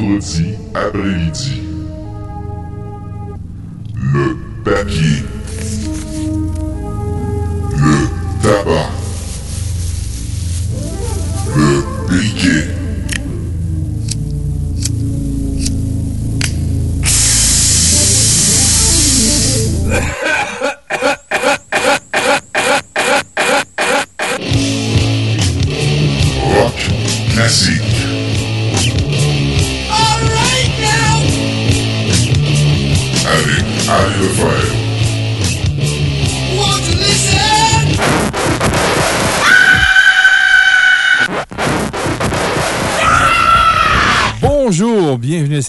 Vendredi après-midi. Le papier. Le tabac. Le briquet.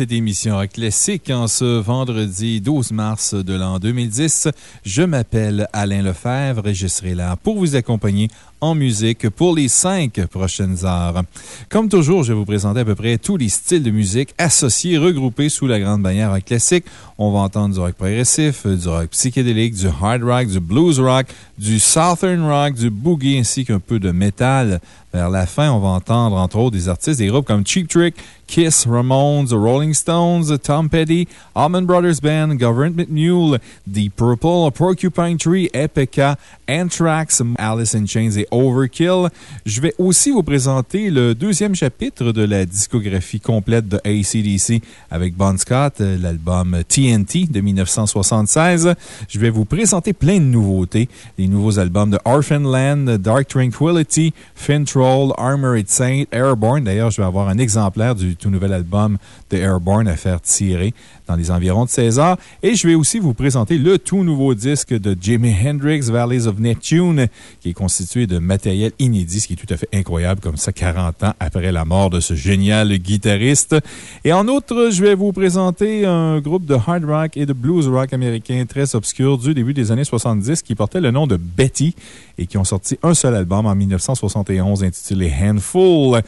Cette émission Classique en ce vendredi 12 mars de l'an 2010. Je m'appelle Alain Lefebvre et je serai là pour vous accompagner en musique pour les cinq prochaines heures. Comme toujours, je vais vous présenter à peu près tous les styles de musique associés, regroupés sous la grande bannière rock classique. On va entendre du rock progressif, du rock psychédélique, du hard rock, du blues rock, du southern rock, du boogie ainsi qu'un peu de métal. Vers la fin, on va entendre entre autres des artistes des groupes comme Cheap Trick, Kiss, Ramones, Rolling Stones, Tom Petty, Allman Brothers Band, Government Mule, Deep Purple, Porcupine Tree, Epica, Anthrax, Alice in Chains et Overkill. Je vais aussi vous présenter le deuxième chapitre de la discographie complète de ACDC avec Bon Scott, l'album TNT de 1976. Je vais vous présenter plein de nouveautés. Les nouveaux albums de Orphan Land, Dark Tranquility, Fintroll, Armored Saint, Airborne. D'ailleurs, je vais avoir un exemplaire du tout nouvel album de Airborne à faire tirer dans les environs de 16 heures. Et je vais aussi vous présenter le tout nouveau disque de Jimi Hendrix, Valleys of Neptune, qui est constitué de matériel inédit, ce qui est tout à fait incroyable, comme ça, 40 ans après la mort de ce génial guitariste. Et en outre, je vais vous présenter un groupe de hard rock et de blues rock américain très obscur du début des années 70 qui portait le nom de Betty et qui ont sorti un seul album en 1971 intitulé Handful.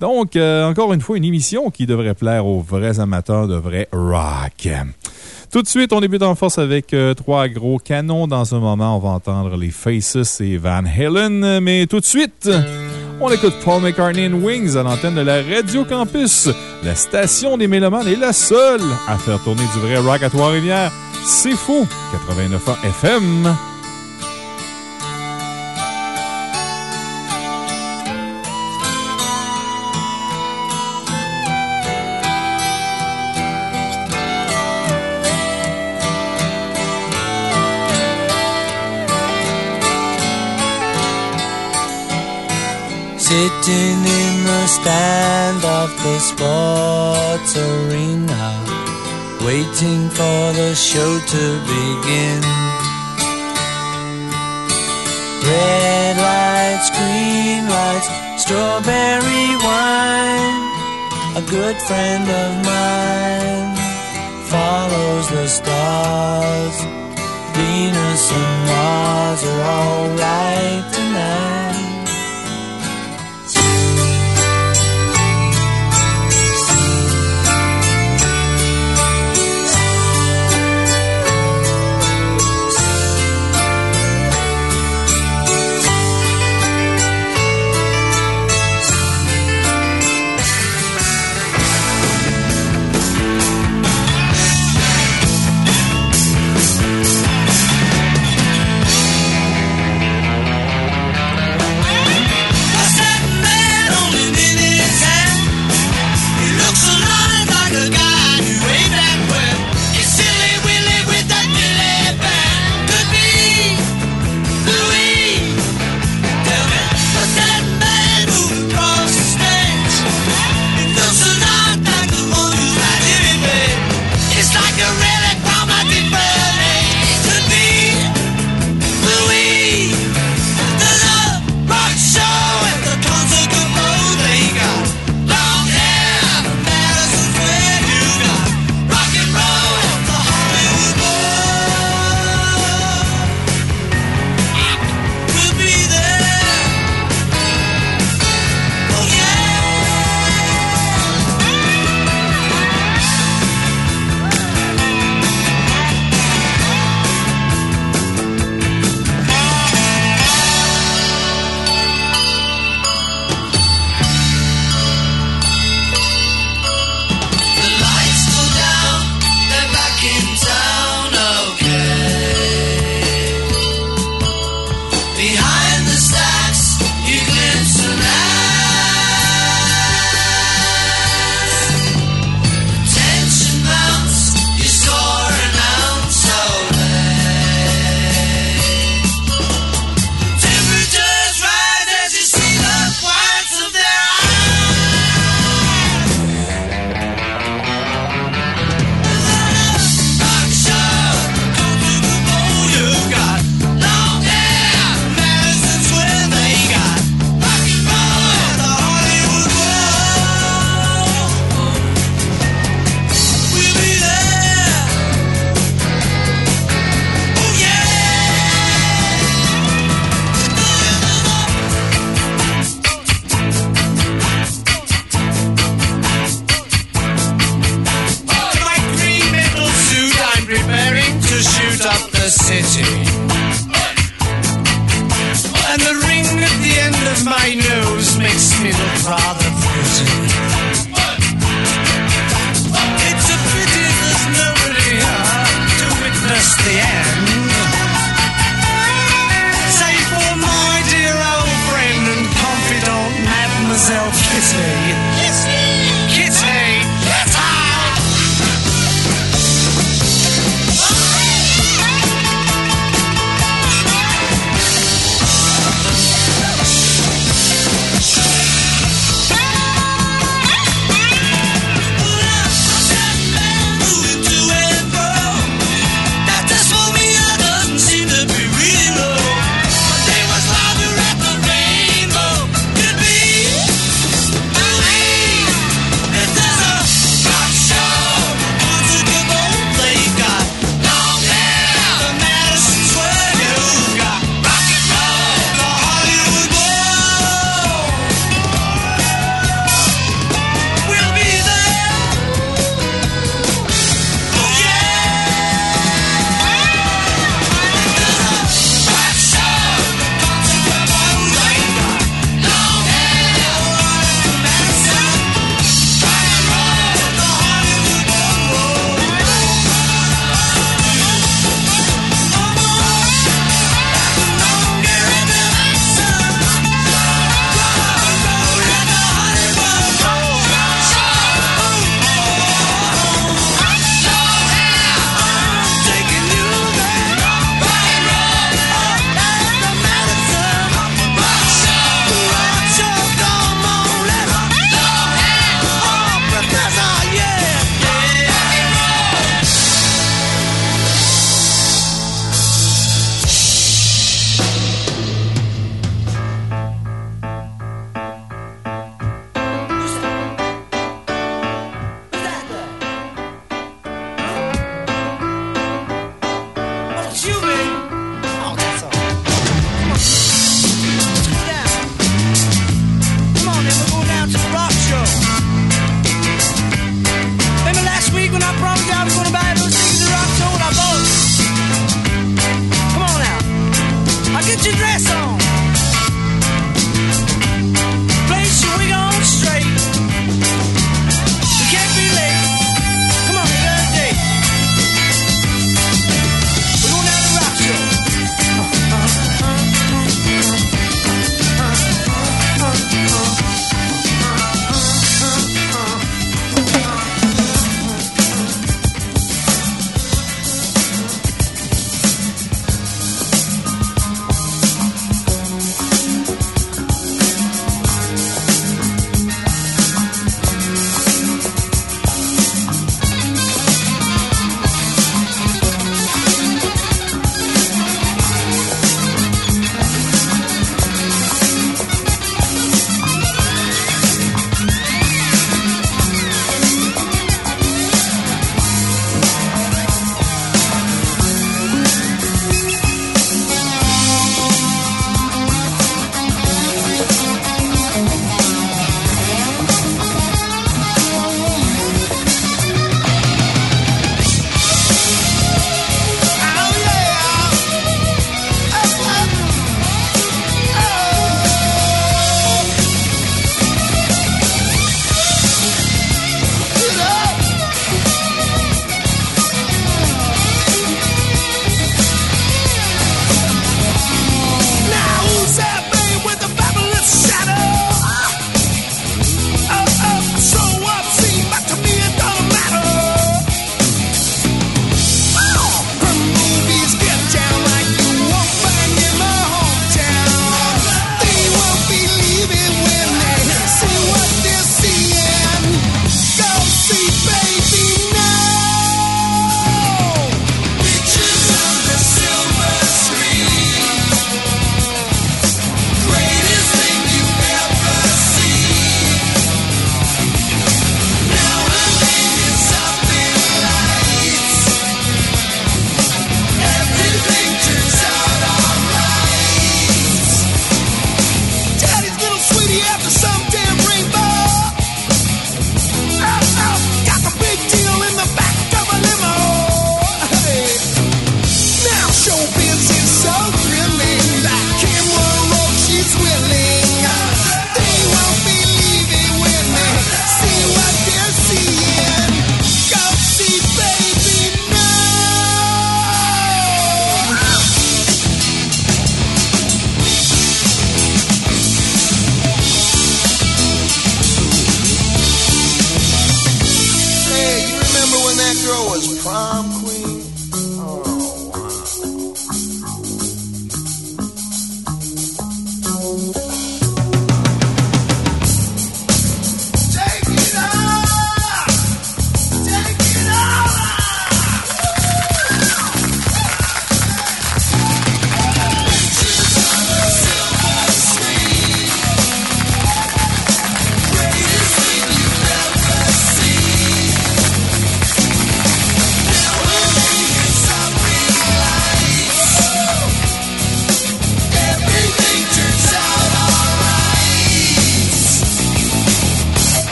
Donc, euh, encore une fois, une émission qui devrait plaire aux vrais amateurs de vrai rock. Tout de suite, on débute en force avec euh, trois gros canons. Dans un moment, on va entendre les Faces et Van Halen. Mais tout de suite, on écoute Paul McCartney and Wings à l'antenne de la Radio Campus. La station des Mélomanes est la seule à faire tourner du vrai rock à Trois-Rivières. C'est fou! 89 ans FM. Sitting in the stand of the sports arena, waiting for the show to begin. Red lights, green lights, strawberry wine. A good friend of mine follows the stars. Venus and Mars are alright tonight.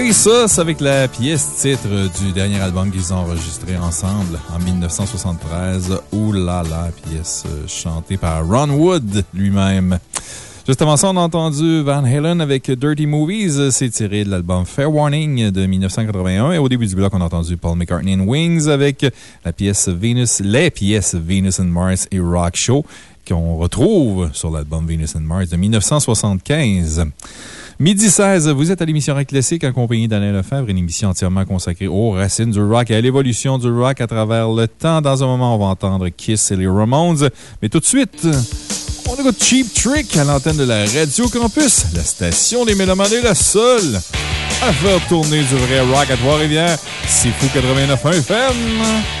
Faces avec la pièce titre du dernier album qu'ils ont enregistré ensemble en 1973. Ouh là là, pièce chantée par Ron Wood lui-même. Juste avant ça, on a entendu Van Halen avec Dirty Movies. C'est tiré de l'album Fair Warning de 1981. Et au début du bloc, on a entendu Paul McCartney and Wings avec la pièce Venus, les pièces Venus and Mars et Rock Show qu'on retrouve sur l'album Venus and Mars de 1975. Midi 16, vous êtes à l'émission Rock Classique en compagnie d'Alain Lefebvre, une émission entièrement consacrée aux racines du rock et à l'évolution du rock à travers le temps. Dans un moment, on va entendre Kiss et les Ramones. Mais tout de suite, on écoute Cheap Trick à l'antenne de la Radio Campus. La station des Mélomanes la seule à faire tourner du vrai rock à Trois-Rivières. C'est fou 89 FM.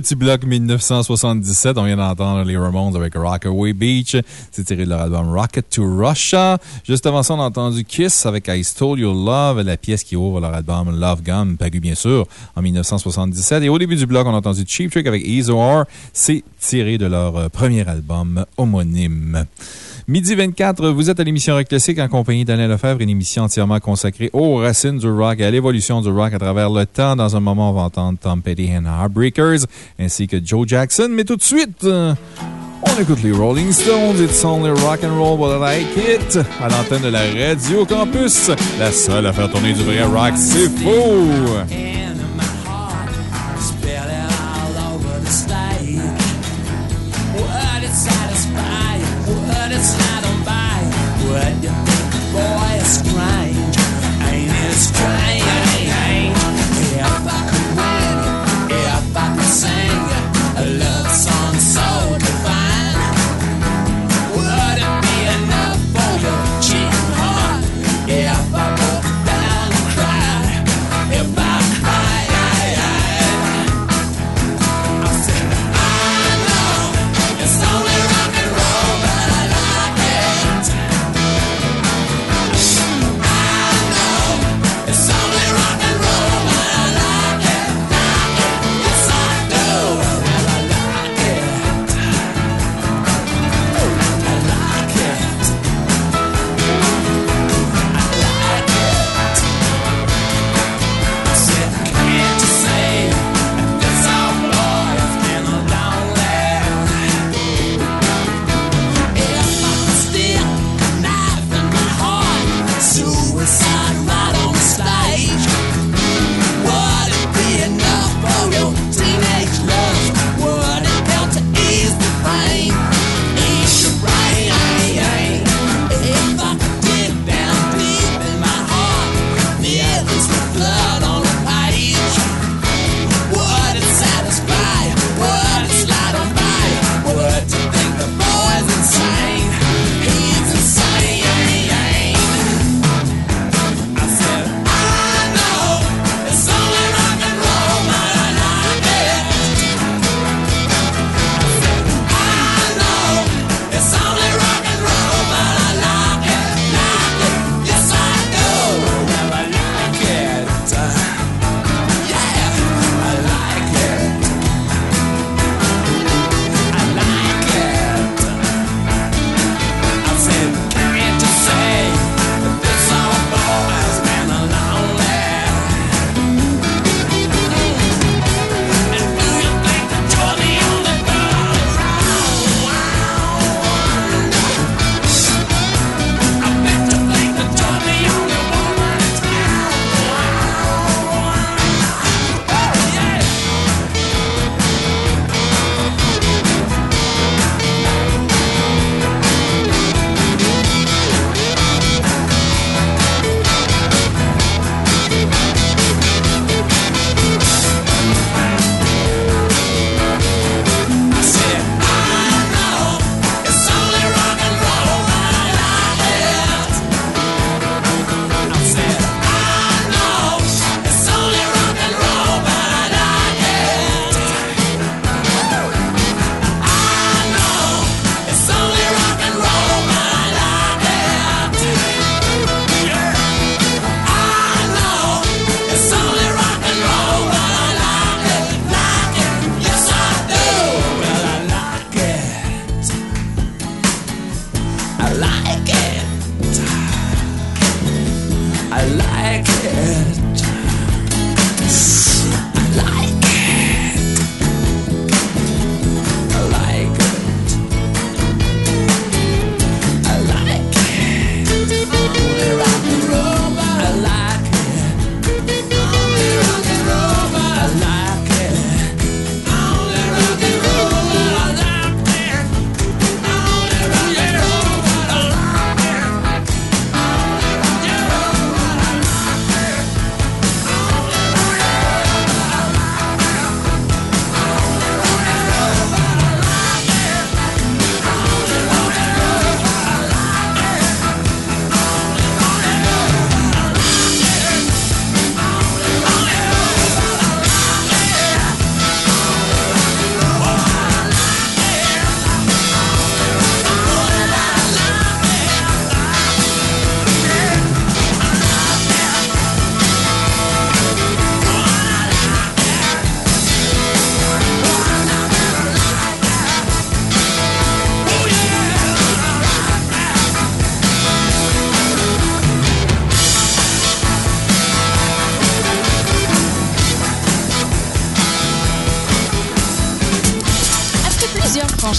Petit bloc 1977. On vient d'entendre les Ramones avec Rockaway Beach. C'est tiré de leur album Rocket to Russia. Juste avant ça, on a entendu Kiss avec I Stole Your Love, la pièce qui ouvre leur album Love Gun, paru bien sûr en 1977. Et au début du bloc, on a entendu Cheap Trick avec Or. C'est tiré de leur euh, premier album homonyme. Midi 24, vous êtes à l'émission Rock Classique en compagnie d'Alain Lefebvre, une émission entièrement consacrée aux racines du rock et à l'évolution du rock à travers le temps. Dans un moment, on va entendre Tom Petty and Heartbreakers ainsi que Joe Jackson. Mais tout de suite, on écoute les Rolling Stones. It's only rock and roll, but I like it. À l'antenne de la Radio Campus. La seule à faire tourner du vrai rock, c'est faux.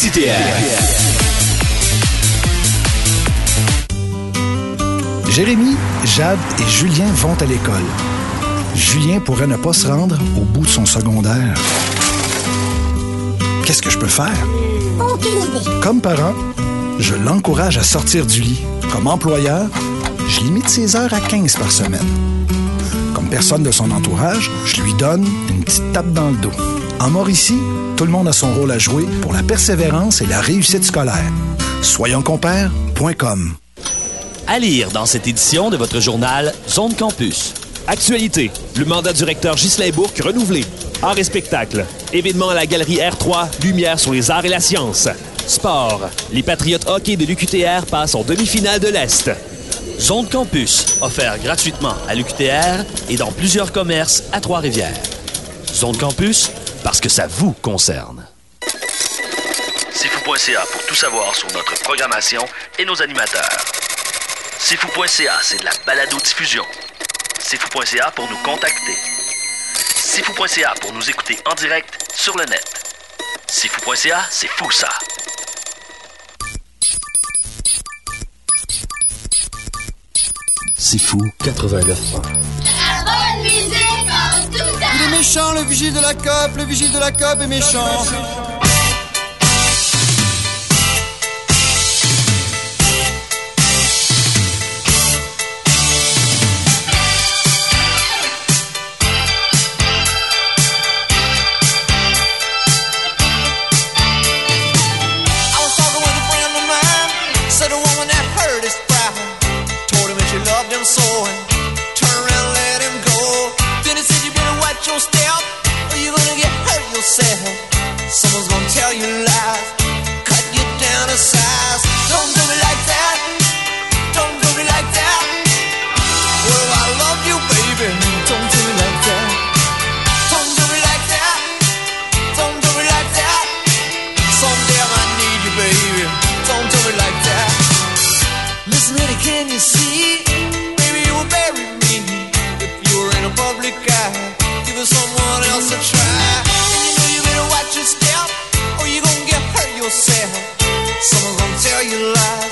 CTR. Jérémy, Jade et Julien vont à l'école. Julien pourrait ne pas se rendre au bout de son secondaire. Qu'est-ce que je peux faire? Comme parent, je l'encourage à sortir du lit. Comme employeur, je limite ses heures à 15 par semaine. Comme personne de son entourage, je lui donne une petite tape dans le dos. En Mauricie, tout le monde a son rôle à jouer pour la persévérance et la réussite scolaire. Soyonscompères.com À lire dans cette édition de votre journal Zone Campus. Actualité, le mandat du recteur Ghislain Bourque renouvelé. Art et spectacle, événement à la galerie R3, lumière sur les arts et la science. Sport, les Patriotes hockey de l'UQTR passent en demi-finale de l'Est. Zone Campus, offert gratuitement à l'UQTR et dans plusieurs commerces à Trois-Rivières. Zone Campus, parce que ça vous concerne. C'est fou.ca pour tout savoir sur notre programmation et nos animateurs. C'est fou.ca, c'est de la balado-diffusion. C'est fou.ca pour nous contacter. C'est fou.ca pour nous écouter en direct sur le net. C'est fou.ca, c'est fou ça. C'est fou 89 La le vigile de la COP, le vigile de la COP est méchant. Someone's yourself. Someone's gonna tell you lies,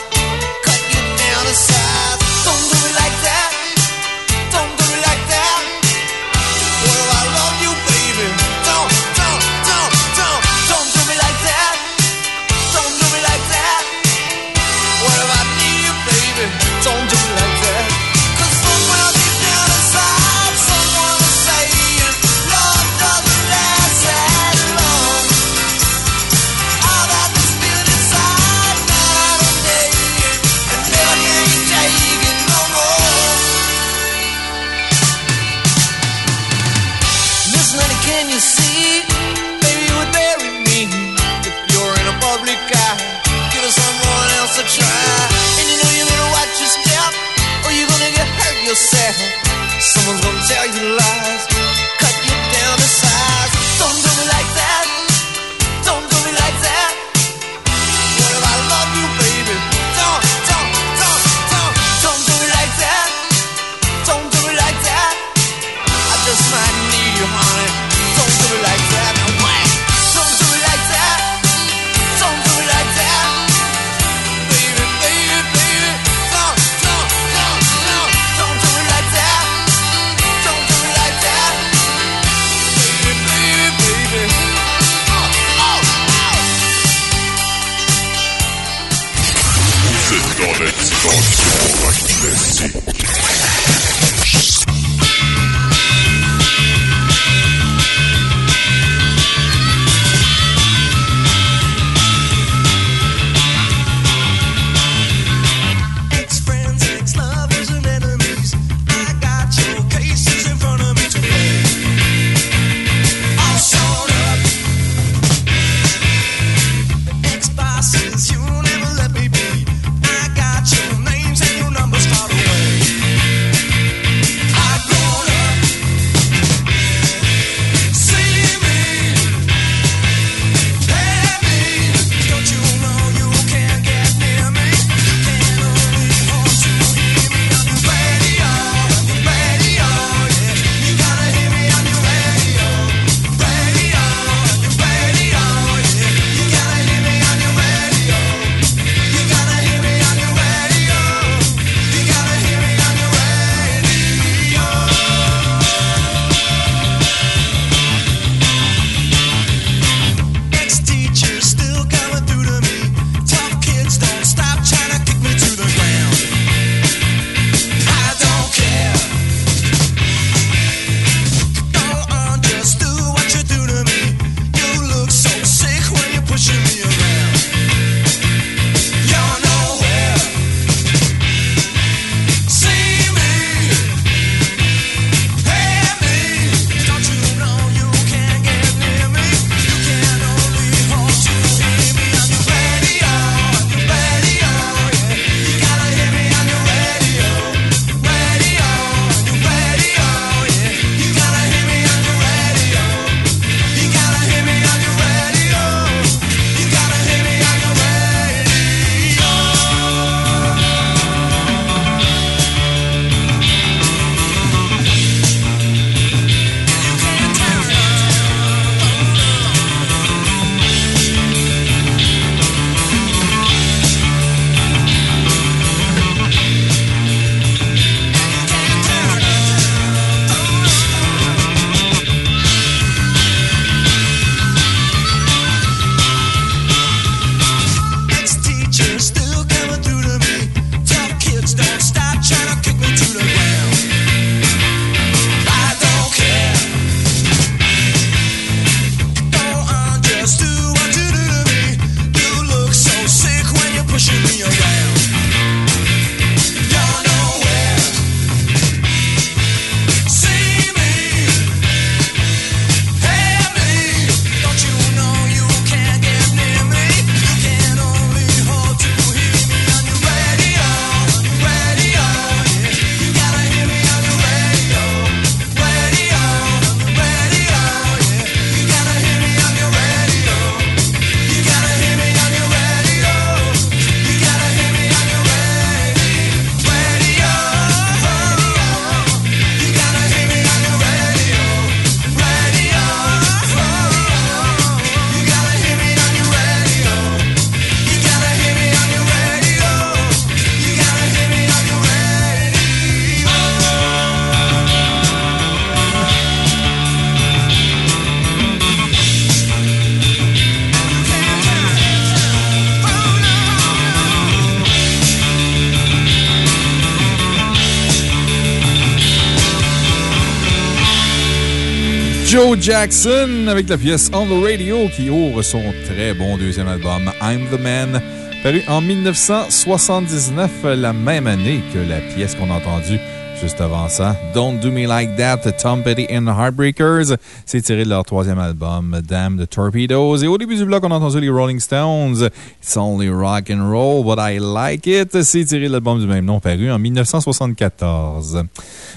Jackson avec la pièce On the Radio qui ouvre son très bon deuxième album I'm the Man, paru en 1979, la même année que la pièce qu'on a entendue Juste avant ça, Don't Do Me Like That, Tom Petty and the Heartbreakers. C'est tiré de leur troisième album, Damn the Torpedoes. Et au début du bloc, on a entendu les Rolling Stones. It's only rock and roll, but I like it. C'est tiré de l'album du même nom, paru en 1974.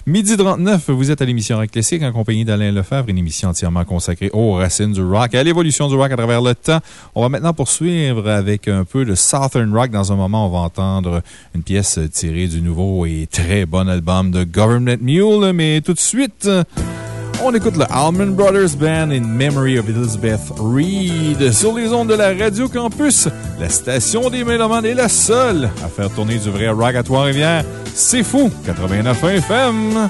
Midi 39, vous êtes à l'émission Rock Classique en compagnie d'Alain Lefebvre, une émission entièrement consacrée aux racines du rock et à l'évolution du rock à travers le temps. On va maintenant poursuivre avec un peu de Southern Rock. Dans un moment, on va entendre une pièce tirée du nouveau et très bon album de Government Mule, mais tout de suite, on écoute le Allman Brothers Band in Memory of Elizabeth Reed sur les ondes de la Radio Campus. La station des Mélomanes est la seule à faire tourner du vrai rock à Trois-Rivières. C'est fou! 89 FM!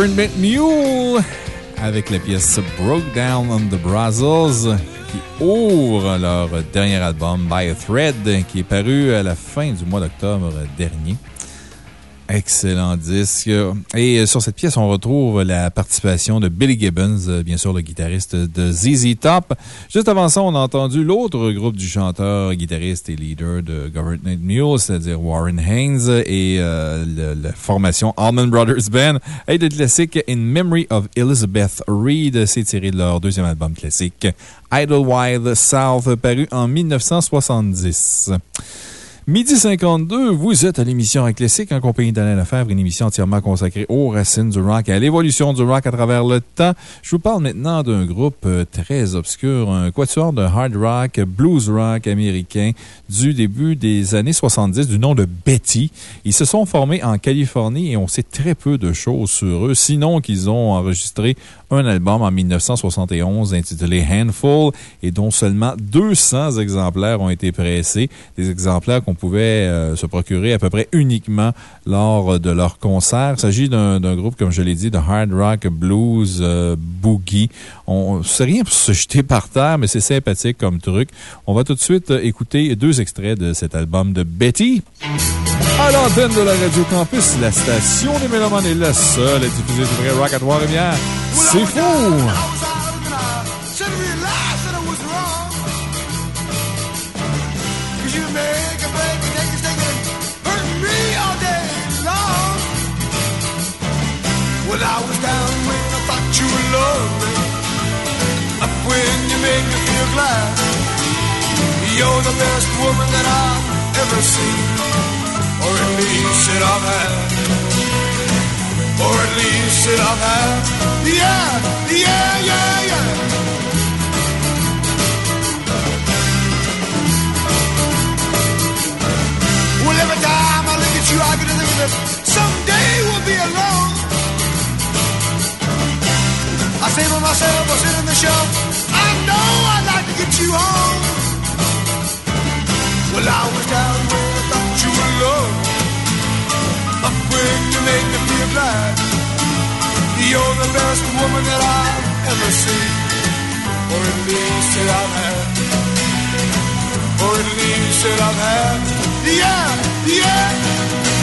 Government Mule avec la pièce Broke Down on the Brazos qui ouvre leur dernier album By a Thread qui est paru à la fin du mois d'octobre dernier. Excellent disque. Et euh, sur cette pièce, on retrouve la participation de Billy Gibbons, euh, bien sûr le guitariste de ZZ Top. Juste avant ça, on a entendu l'autre groupe du chanteur, guitariste et leader de Government Mule, c'est-à-dire Warren Haynes et euh, la formation Allman Brothers Band. Et le classique In Memory of Elizabeth Reed, c'est tiré de leur deuxième album classique, Idlewild South, paru en 1970. Midi 52, vous êtes à l'émission Rock Classique en compagnie d'Alain Lefebvre, une émission entièrement consacrée aux racines du rock et à l'évolution du rock à travers le temps. Je vous parle maintenant d'un groupe euh, très obscur, un quatuor de hard rock, blues rock américain du début des années 70 du nom de Betty. Ils se sont formés en Californie et on sait très peu de choses sur eux, sinon qu'ils ont enregistré un album en 1971 intitulé Handful et dont seulement 200 exemplaires ont été pressés. Des exemplaires qu'on pouvait euh, se procurer à peu près uniquement lors de leurs concerts. Il s'agit d'un groupe, comme je l'ai dit, de hard rock, blues, euh, boogie. C'est rien pour se jeter par terre, mais c'est sympathique comme truc. On va tout de suite écouter deux extraits de cet album de Betty. À l'antenne de la Radio Campus, la station des Mélomanes est la seule à diffuser du vrai rock à Trois-Rivières. C'est fou! Well, I was down when I thought you were lonely. Up when you made me feel glad. You're the best woman that I've ever seen. Or at least that I've had. Or at least that I've had. Yeah, yeah, yeah, yeah. Well, every time I look at you, I get to think that someday we'll be alone. I to myself, I sit in the show, I know I'd like to get you home. Well, I was down when I thought you were low. Up when you made me feel glad. You're the best woman that I've ever seen. Or at least that I've had. Or at least that I've had. Yeah, yeah.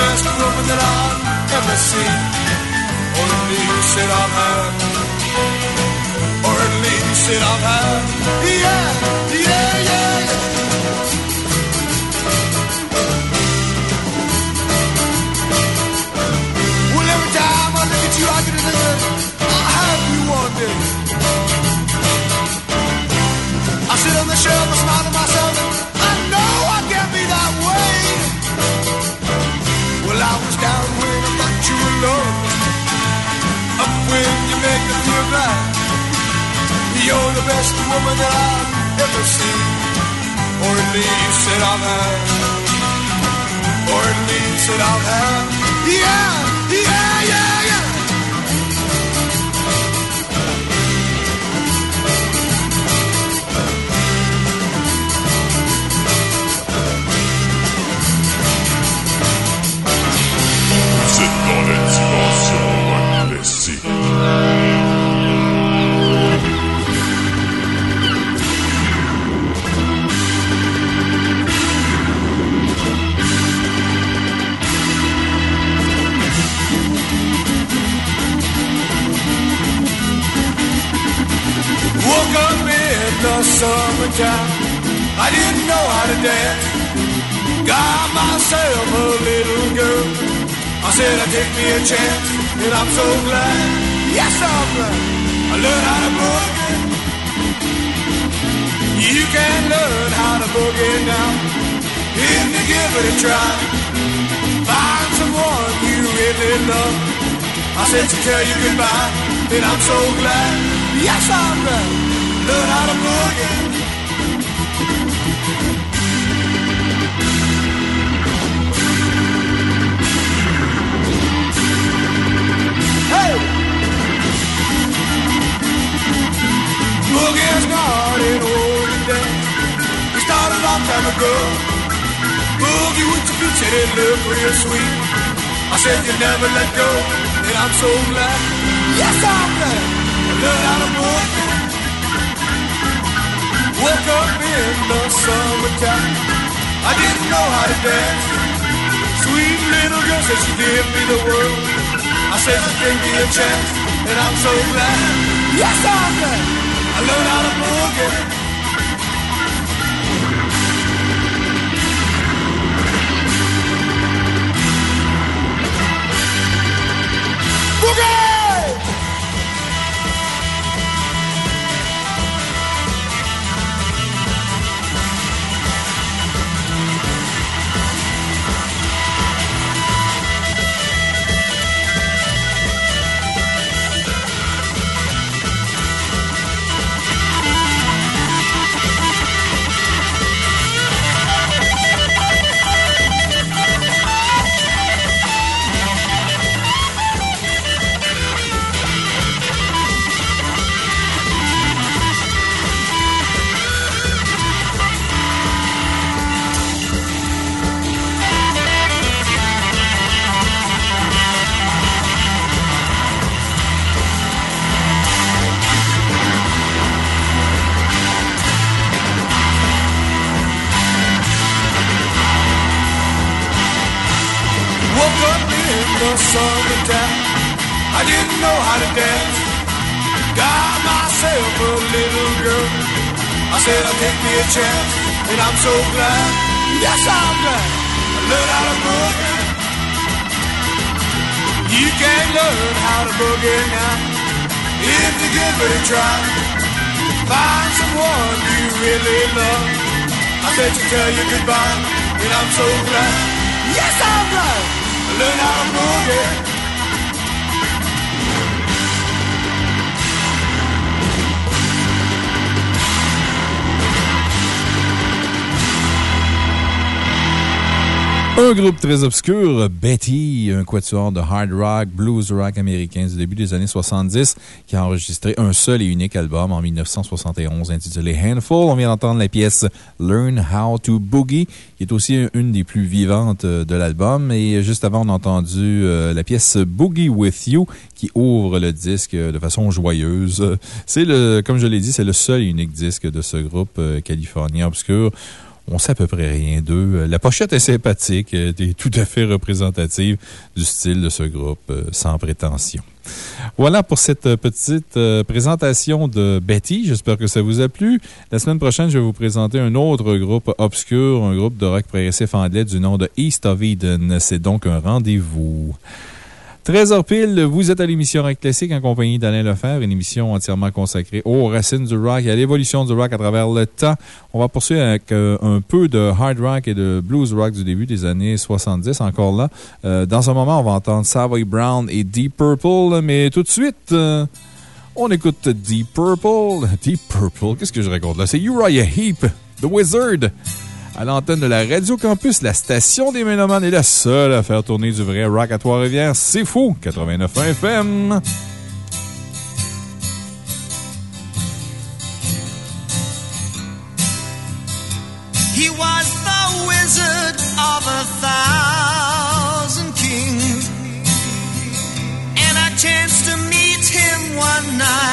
You're the best woman that I've ever seen. Or at least that I've had. Or at least that I've had. Yeah, yeah, yeah, yeah. Well, every time I look at you, I get to think I'll have you one day. I sit on the shelf, I smile to myself, make me feel glad. You're the best woman that I've ever seen. Or at least that I've had. Or at least that I've had. Yeah, yeah, yeah, yeah. The summer summertime. I didn't know how to dance. Got myself a little girl. I said I'd take me a chance, and I'm so glad. Yes, I'm glad. I learned how to boogie. You can learn how to boogie now if you give it a try. Find someone you really love. I said to tell you goodbye, and I'm so glad. Yes, I'm ready. Hey! We started a long time ago. Boogie with your feet said it looked real sweet. I said you never let go, and I'm so glad. Yes, I'm glad. I learned how to. Woke up in the summertime. I didn't know how to dance. Sweet little girl said she gave me the world. I said she gave me a chance, and I'm so glad. Yes, I'm glad. I learned how to boogie. Boogie! So glad. Yes, I'm glad. I learned how to boogie. You can learn how to boogie now if you give it a try. Find someone you really love. I said to tell you goodbye, and I'm so glad. Yes, I'm glad. I learned how to boogie. Un groupe très obscur, Betty, un quatuor de hard rock, blues rock américain du début des années 70, qui a enregistré un seul et unique album en 1971 intitulé Handful. On vient d'entendre la pièce Learn How to Boogie, qui est aussi une des plus vivantes de l'album. Et juste avant, on a entendu euh, la pièce Boogie With You, qui ouvre le disque de façon joyeuse. C'est le, comme je l'ai dit, c'est le seul et unique disque de ce groupe euh, californien obscur. On sait à peu près rien d'eux. La pochette est sympathique, est tout à fait représentative du style de ce groupe, euh, sans prétention. Voilà pour cette euh, petite euh, présentation de Betty. J'espère que ça vous a plu. La semaine prochaine, je vais vous présenter un autre groupe obscur, un groupe de rock progressif anglais du nom de East of Eden. C'est donc un rendez-vous. 13h pile, vous êtes à l'émission Rock Classique en compagnie d'Alain Lefebvre, une émission entièrement consacrée aux racines du rock et à l'évolution du rock à travers le temps. On va poursuivre avec euh, un peu de hard rock et de blues rock du début des années 70, encore là. Euh, dans un moment, on va entendre Savoy Brown et Deep Purple, mais tout de suite, euh, on écoute Deep Purple. Deep Purple, qu'est-ce que je raconte là? C'est Uriah Heep, The Wizard à l'antenne de la Radio Campus, la station des Mélomanes est la seule à faire tourner du vrai rock à Trois-Rivières. C'est fou! 89 FM. Of a thousand kings. And I chanced to meet him one night.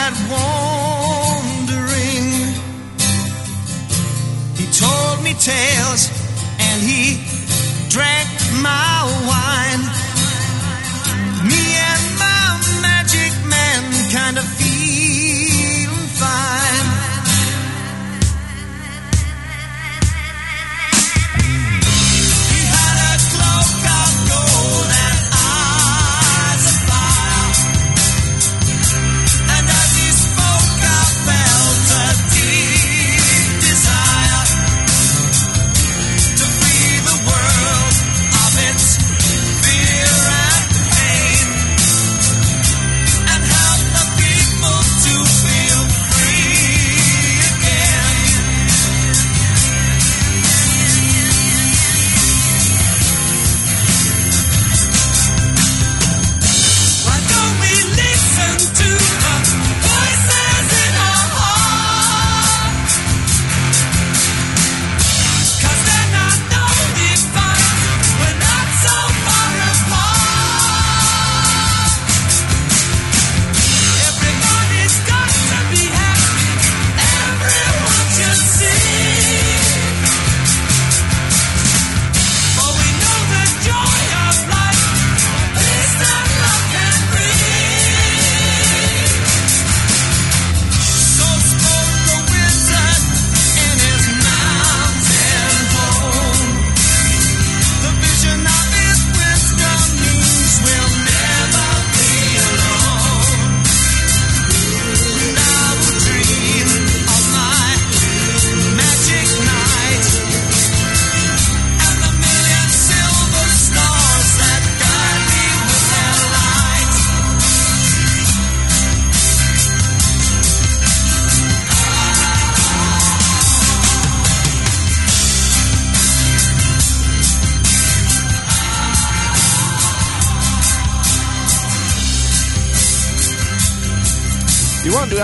me tales, and he drank my wine. Me and my magic man kind of feel fine.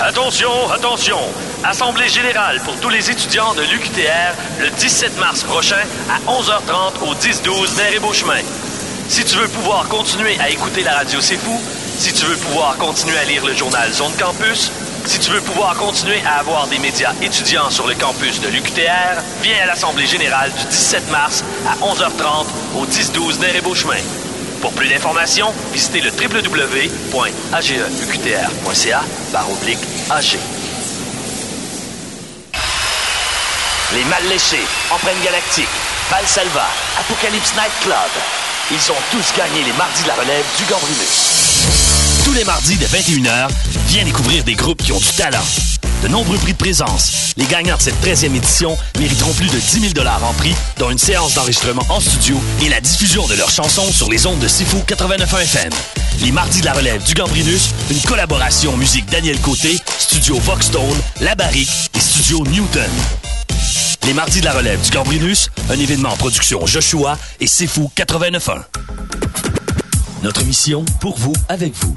Attention, attention! Assemblée générale pour tous les étudiants de l'UQTR le 17 mars prochain à 11h30 au 10-12 Mère et Beauchemin. Si tu veux pouvoir continuer à écouter la radio C'est Fou, si tu veux pouvoir continuer à lire le journal Zone Campus, si tu veux pouvoir continuer à avoir des médias étudiants sur le campus de l'UQTR, viens à l'Assemblée générale du 17 mars à 11h30 au 10-12 Nez et Beauchemin. Pour plus d'informations, visitez le www.ageuqtr.ca AG. Les Mal Léchés, Empreinte Galactique, Salva, Apocalypse Night Club. Ils ont tous gagné les mardis de la relève du Gambrinus. Tous les mardis de 21h, viens découvrir des groupes qui ont du talent. De nombreux prix de présence. Les gagnants de cette 13e édition mériteront plus de 10 000 en prix, dont une séance d'enregistrement en studio et la diffusion de leurs chansons sur les ondes de Sifu 89.1 FM. Les mardis de la relève du Gambrinus, une collaboration musique Daniel Côté, Studio Voxstone, La Barrique et Studio Newton. Les mardis de la relève du Gambrinus, un événement en production Joshua et Sifu 89.1. Notre mission, pour vous, avec vous.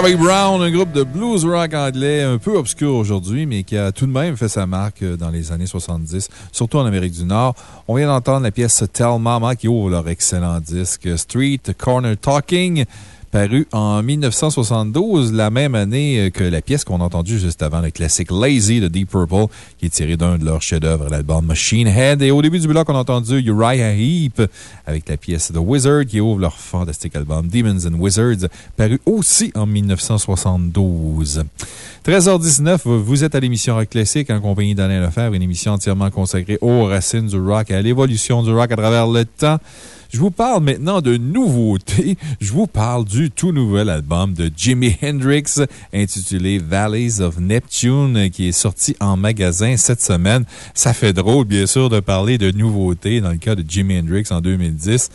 Savvy Brown, un groupe de blues rock anglais un peu obscur aujourd'hui, mais qui a tout de même fait sa marque euh, dans les années 70, surtout en Amérique du Nord. On vient d'entendre la pièce Tell Mama qui ouvre leur excellent disque Street Corner Talking. Paru en 1972, la même année euh, que la pièce qu'on a entendue juste avant, le classique Lazy de Deep Purple, qui est tiré d'un de leurs chefs-d'œuvre, l'album Machine Head. Et au début du bloc, on a entendu Uriah Heep avec la pièce The Wizard qui ouvre leur fantastique album Demons and Wizards, paru aussi en 1972. 13h19, vous êtes à l'émission Rock Classique en compagnie d'Alain Lefebvre, une émission entièrement consacrée aux racines du rock et à l'évolution du rock à travers le temps. Je vous parle maintenant de nouveautés. Je vous parle du tout nouvel album de Jimi Hendrix intitulé Valleys of Neptune qui est sorti en magasin cette semaine. Ça fait drôle, bien sûr, de parler de nouveautés dans le cas de Jimi Hendrix en 2010,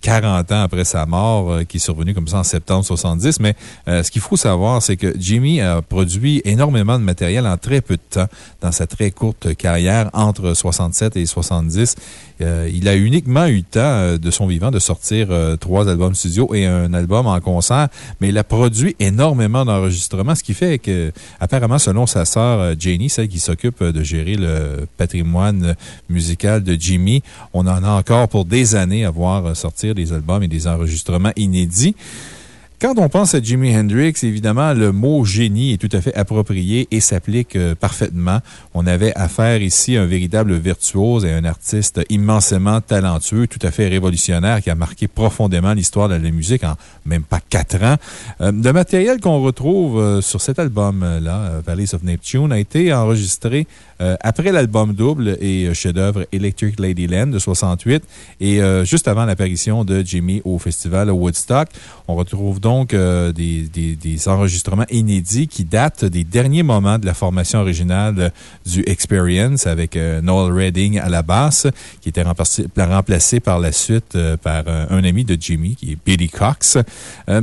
40 euh, ans après sa mort, euh, qui est survenue comme ça en septembre 70. Mais euh, ce qu'il faut savoir, c'est que Jimmy a produit énormément de matériel en très peu de temps dans sa très courte carrière entre 67 et 70. Euh, il a uniquement eu le temps euh, de son vivant de sortir euh, trois albums studio et un album en concert, mais il a produit énormément d'enregistrements, ce qui fait que, apparemment, selon sa sœur Janie, celle qui s'occupe de gérer le patrimoine musical de Jimmy, on en a encore pour des années à voir sortir des albums et des enregistrements inédits. Quand on pense à Jimi Hendrix, évidemment, le mot génie est tout à fait approprié et s'applique euh, parfaitement. On avait affaire ici à un véritable virtuose et un artiste immensément talentueux, tout à fait révolutionnaire, qui a marqué profondément l'histoire de la musique en même pas quatre ans. Euh, le matériel qu'on retrouve euh, sur cet album-là, Valleys of Neptune, a été enregistré après l'album double et chef-d'œuvre Electric Ladyland de 68 et juste avant l'apparition de Jimmy au festival Woodstock. On retrouve donc euh, des, enregistrements inédits qui datent des derniers moments de la formation originale du Experience avec euh, Noel Redding à la basse, qui était remplacé, remplacé par la suite euh, par un ami de Jimmy, qui est Billy Cox.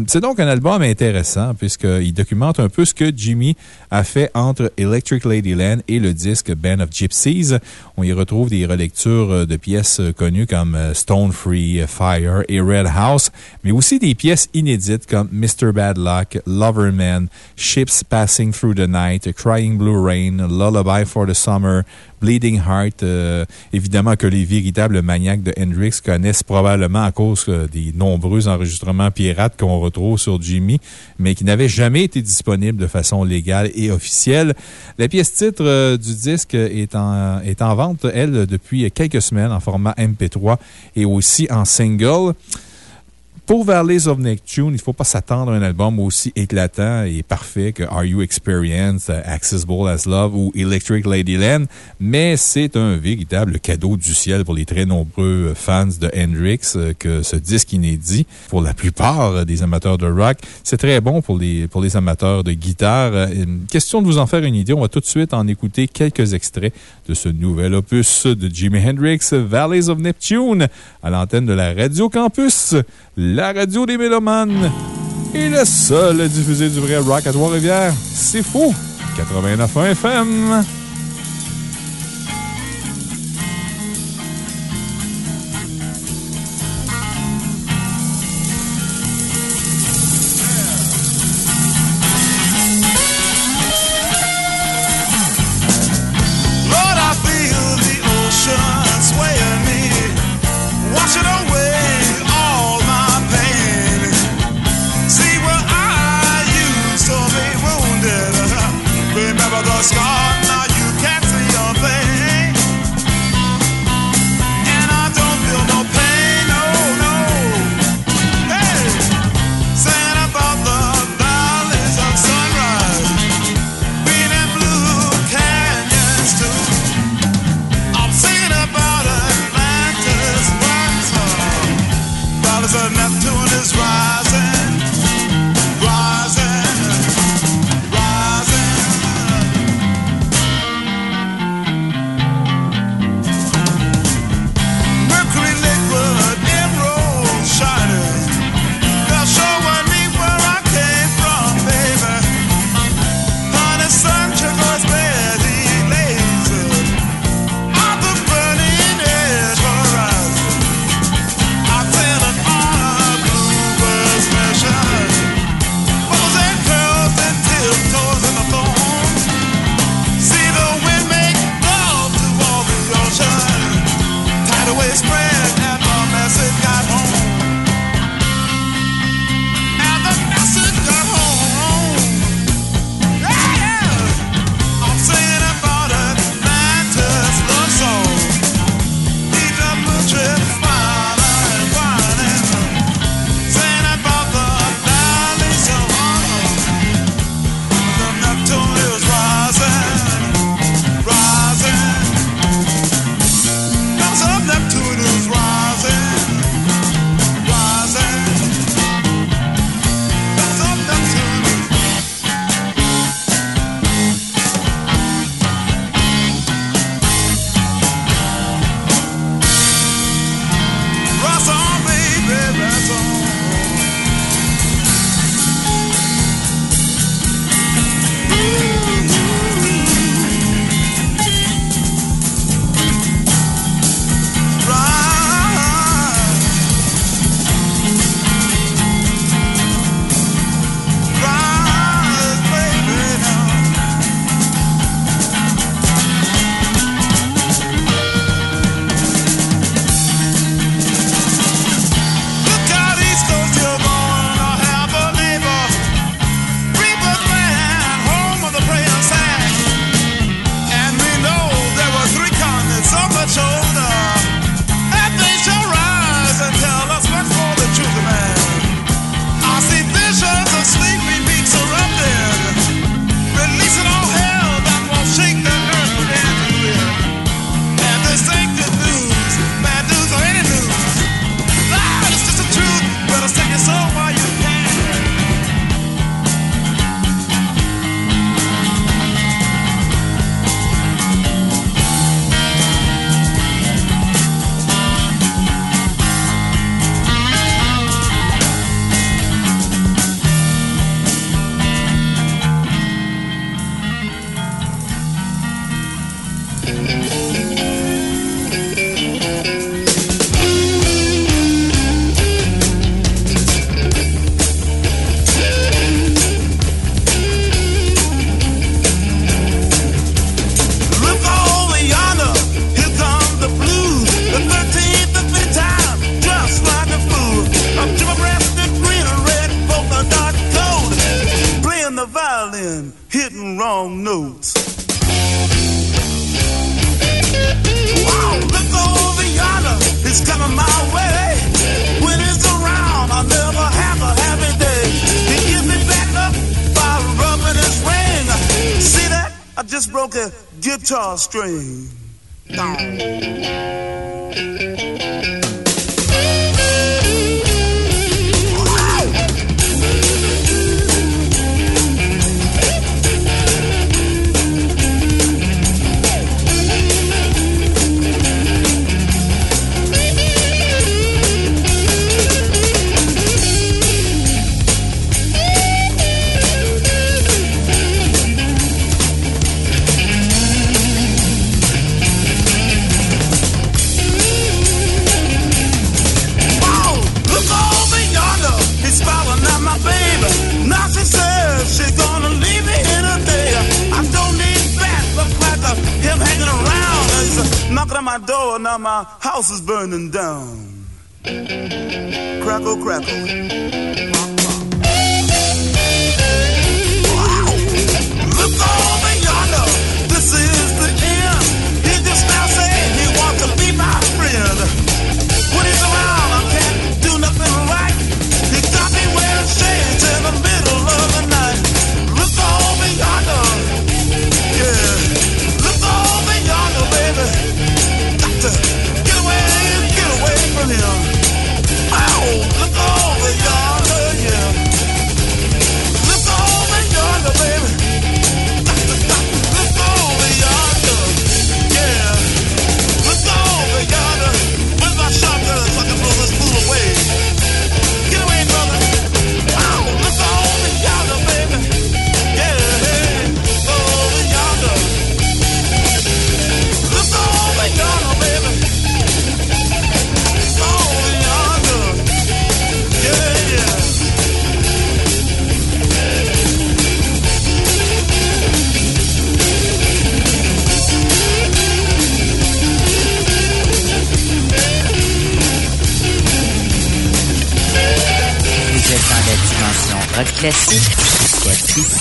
C'est donc un album intéressant puisqu'il documente un peu ce que Jimmy a fait entre Electric Ladyland et le disque Band of Gypsies. On y retrouve des relectures de pièces connues comme Stone Free, Fire et Red House, mais aussi des pièces inédites comme Mr. Bad Luck, Loverman, Ships Passing Through the Night, Crying Blue Rain, Lullaby for the Summer, Bleeding Heart. Euh, évidemment que les véritables maniaques de Hendrix connaissent probablement à cause euh, des nombreux enregistrements pirates qu'on retrouve sur Jimmy, mais qui n'avaient jamais été disponibles de façon légale et officielle. La pièce titre euh, du disque est en, est en vente, elle, depuis quelques semaines en format MP3 et aussi en single. Pour Valleys of Neptune, il ne faut pas s'attendre à un album aussi éclatant et parfait que Are You Experienced, Accessible as Love ou Electric Ladyland, mais c'est un véritable cadeau du ciel pour les très nombreux fans de Hendrix euh, que ce disque inédit. Pour la plupart des amateurs de rock, c'est très bon pour les, pour les amateurs de guitare. Euh, question de vous en faire une idée, on va tout de suite en écouter quelques extraits de ce nouvel opus de Jimi Hendrix, Valleys of Neptune, à l'antenne de la Radio Campus la radio des mélomanes et le seul à diffuser du vrai rock à Trois-Rivières. C'est fou! 89.1 FM.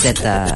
Jusqu'à 17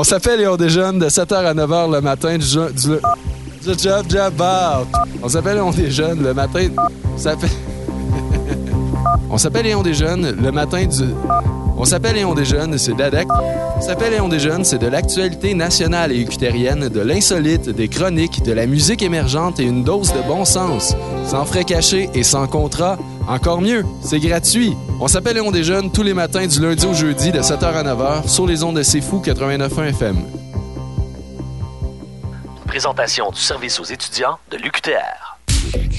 On s'appelle et on déjeune de 7h à 9h le matin du, du, du job job out. On s'appelle et on déjeune le matin. On s'appelle et on déjeune le matin du. On s'appelle et on déjeune, c'est de la- On s'appelle et on déjeune, c'est de l'actualité nationale et ucutérienne, de l'insolite, des chroniques, de la musique émergente et une dose de bon sens. Sans frais cachés et sans contrat, encore mieux, c'est gratuit. On s'appelle et on déjeune tous les matins du lundi au jeudi de 7h à 9h sur les ondes de C'est Fou 89.1 FM. Présentation du service aux étudiants de l'UQTR.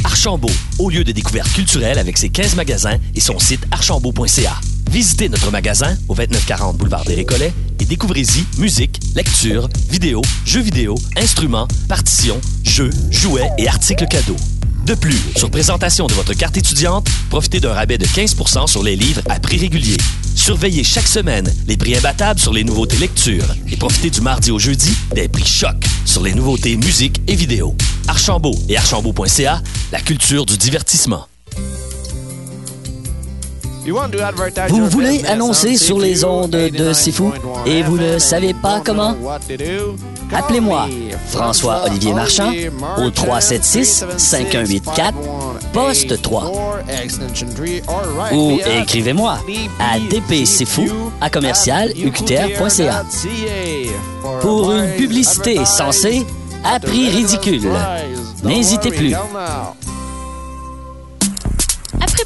Archambault, au lieu de découverte culturelle avec ses 15 magasins et son site archambault.ca. Visitez notre magasin au 2940 boulevard des Récollets et découvrez-y musique, lecture, vidéo, jeux vidéo, instruments, partitions, jeux, jouets et articles cadeaux. De plus, sur présentation de votre carte étudiante, profitez d'un rabais de 15% sur les livres à prix régulier. Surveillez chaque semaine les prix imbattables sur les nouveautés lecture et profitez du mardi au jeudi des prix choc sur les nouveautés musique et vidéo. Archambault et archambault.ca, la culture du divertissement. Vous voulez annoncer sur les ondes de Fou et vous ne savez pas comment? Appelez-moi François-Olivier Marchand au 376-5184, poste 3. Ou écrivez-moi à dpcfou à commercial uqtr.ca. Pour une publicité censée à prix ridicule. N'hésitez plus.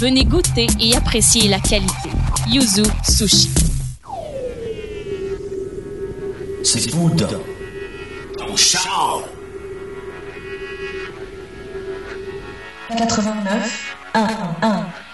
venez goûter et apprécier la qualité. Yuzu Sushi. C'est Bouddha. Ton char. 89 1 1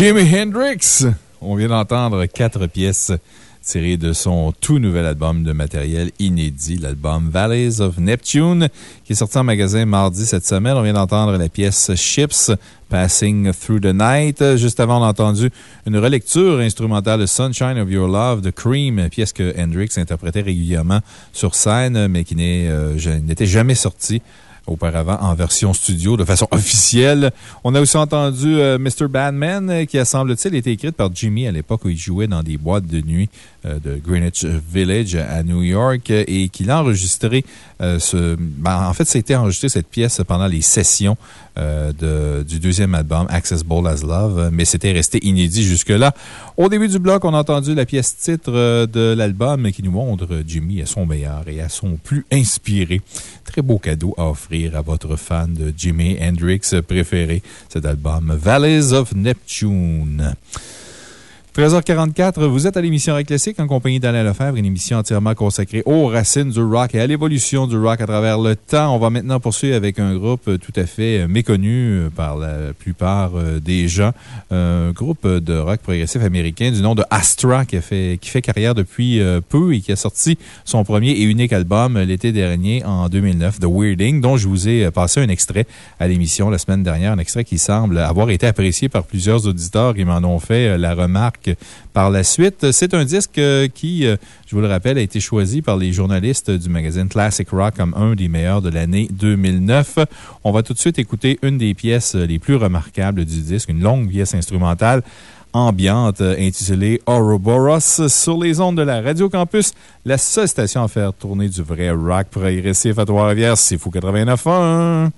Jimi Hendrix. On vient d'entendre quatre pièces tirées de son tout nouvel album de matériel inédit, l'album Valleys of Neptune, qui est sorti en magasin mardi cette semaine. On vient d'entendre la pièce Ships Passing Through the Night. Juste avant, on a entendu une relecture instrumentale de Sunshine of Your Love de Cream, pièce que Hendrix interprétait régulièrement sur scène, mais qui euh, n'était jamais sortie auparavant en version studio de façon officielle. On a aussi entendu euh, Mr. Badman, euh, qui semble-t-il été écrite par Jimmy à l'époque où il jouait dans des boîtes de nuit euh, de Greenwich Village à New York et qu'il a enregistré ce. Ben, en fait, c'était enregistré cette pièce pendant les sessions de, du deuxième album, Accessible as Love, mais c'était resté inédit jusque-là. Au début du bloc, on a entendu la pièce titre de l'album qui nous montre Jimmy à son meilleur et à son plus inspiré. Très beau cadeau à offrir à votre fan de Jimi Hendrix préféré, cet album Valleys of Neptune. 13h44, vous êtes à l'émission Rock Classique en compagnie d'Alain Lefebvre, une émission entièrement consacrée aux racines du rock et à l'évolution du rock à travers le temps. On va maintenant poursuivre avec un groupe tout à fait méconnu par la plupart euh, des gens. Un groupe de rock progressif américain du nom de Astra qui, fait, qui fait carrière depuis euh, peu et qui a sorti son premier et unique album l'été dernier en 2009, The Weirding, dont je vous ai passé un extrait à l'émission la semaine dernière, un extrait qui semble avoir été apprécié par plusieurs auditeurs qui m'en ont fait la remarque par la suite. C'est un disque euh, qui, euh, je vous le rappelle, a été choisi par les journalistes du magazine Classic Rock comme un des meilleurs de l'année 2009. On va tout de suite écouter une des pièces les plus remarquables du disque, une longue pièce instrumentale ambiante intitulée Ouroboros sur les ondes de la Radio Campus, la seule station à faire tourner du vrai rock progressif à Trois-Rivières. C'est Fou 89.1.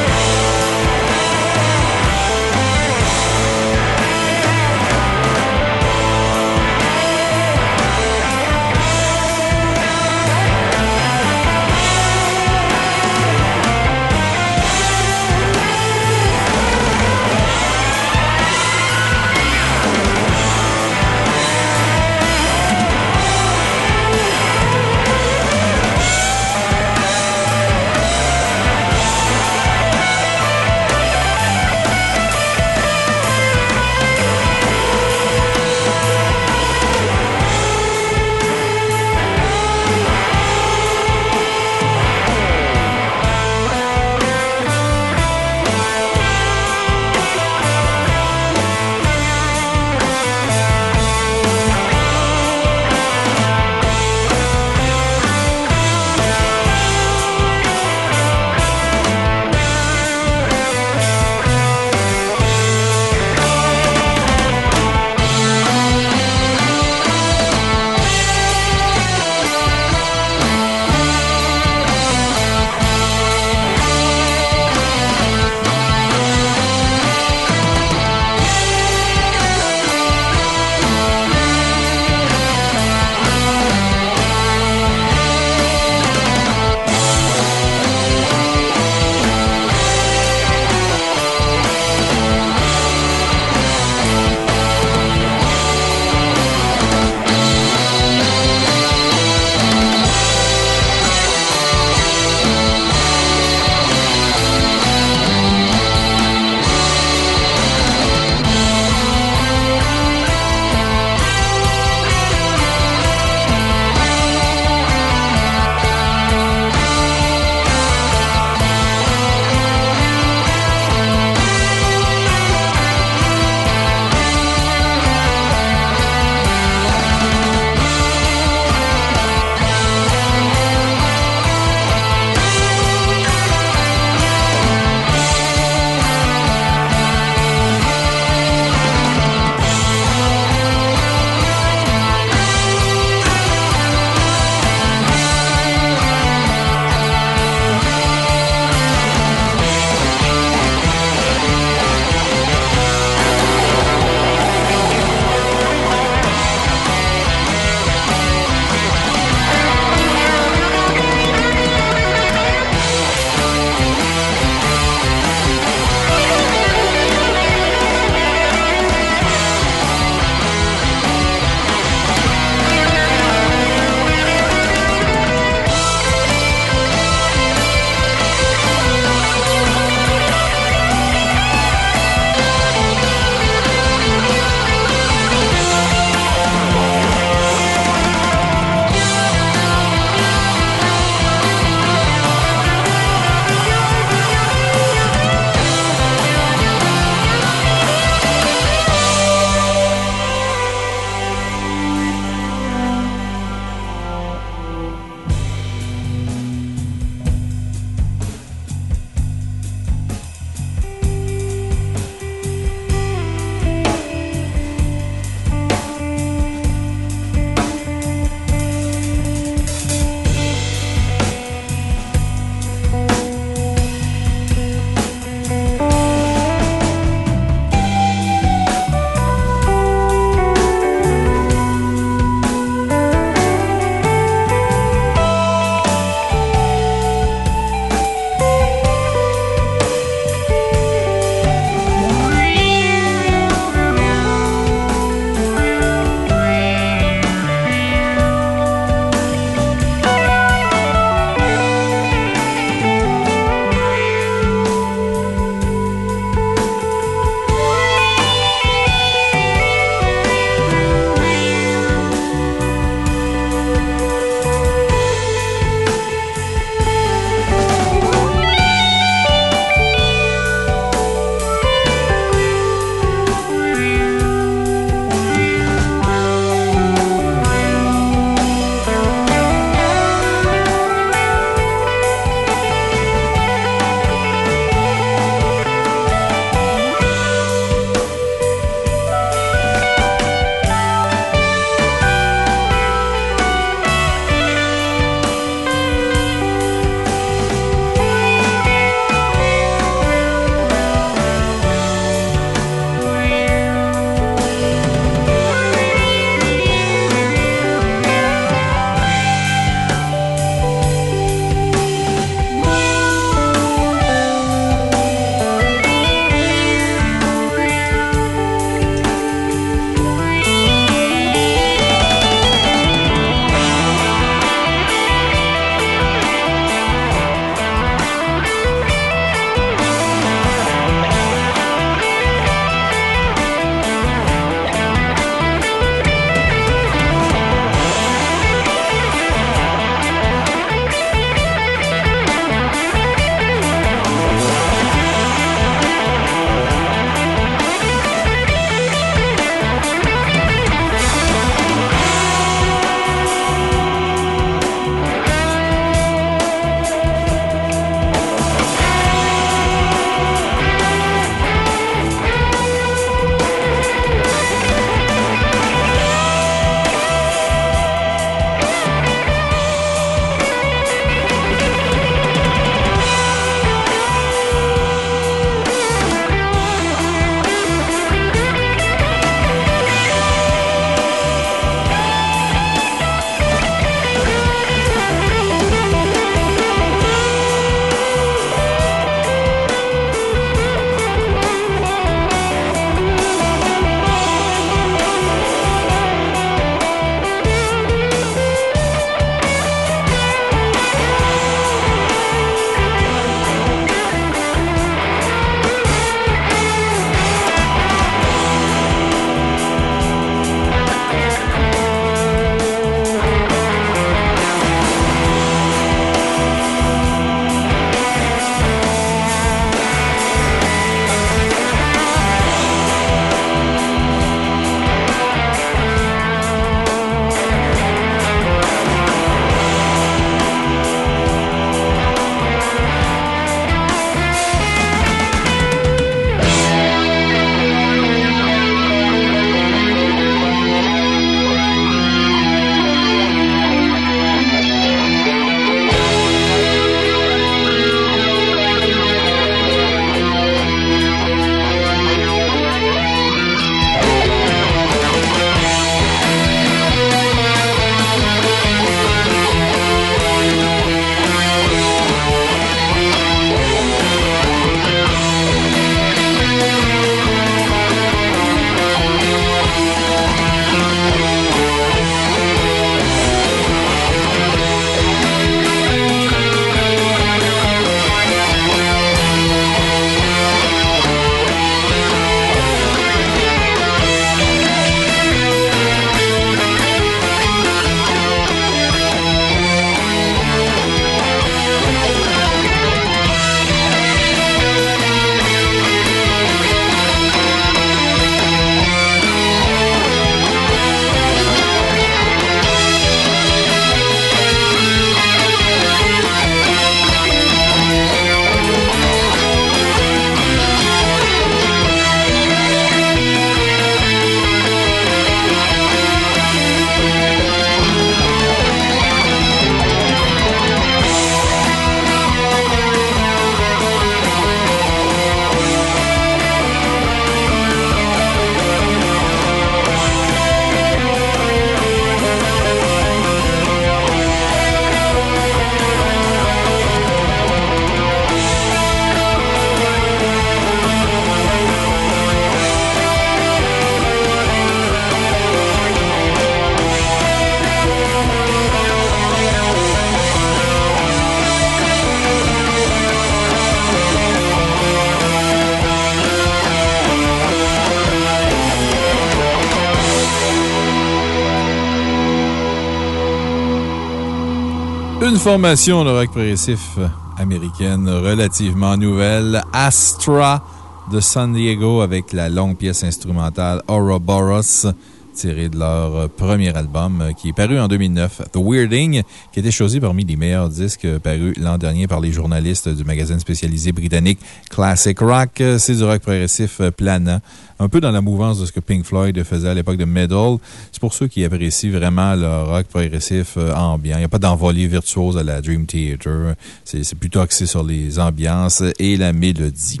formation de rock progressif américaine relativement nouvelle, Astra de San Diego, avec la longue pièce instrumentale Ouroboros tiré de leur premier album qui est paru en 2009, The Weirding, qui a été choisi parmi les meilleurs disques parus l'an dernier par les journalistes du magazine spécialisé britannique Classic Rock. C'est du rock progressif planant, un peu dans la mouvance de ce que Pink Floyd faisait à l'époque de Metal. C'est pour ceux qui apprécient vraiment le rock progressif ambiant. Il n'y a pas d'envolée virtuose à la Dream Theater. C'est plutôt axé sur les ambiances et la mélodie.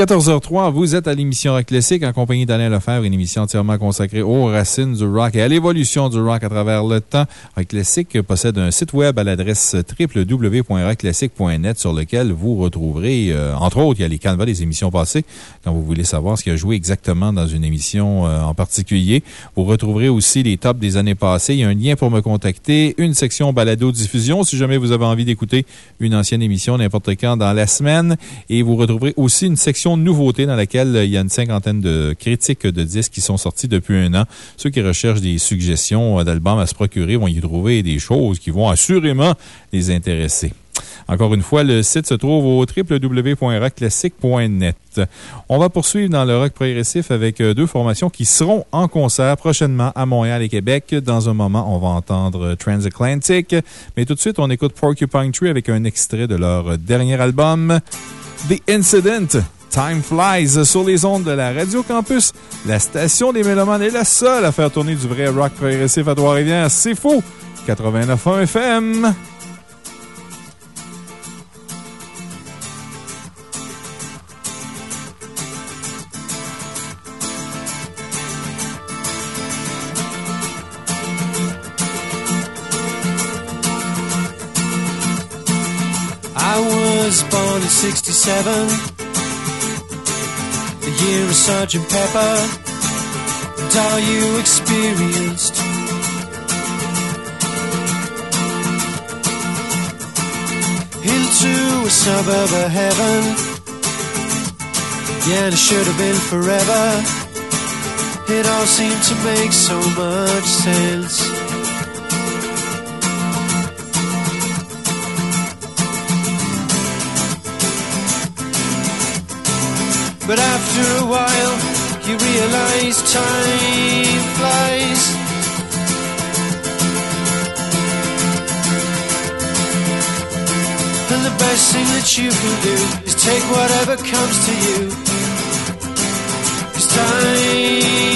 14h03, vous êtes à l'émission Rock Classique en compagnie d'Alain Lefebvre, une émission entièrement consacrée aux racines du rock et à l'évolution du rock à travers le temps. Rock Classique possède un site web à l'adresse www.rockclassique.net sur lequel vous retrouverez, euh, entre autres, il y a les canevas des émissions passées vous voulez savoir ce qui a joué exactement dans une émission euh, en particulier. Vous retrouverez aussi les tops des années passées. Il y a un lien pour me contacter, une section balado-diffusion si jamais vous avez envie d'écouter une ancienne émission n'importe quand dans la semaine. Et vous retrouverez aussi une section nouveauté dans laquelle il y a une cinquantaine de critiques de disques qui sont sortis depuis un an. Ceux qui recherchent des suggestions d'albums à se procurer vont y trouver des choses qui vont assurément les intéresser. Encore une fois, le site se trouve au www.rockclassique.net. On va poursuivre dans le rock progressif avec euh, deux formations qui seront en concert prochainement à Montréal et Québec. Dans un moment, on va entendre Transatlantic. Mais tout de suite, on écoute Porcupine Tree avec un extrait de leur dernier album, The Incident. Time Flies sur les ondes de la Radio Campus. La station des Mélomanes est la seule à faire tourner du vrai rock progressif à Trois-Rivières. C'est faux! 89.1 FM. 67, the year of Sgt. Pepper, and all you experienced. Into a suburb of heaven, yeah, it should have been forever. It all seemed to make so much sense. But after a while, you realize time flies. And the best thing that you can do is take whatever comes to you. Cause time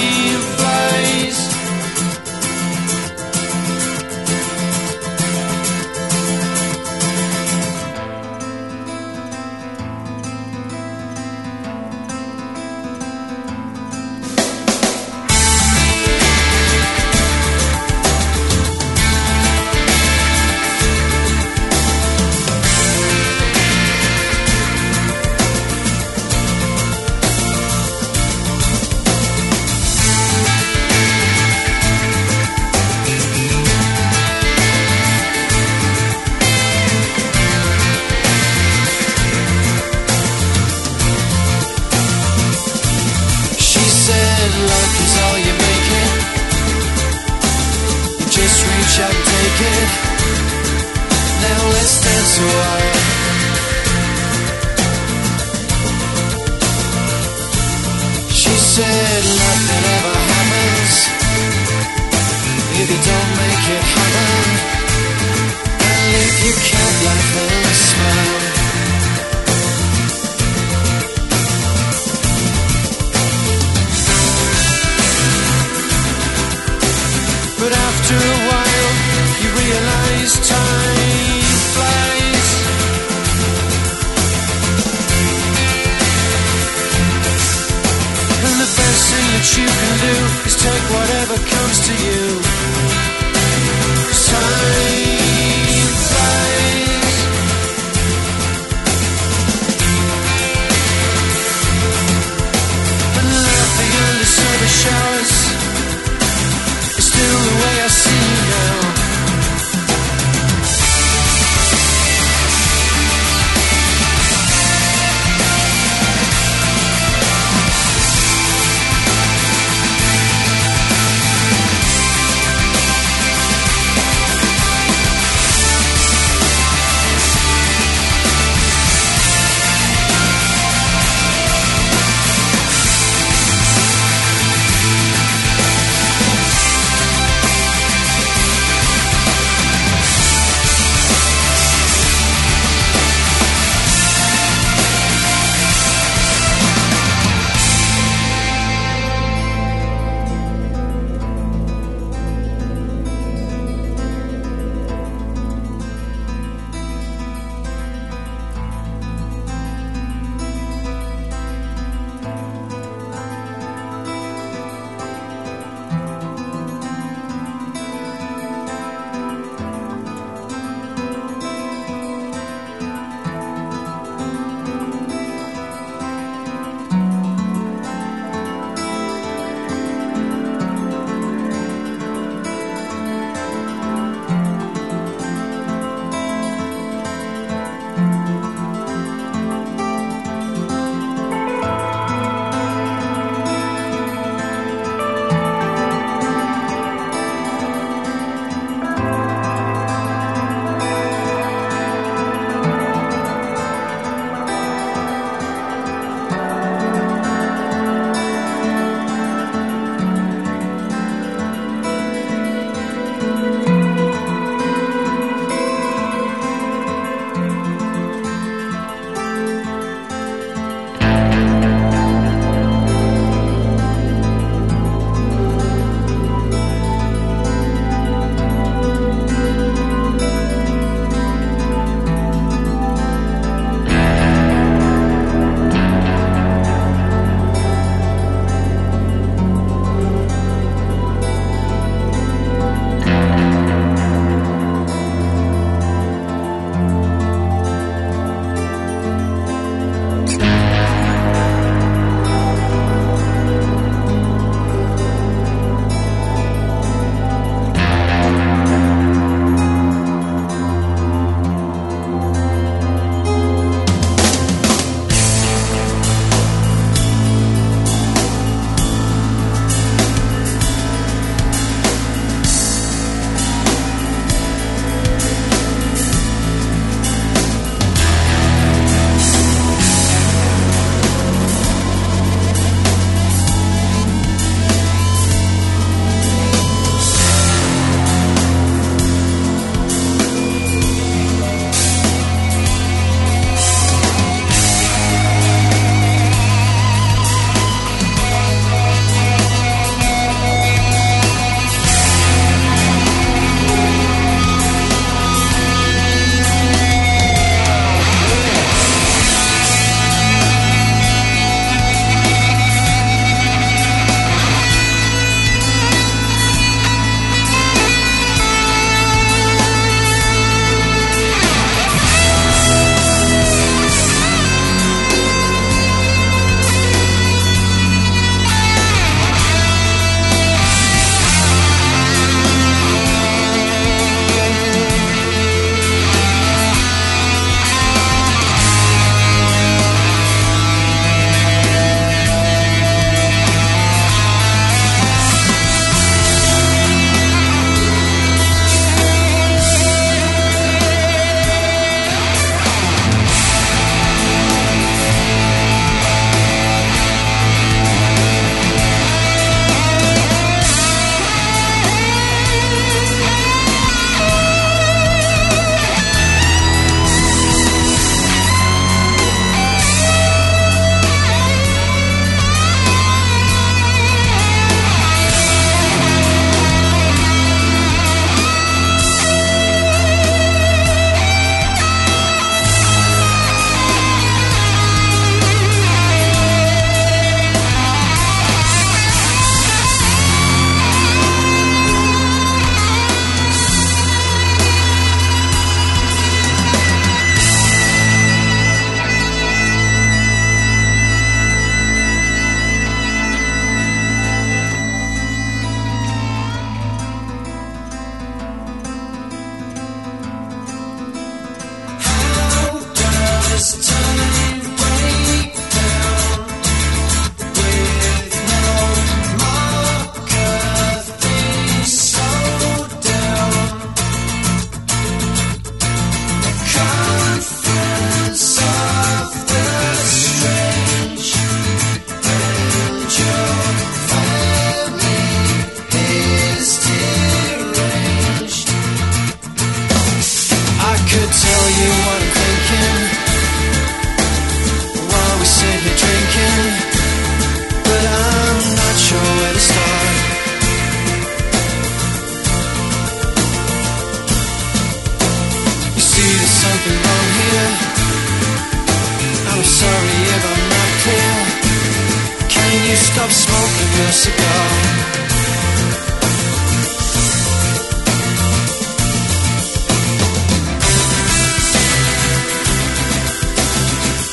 stop smoking your cigar?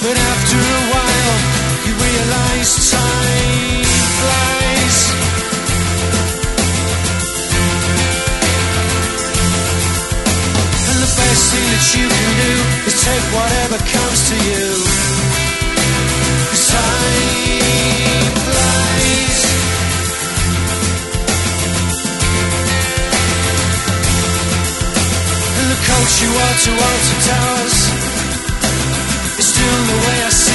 But after a while, you realize time flies. And the best thing that you can do is take whatever comes to you. You are to Alton Towers. Is still the way I see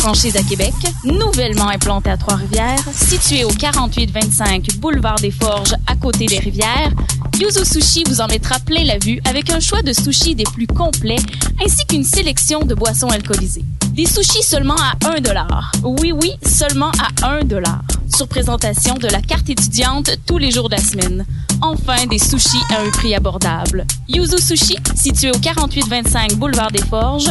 franchises à Québec, nouvellement implantées à Trois-Rivières, située au 4825 Boulevard des Forges à côté des rivières, Yuzu Sushi vous en mettra plein la vue avec un choix de sushis des plus complets ainsi qu'une sélection de boissons alcoolisées. Des sushis seulement à 1 dollar. Oui, oui, seulement à 1 dollar. Sur présentation de la carte étudiante tous les jours de la semaine. Enfin, des sushis à un prix abordable. Yuzu Sushi, situé au 4825 Boulevard des Forges,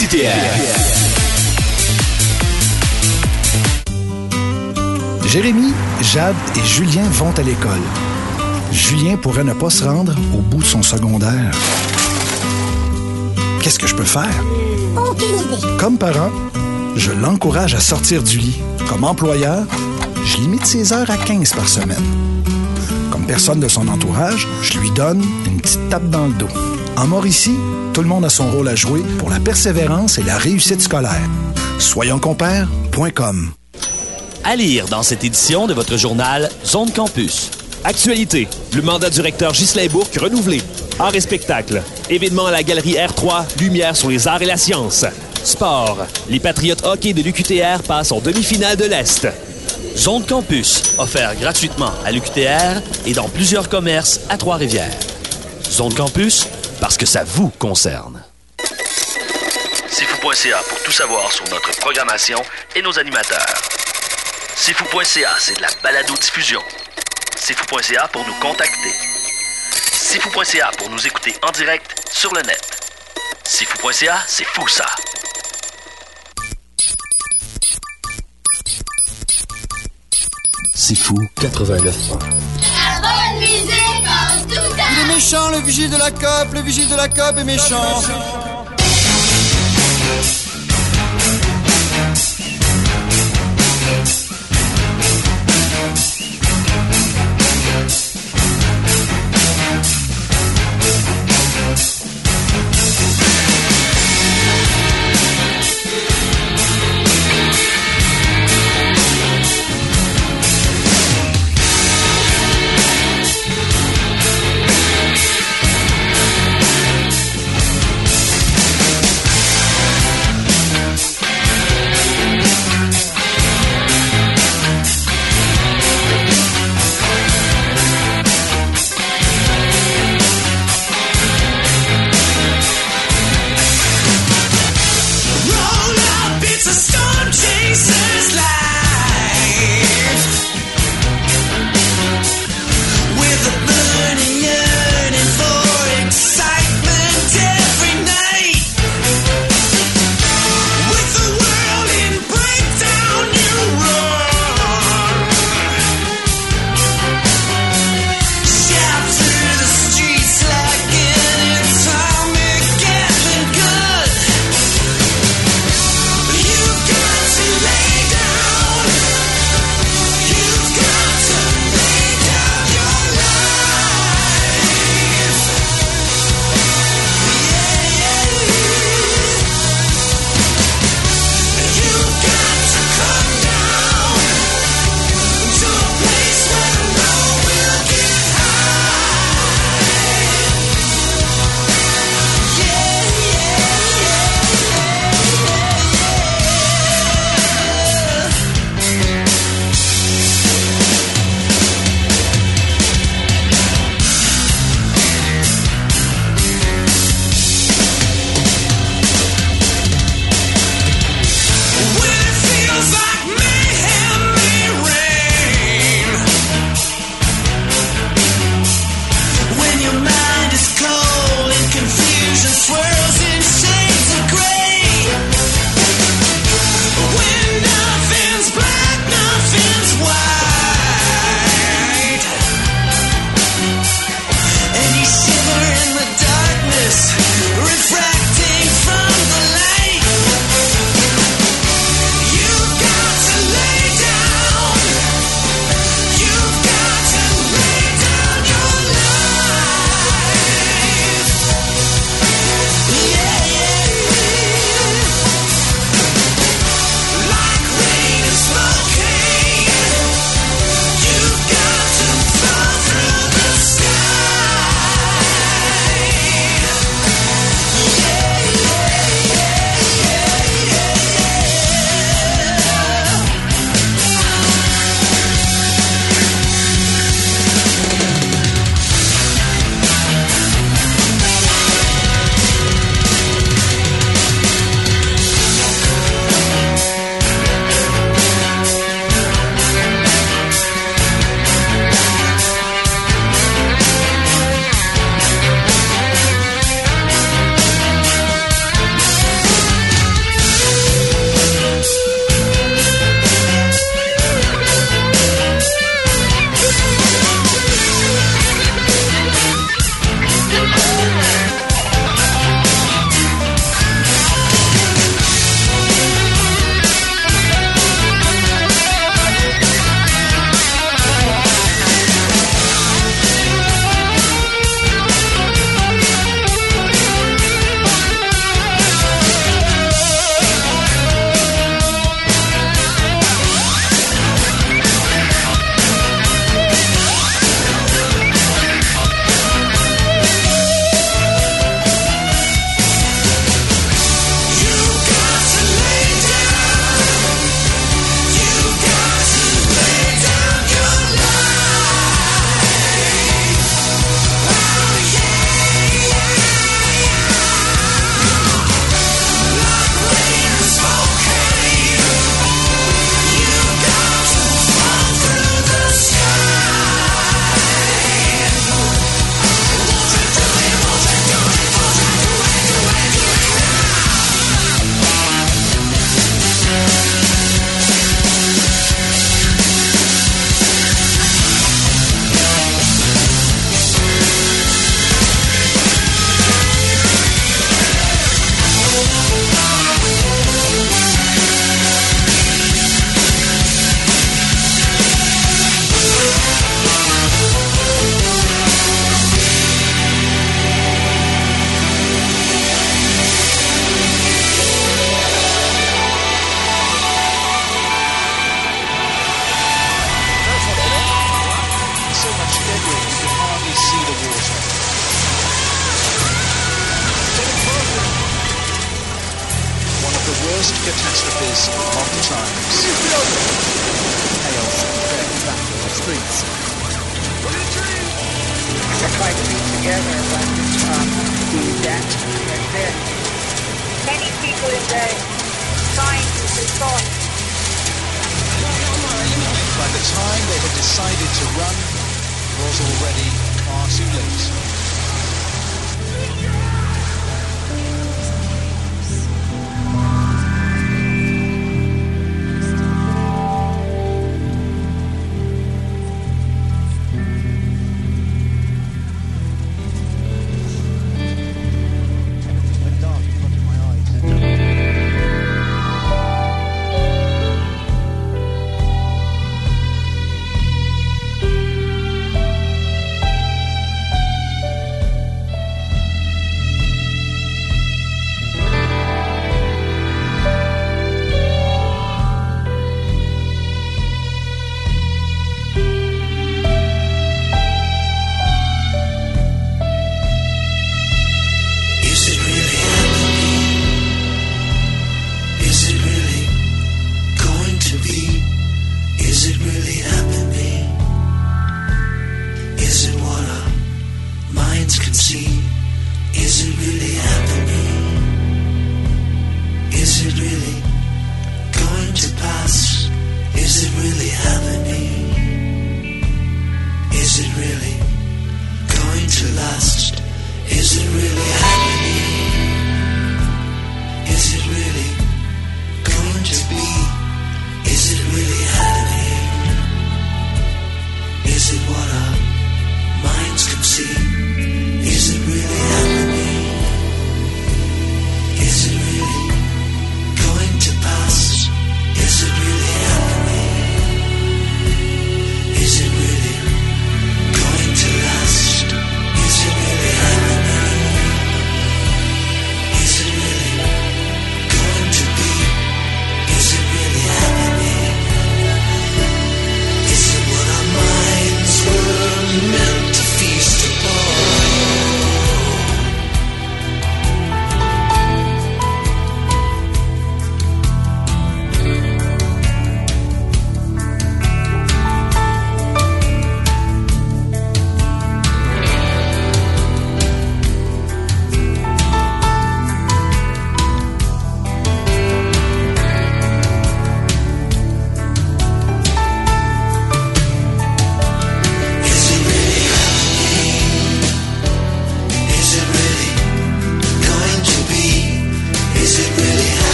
CTR. Jérémy, Jade et Julien vont à l'école. Julien pourrait ne pas se rendre au bout de son secondaire. Qu'est-ce que je peux faire? Comme parent, je l'encourage à sortir du lit. Comme employeur, je limite ses heures à 15 par semaine. Comme personne de son entourage, je lui donne une petite tape dans le dos. En Mauricie, tout le monde a son rôle à jouer pour la persévérance et la réussite scolaire. Soyonscompères.com À lire dans cette édition de votre journal Zone Campus. Actualité. Le mandat du recteur Ghislain Bourque renouvelé. Art et spectacle. Événement à la galerie R3, Lumière sur les arts et la science. Sport. Les Patriotes hockey de l'UQTR passent en demi-finale de l'Est. Zone Campus, offert gratuitement à l'UQTR et dans plusieurs commerces à Trois-Rivières. Zone Campus, parce que ça vous concerne. C'est fou.ca pour tout savoir sur notre programmation et nos animateurs. C'est fou.ca, c'est de la balado-diffusion. C'est fou.ca pour nous contacter. C'est fou.ca pour nous écouter en direct sur le net. C'est fou.ca, c'est fou ça. C'est fou 89 La méchant, le vigile de la COP, le vigile de la COP est méchant.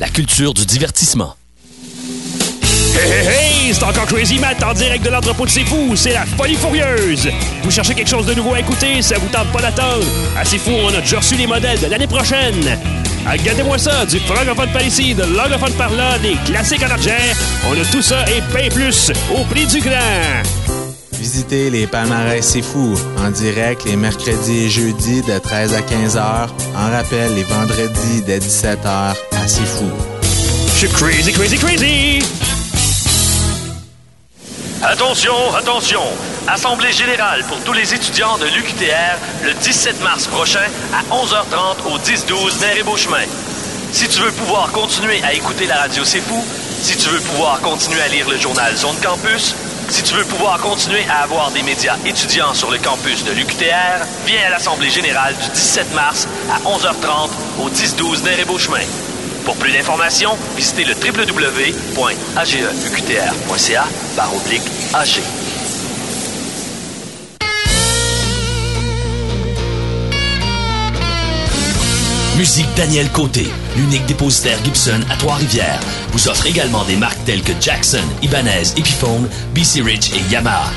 la culture du divertissement. Hey, hey, hey! C'est encore Crazy Matt en direct de l'entrepôt de C'est Fou. C'est la folie furieuse. Vous cherchez quelque chose de nouveau à écouter? Ça vous tente pas d'attendre? À C'est Fou, on a déjà reçu les modèles de l'année prochaine. Regardez-moi ça, du francophone par ici, de l'anglophone par là, des classiques en argent. On a tout ça et paye plus au prix du grand. Visitez les palmarès C'est Fou en direct les mercredis et jeudis de 13 à 15 heures. En rappel, les vendredis dès 17 heures à C'est Fou. Je suis crazy, crazy, crazy! Attention, attention! Assemblée générale pour tous les étudiants de l'UQTR le 17 mars prochain à 11h30 au 10-12 Mère et Beauchemin. Si tu veux pouvoir continuer à écouter la radio C'est Fou, si tu veux pouvoir continuer à lire le journal Zone Campus, si tu veux pouvoir continuer à avoir des médias étudiants sur le campus de l'UQTR, viens à l'Assemblée générale du 17 mars à 11h30 au 10-12 Mère et Beauchemin. Pour plus d'informations, visitez le www.ageuqtr.ca barre oblique AG. Musique Daniel Côté, l'unique dépositaire Gibson à Trois-Rivières, vous offre également des marques telles que Jackson, Ibanez, Epiphone, BC Rich et Yamaha.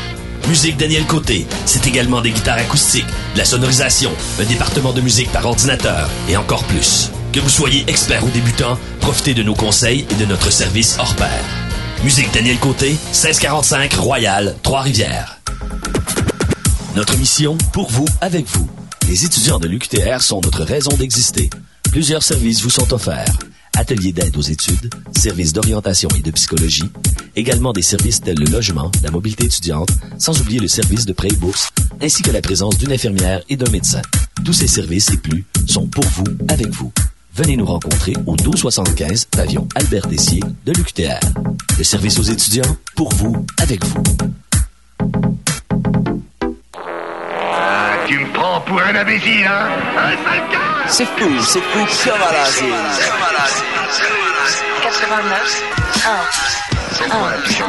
Musique Daniel Côté, c'est également des guitares acoustiques, de la sonorisation, un département de musique par ordinateur et encore plus. Que vous soyez expert ou débutant, profitez de nos conseils et de notre service hors pair. Musique Daniel Côté, 1645 Royal, Trois-Rivières. Notre mission, pour vous, avec vous. Les étudiants de l'UQTR sont notre raison d'exister. Plusieurs services vous sont offerts. Ateliers d'aide aux études, services d'orientation et de psychologie, également des services tels le logement, la mobilité étudiante, sans oublier le service de prêt et bourse, ainsi que la présence d'une infirmière et d'un médecin. Tous ces services et plus sont pour vous, avec vous. Venez nous rencontrer au 1275 pavillon Albert Dessier de l'UQTR. Le service aux étudiants, pour vous, avec vous. Ah, tu me prends pour un imbécile, hein Un sale gars C'est fou, c'est fou comme à l'asile. 89 1 C'est quoi tu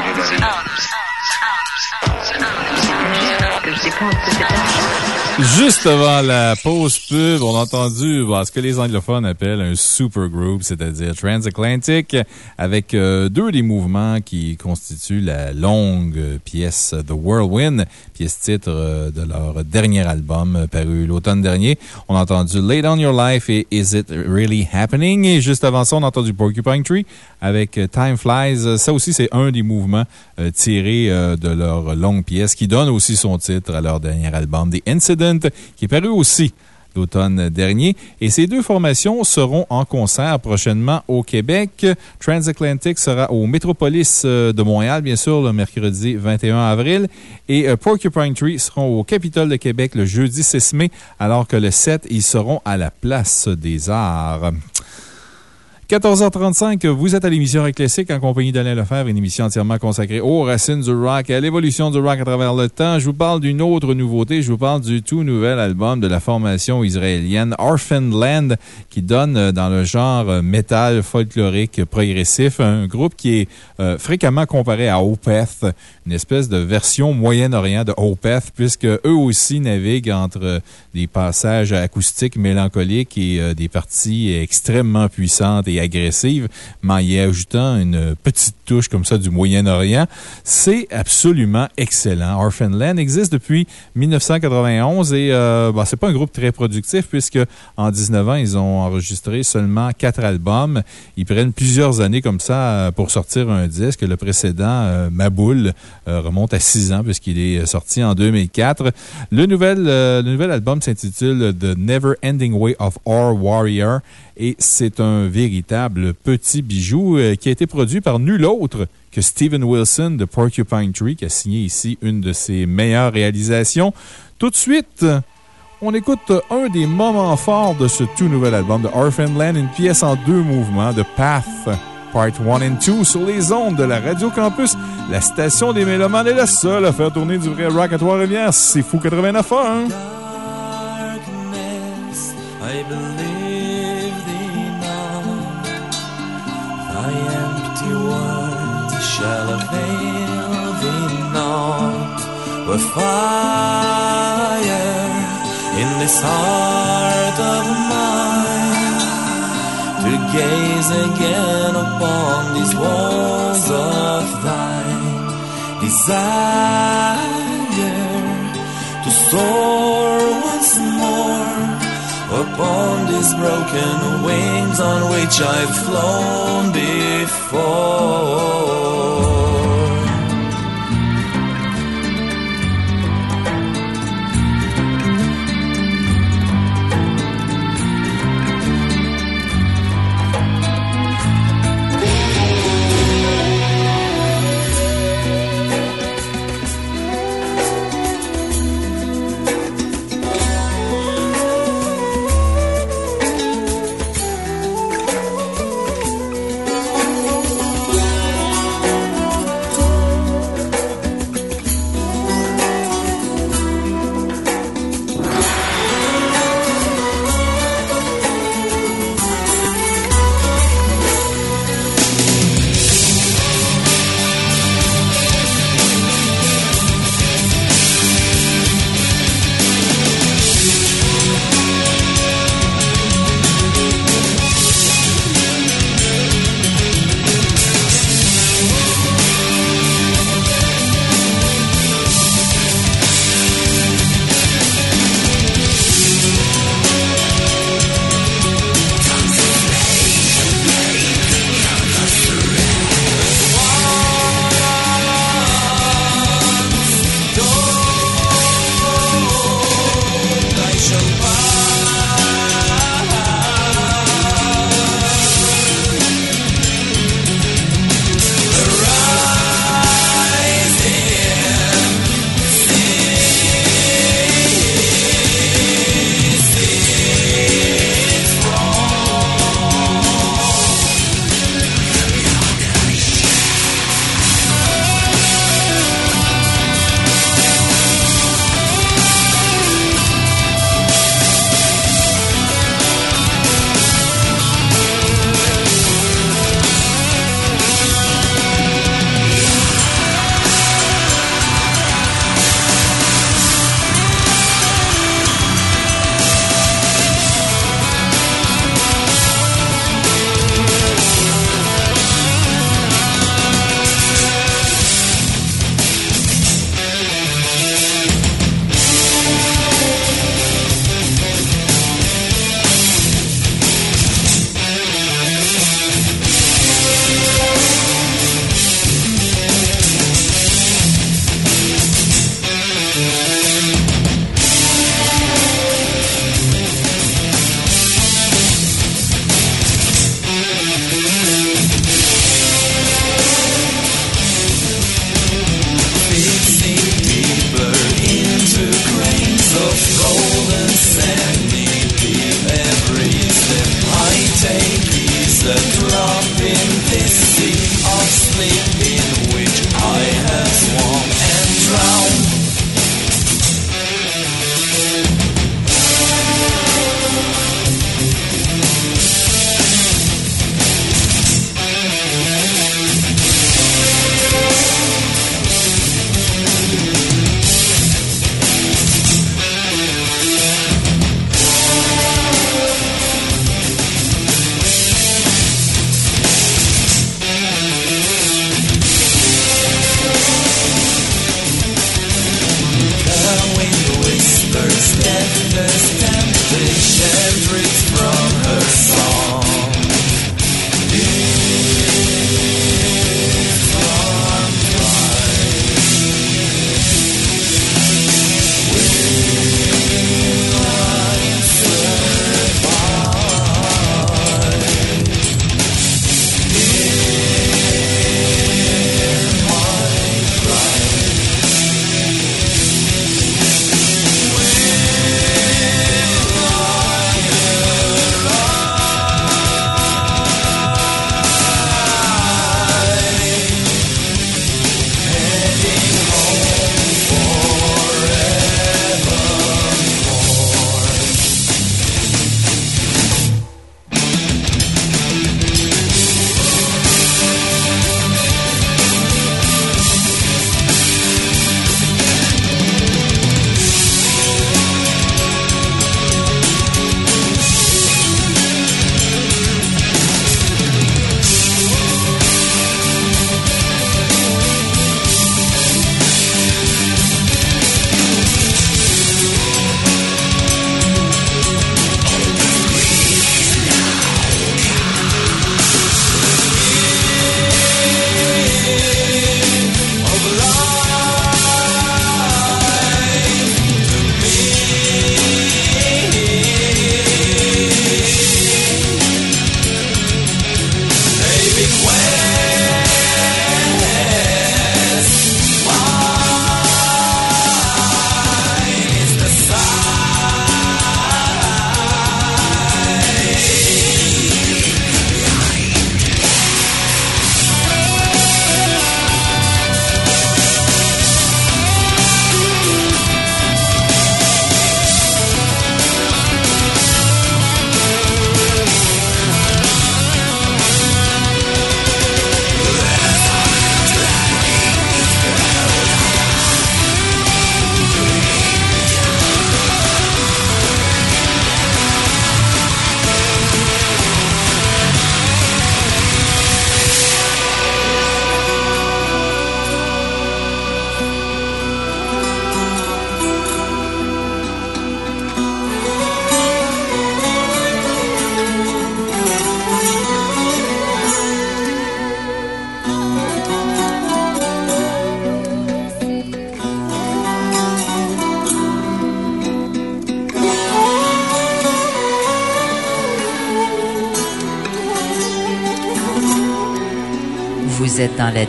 Juste avant la pause pub, on a entendu bon, ce que les anglophones appellent un super group, c'est-à-dire Transatlantic, avec euh, deux des mouvements qui constituent la longue pièce The Whirlwind, pièce titre euh, de leur dernier album paru l'automne dernier. On a entendu Lay Down Your Life et Is It Really Happening? Et juste avant ça, on a entendu Porcupine Tree avec euh, Time Flies. Ça aussi, c'est un des mouvements tirés de leur longue pièce qui donne aussi son titre à leur dernier album, The Incident, qui est paru aussi l'automne dernier. Et ces deux formations seront en concert prochainement au Québec. Transatlantic sera au Métropolis euh, de Montréal, bien sûr, le mercredi 21 avril. Et euh, Porcupine Tree seront au Capitole de Québec le jeudi 6 mai, alors que le 7, ils seront à la Place des Arts. 14h35, vous êtes à l'émission Rock en compagnie d'Alain Lefebvre, une émission entièrement consacrée aux racines du rock et à l'évolution du rock à travers le temps. Je vous parle d'une autre nouveauté. Je vous parle du tout nouvel album de la formation israélienne Orphan Land qui donne euh, dans le genre euh, métal folklorique progressif un groupe qui est euh, fréquemment comparé à Opeth, une espèce de version Moyen-Orient de Opeth, puisque eux aussi naviguent entre des passages acoustiques mélancoliques et euh, des parties extrêmement puissantes et agressives, mais en y ajoutant une petite touche comme ça du Moyen-Orient. C'est absolument excellent. Orphan Land existe depuis 1991 et euh, bah, c'est pas un groupe très productif puisque en 19 ans, ils ont enregistré seulement quatre albums. Ils prennent plusieurs années comme ça euh, pour sortir un disque. Le précédent, euh, Maboul, euh, remonte à six ans puisqu'il est sorti en 2004. Le nouvel, euh, le nouvel album s'intitule The Never Ending Way of Our Warrior et c'est un véritable petit bijou euh, qui a été produit par nul autre que Steven Wilson de Porcupine Tree qui a signé ici une de ses meilleures réalisations. Tout de suite, On écoute un des moments forts de ce tout nouvel album de Orphan Land, une pièce en deux mouvements de Path. Part 1 and 2 sur les ondes de la Radio Campus. La station des Mélomanes est la seule à faire tourner du vrai rock à Trois-Rivières. C'est fou 89 hein? I believe Thy empty words shall avail thee not. A fire in this heart of mine to gaze again upon these walls of thine. Desire to soar once more upon these broken wings on which I've flown before.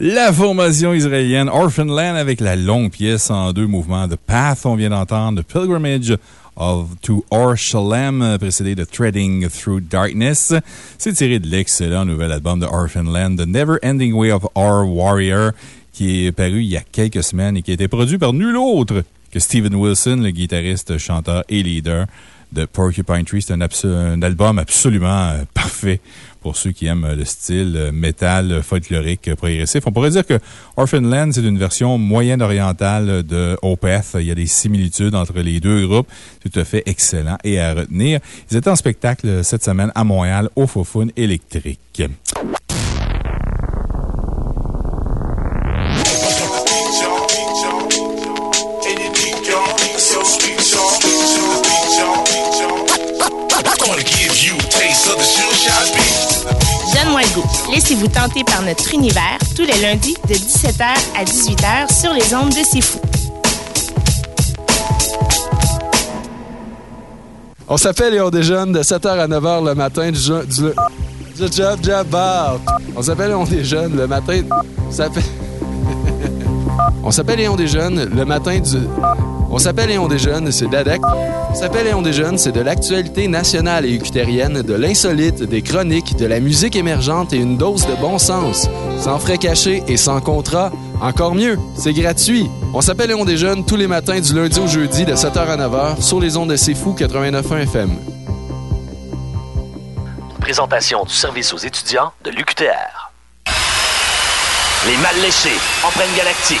La formation israélienne Orphan Land avec la longue pièce en deux mouvements The Path. On vient d'entendre The Pilgrimage of to Orshalem, précédé de Treading Through Darkness. C'est tiré de l'excellent nouvel album de Orphan Land, The Never Ending Way of Our Warrior, qui est paru il y a quelques semaines et qui a été produit par nul autre que Steven Wilson, le guitariste, chanteur et leader de Porcupine Tree. C'est un, album absolument euh, parfait pour ceux qui aiment le style euh, métal folklorique progressif. On pourrait dire que Orphan Land, c'est une version moyenne-orientale de Opeth. Il y a des similitudes entre les deux groupes. Tout à fait excellent et à retenir. Ils étaient en spectacle cette semaine à Montréal au Fofun électrique. Laissez-vous tenter par notre univers tous les lundis de 17h à 18h sur les ondes de C'est Fou. On s'appelle et on déjeune de 7h à 9h le matin du, du, du job job bar. On s'appelle et on déjeune le matin. on s'appelle et on déjeune le matin du. On s'appelle et on déjeune, c'est d'ADEC. On s'appelle et on déjeune, c'est de l'actualité nationale et ucutérienne, de l'insolite, des chroniques, de la musique émergente et une dose de bon sens. Sans frais cachés et sans contrat. Encore mieux, c'est gratuit. On s'appelle et on déjeune tous les matins du lundi au jeudi de 7h à 9h sur les ondes de C'est Fou 89.1 FM. Présentation du service aux étudiants de l'UQTR. Les Mal Léchés, Empreinte Galactique,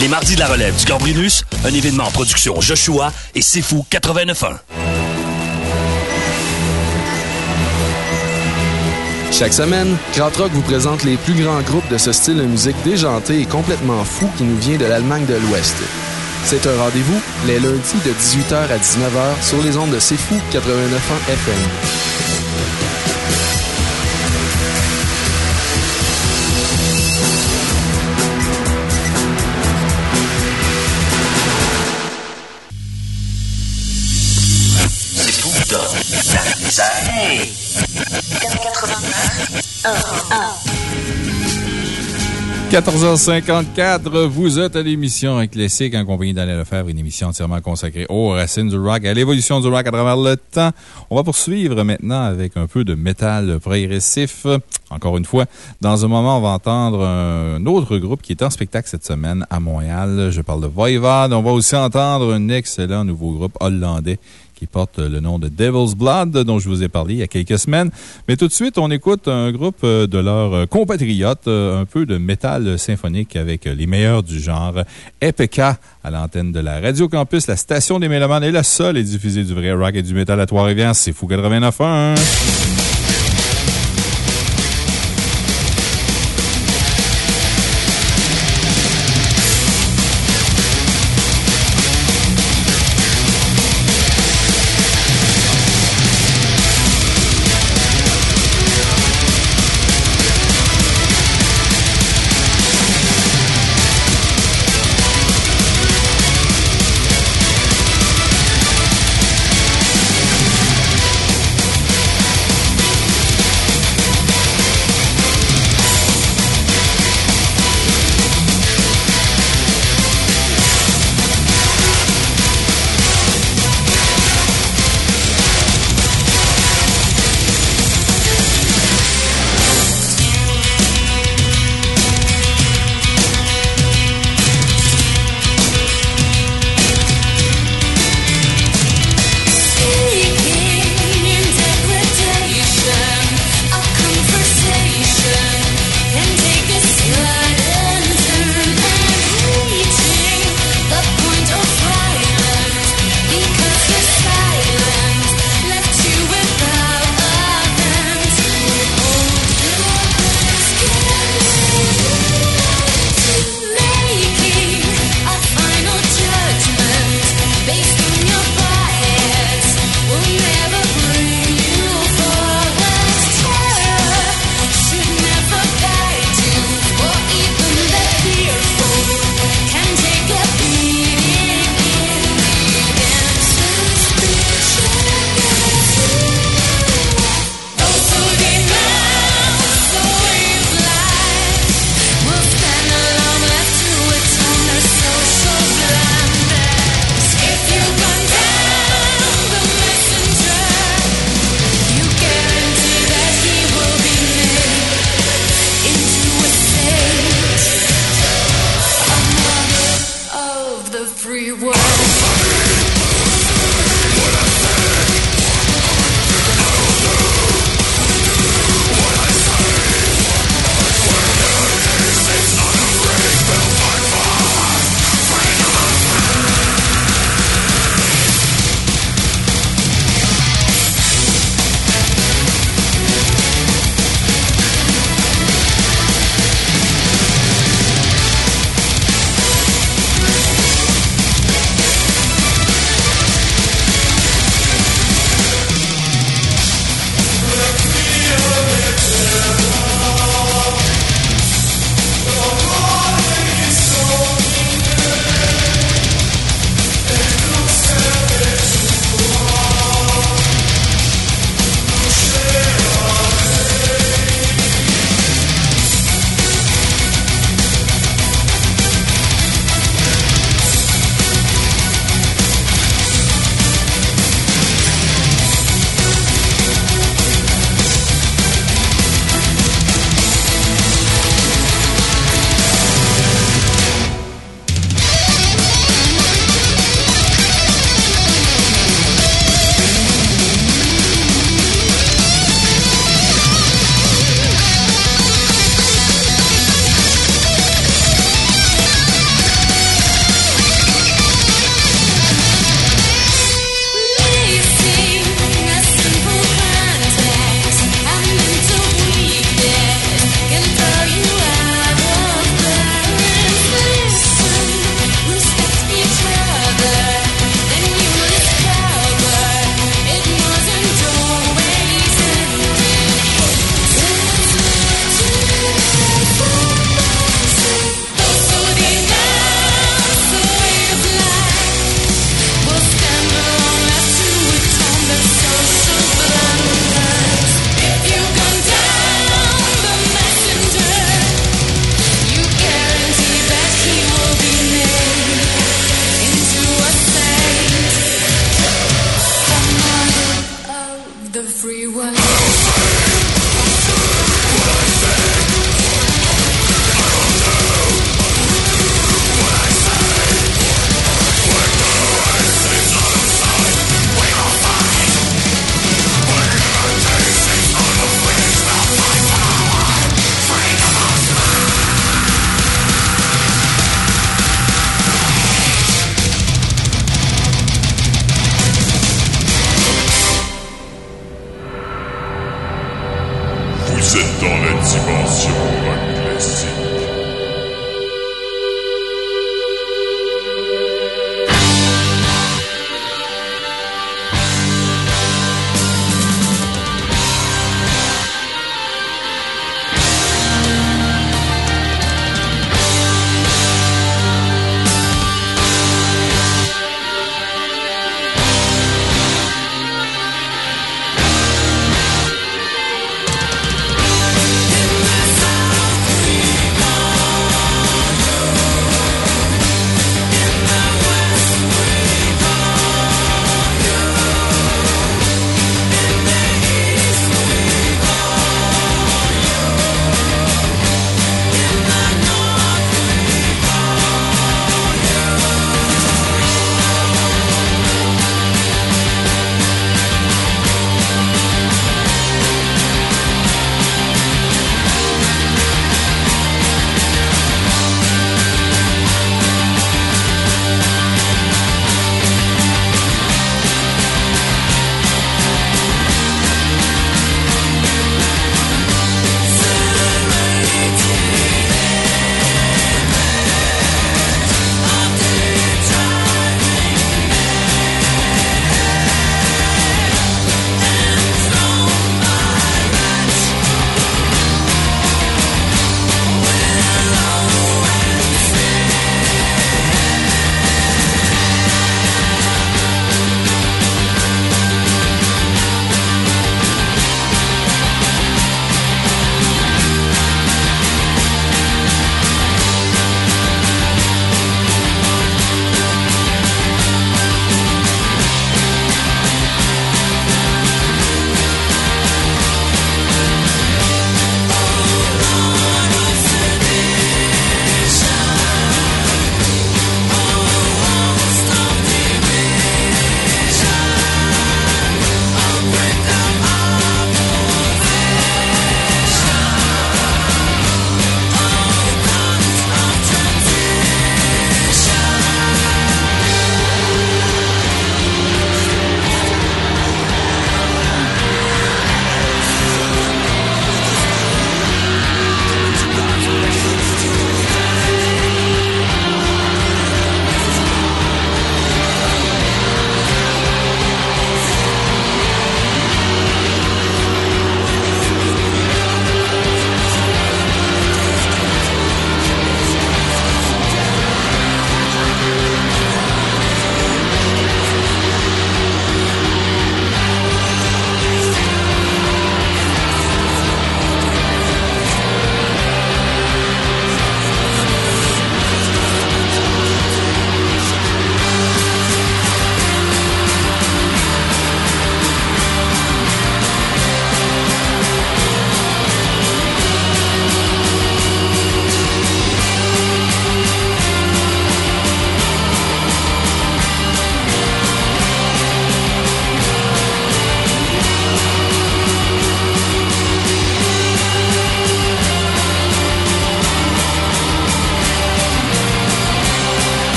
Les mardis de la relève du Gambrinus, un événement en production Joshua et C'est Fou 89.1. Chaque semaine, Krautrock vous présente les plus grands groupes de ce style de musique déjanté et complètement fou qui nous vient de l'Allemagne de l'Ouest. C'est un rendez-vous les lundis de 18h à 19h sur les ondes de C'est Fou 89.1 FM. Ça. Hey! 14h54, vous êtes à l'émission Classique en compagnie d'Alain Lefebvre, une émission entièrement consacrée aux racines du rock, à l'évolution du rock à travers le temps. On va poursuivre maintenant avec un peu de métal progressif. Encore une fois, dans un moment, on va entendre un autre groupe qui est en spectacle cette semaine à Montréal. Je parle de Voivod. On va aussi entendre un excellent nouveau groupe hollandais qui porte le nom de Devil's Blood, dont je vous ai parlé il y a quelques semaines. Mais tout de suite, on écoute un groupe de leurs compatriotes, un peu de métal symphonique avec les meilleurs du genre. EPK à l'antenne de la Radio Campus, la station des Mélomanes est la seule à diffuser du vrai rock et du métal à Trois-Rivières. C'est Fou 89.1.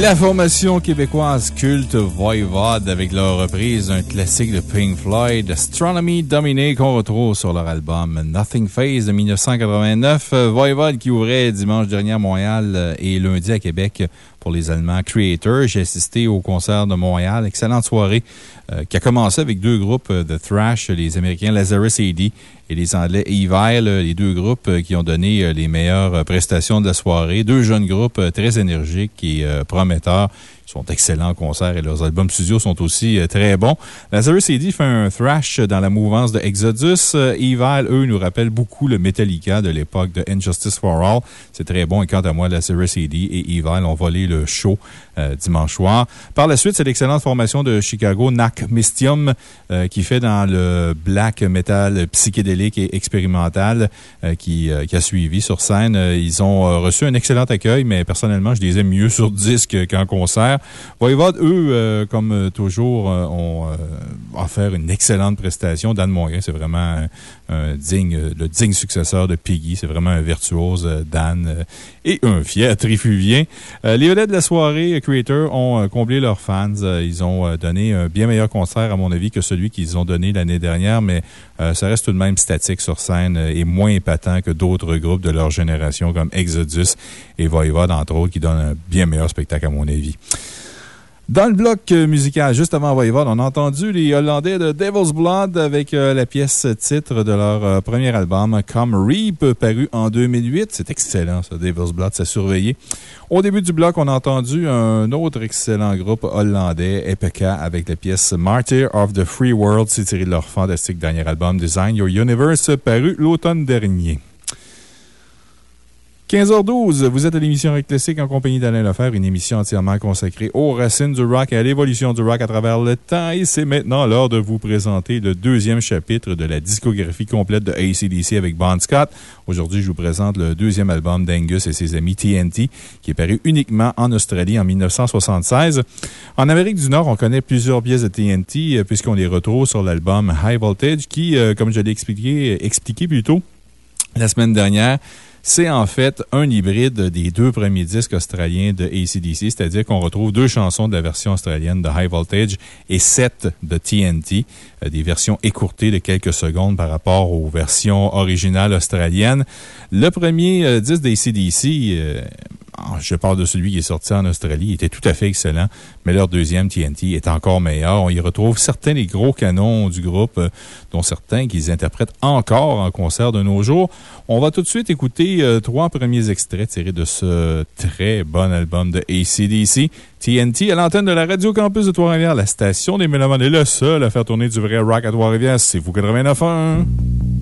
La formation québécoise culte Voivode avec leur reprise d'un classique de Pink Floyd, Astronomy Dominé, qu'on retrouve sur leur album Nothing Phase de 1989. Voivode qui ouvrait dimanche dernier à Montréal et lundi à Québec pour les Allemands Creator. J'ai assisté au concert de Montréal. Excellente soirée euh, qui a commencé avec deux groupes de thrash, les Américains Lazarus AD et les Anglais Evil, les deux groupes euh, qui ont donné euh, les meilleures prestations de la soirée. Deux jeunes groupes très énergiques et prometteurs sont excellents en concert et leurs albums studio sont aussi euh, très bons. Lazarus AD fait un thrash dans la mouvance de Exodus. Euh, Evil, eux, nous rappellent beaucoup le Metallica de l'époque de Injustice for All. C'est très bon et quant à moi, Lazarus AD et Evil ont volé le show dimanche soir. Par la suite, c'est l'excellente formation de Chicago, Nac Mystium, qui fait dans le black metal psychédélique et expérimental qui, qui a suivi sur scène. Ils ont reçu un excellent accueil, mais personnellement, je les aime mieux sur disque qu'en concert. Voivode, eux, euh, comme euh, toujours, euh, ont offert une excellente prestation. Dan Mongrain, c'est vraiment un, digne, le digne successeur de Piggy. C'est vraiment un virtuose, Dan, et un fier trifuvien. les vedettes de la soirée, Creator, ont comblé leurs fans. ils ont donné un bien meilleur concert, à mon avis, que celui qu'ils ont donné l'année dernière, mais ça reste tout de même statique sur scène et moins épatant que d'autres groupes de leur génération, comme Exodus et Voivode, entre autres, qui donnent un bien meilleur spectacle, à mon avis. Dans le bloc musical, juste avant Voivode, on a entendu les Hollandais de Devil's Blood avec euh, la pièce titre de leur euh, premier album, Come Reap, paru en 2008. C'est excellent, ça, Devil's Blood, c'est surveillé. Au début du bloc, on a entendu un autre excellent groupe hollandais, EPK, avec la pièce Martyr of the Free World, c'est tiré de leur fantastique dernier album, Design Your Universe, paru l'automne dernier. 15h12, vous êtes à l'émission Rock Classique en compagnie d'Alain Lefer, une émission entièrement consacrée aux racines du rock et à l'évolution du rock à travers le temps. Et c'est maintenant l'heure de vous présenter le deuxième chapitre de la discographie complète de ACDC avec Bon Scott. Aujourd'hui, je vous présente le deuxième album d'Angus et ses amis TNT, qui est paru uniquement en Australie en 1976. En Amérique du Nord, on connaît plusieurs pièces de TNT, euh, puisqu'on les retrouve sur l'album High Voltage, qui, euh, comme je l'ai expliqué, expliqué plus tôt la semaine dernière, c'est en fait un hybride des deux premiers disques australiens de ACDC, c'est-à-dire qu'on retrouve deux chansons de la version australienne de High Voltage et sept de TNT, euh, des versions écourtées de quelques secondes par rapport aux versions originales australiennes. Le premier euh, disque d'ACDC, je parle de celui qui est sorti en Australie, il était tout à fait excellent, mais leur deuxième TNT est encore meilleur. On y retrouve certains des gros canons du groupe, euh, dont certains qu'ils interprètent encore en concert de nos jours. On va tout de suite écouter euh, trois premiers extraits tirés de ce très bon album de ACDC. TNT à l'antenne de la Radio Campus de Trois-Rivières, la station des Mélomanes est le seul à faire tourner du vrai rock à Trois-Rivières. C'est vous 89.1.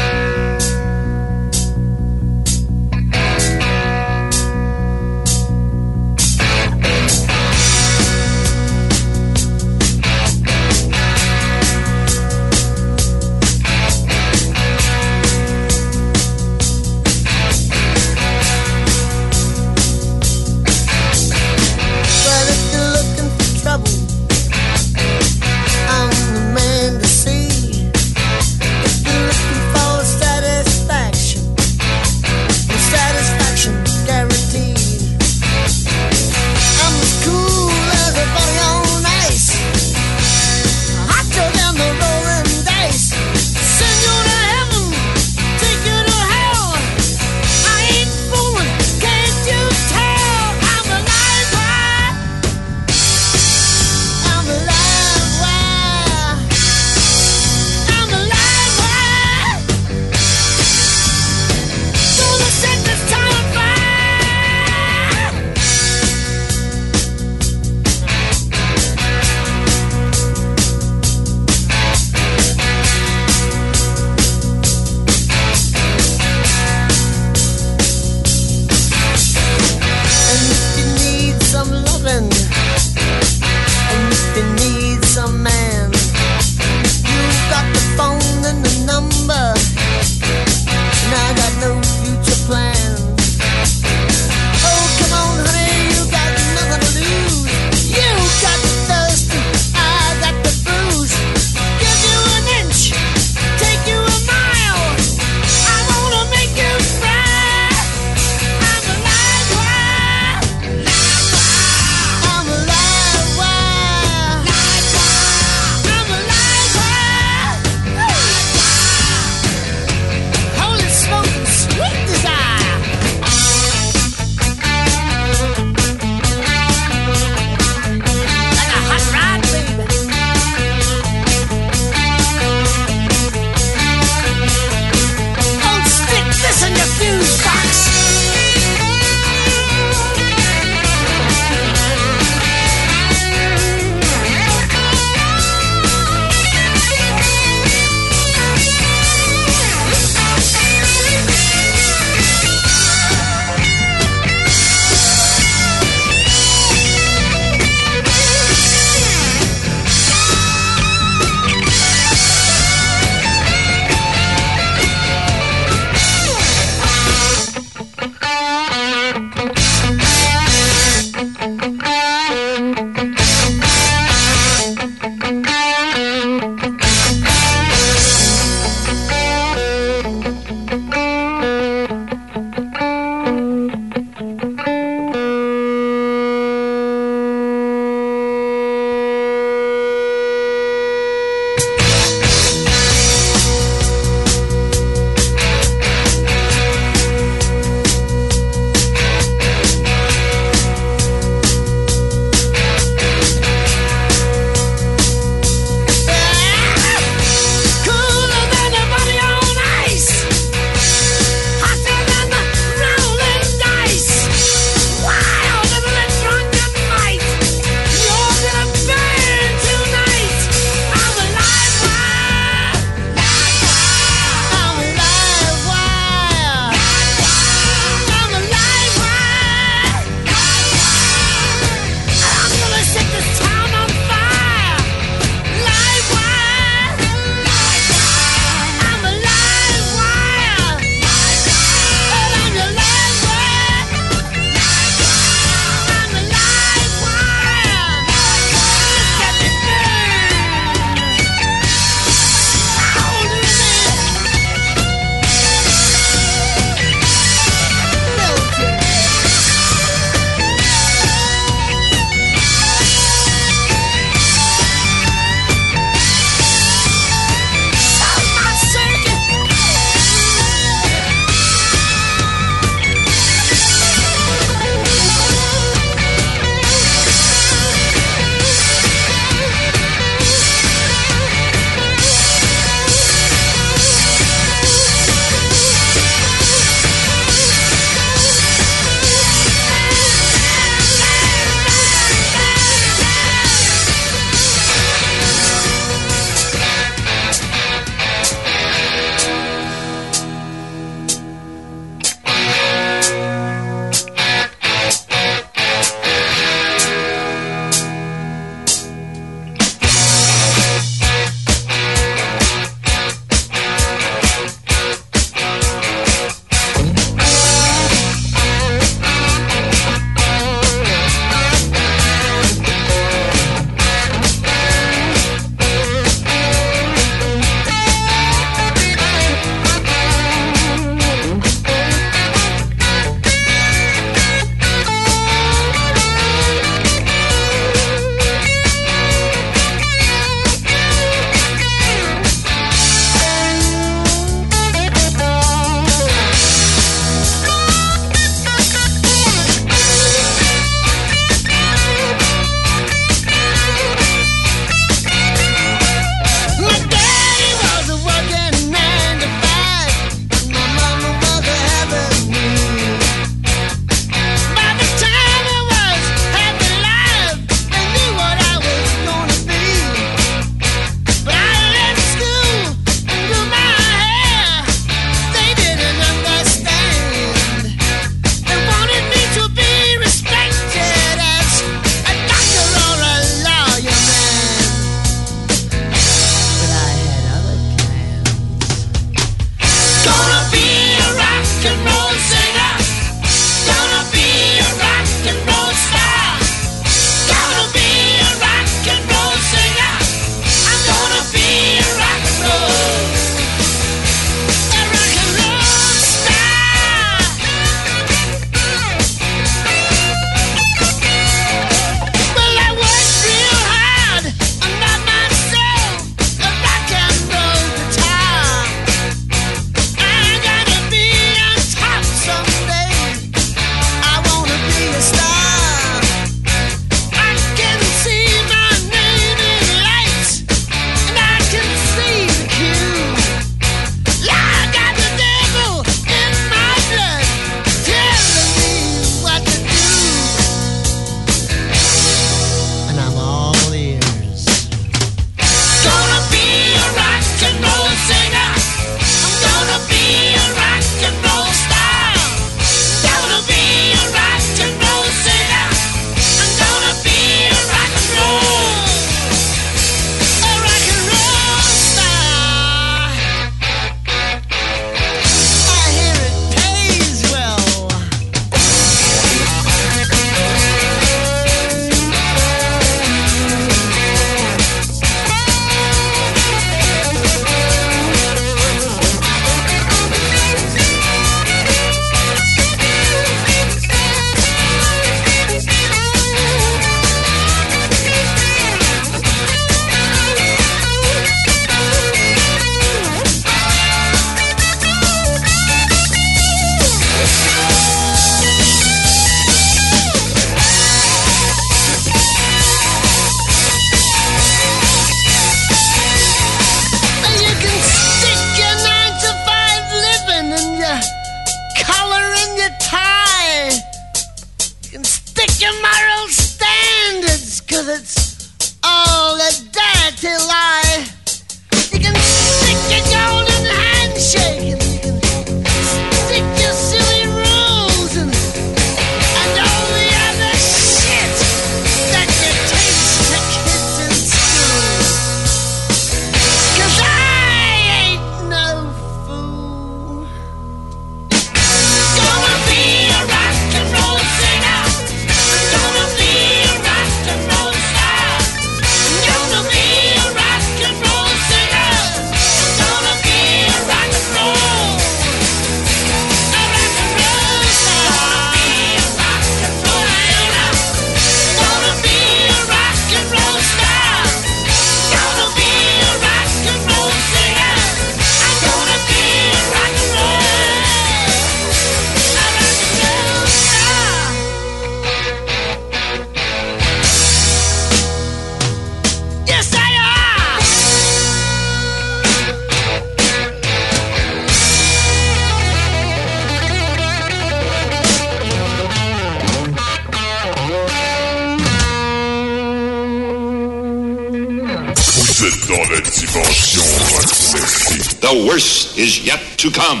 To come.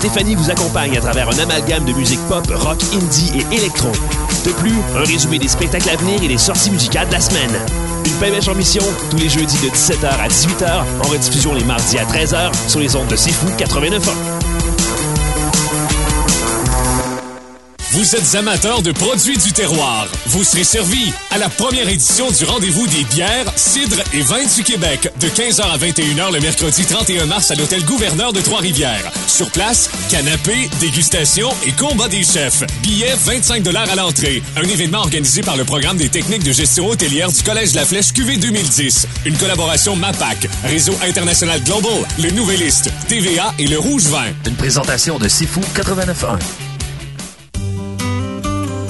Stéphanie vous accompagne à travers un amalgame de musique pop, rock, indie et électro. De plus, un résumé des spectacles à venir et des sorties musicales de la semaine. Une pêche en mission, tous les jeudis de 17h à 18h, en rediffusion les mardis à 13h sur les ondes de C'est Fou 89.1. Vous êtes amateur de produits du terroir. Vous serez servi à la première édition du rendez-vous des bières, cidres et vins du Québec de 15h à 21h le mercredi 31 mars à l'hôtel Gouverneur de Trois-Rivières. Sur place, canapé, dégustation et combat des chefs. Billets 25 à l'entrée. Un événement organisé par le programme des techniques de gestion hôtelière du Collège la Flèche QV 2010. Une collaboration MAPAC, Réseau international Global, le Nouvelliste, TVA et le Rouge Vin. Une présentation de Sifu 89.1.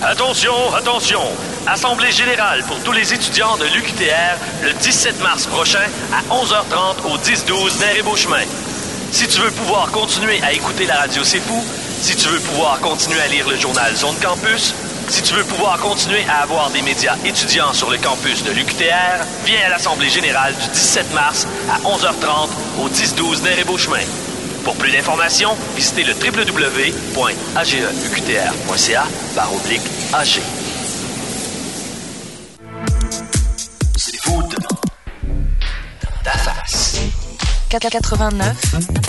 Attention, attention! Assemblée générale pour tous les étudiants de l'UQTR le 17 mars prochain à 11h30 au 10-12 Néré Beauchemin. Si tu veux pouvoir continuer à écouter la radio C'est Fou, si tu veux pouvoir continuer à lire le journal Zone Campus, si tu veux pouvoir continuer à avoir des médias étudiants sur le campus de l'UQTR, viens à l'Assemblée générale du 17 mars à 11h30 au 10-12 Néré Beauchemin. Pour plus d'informations, visitez le www.ageuqtr.ca par oblique AG. C'est foot dans ta face. 89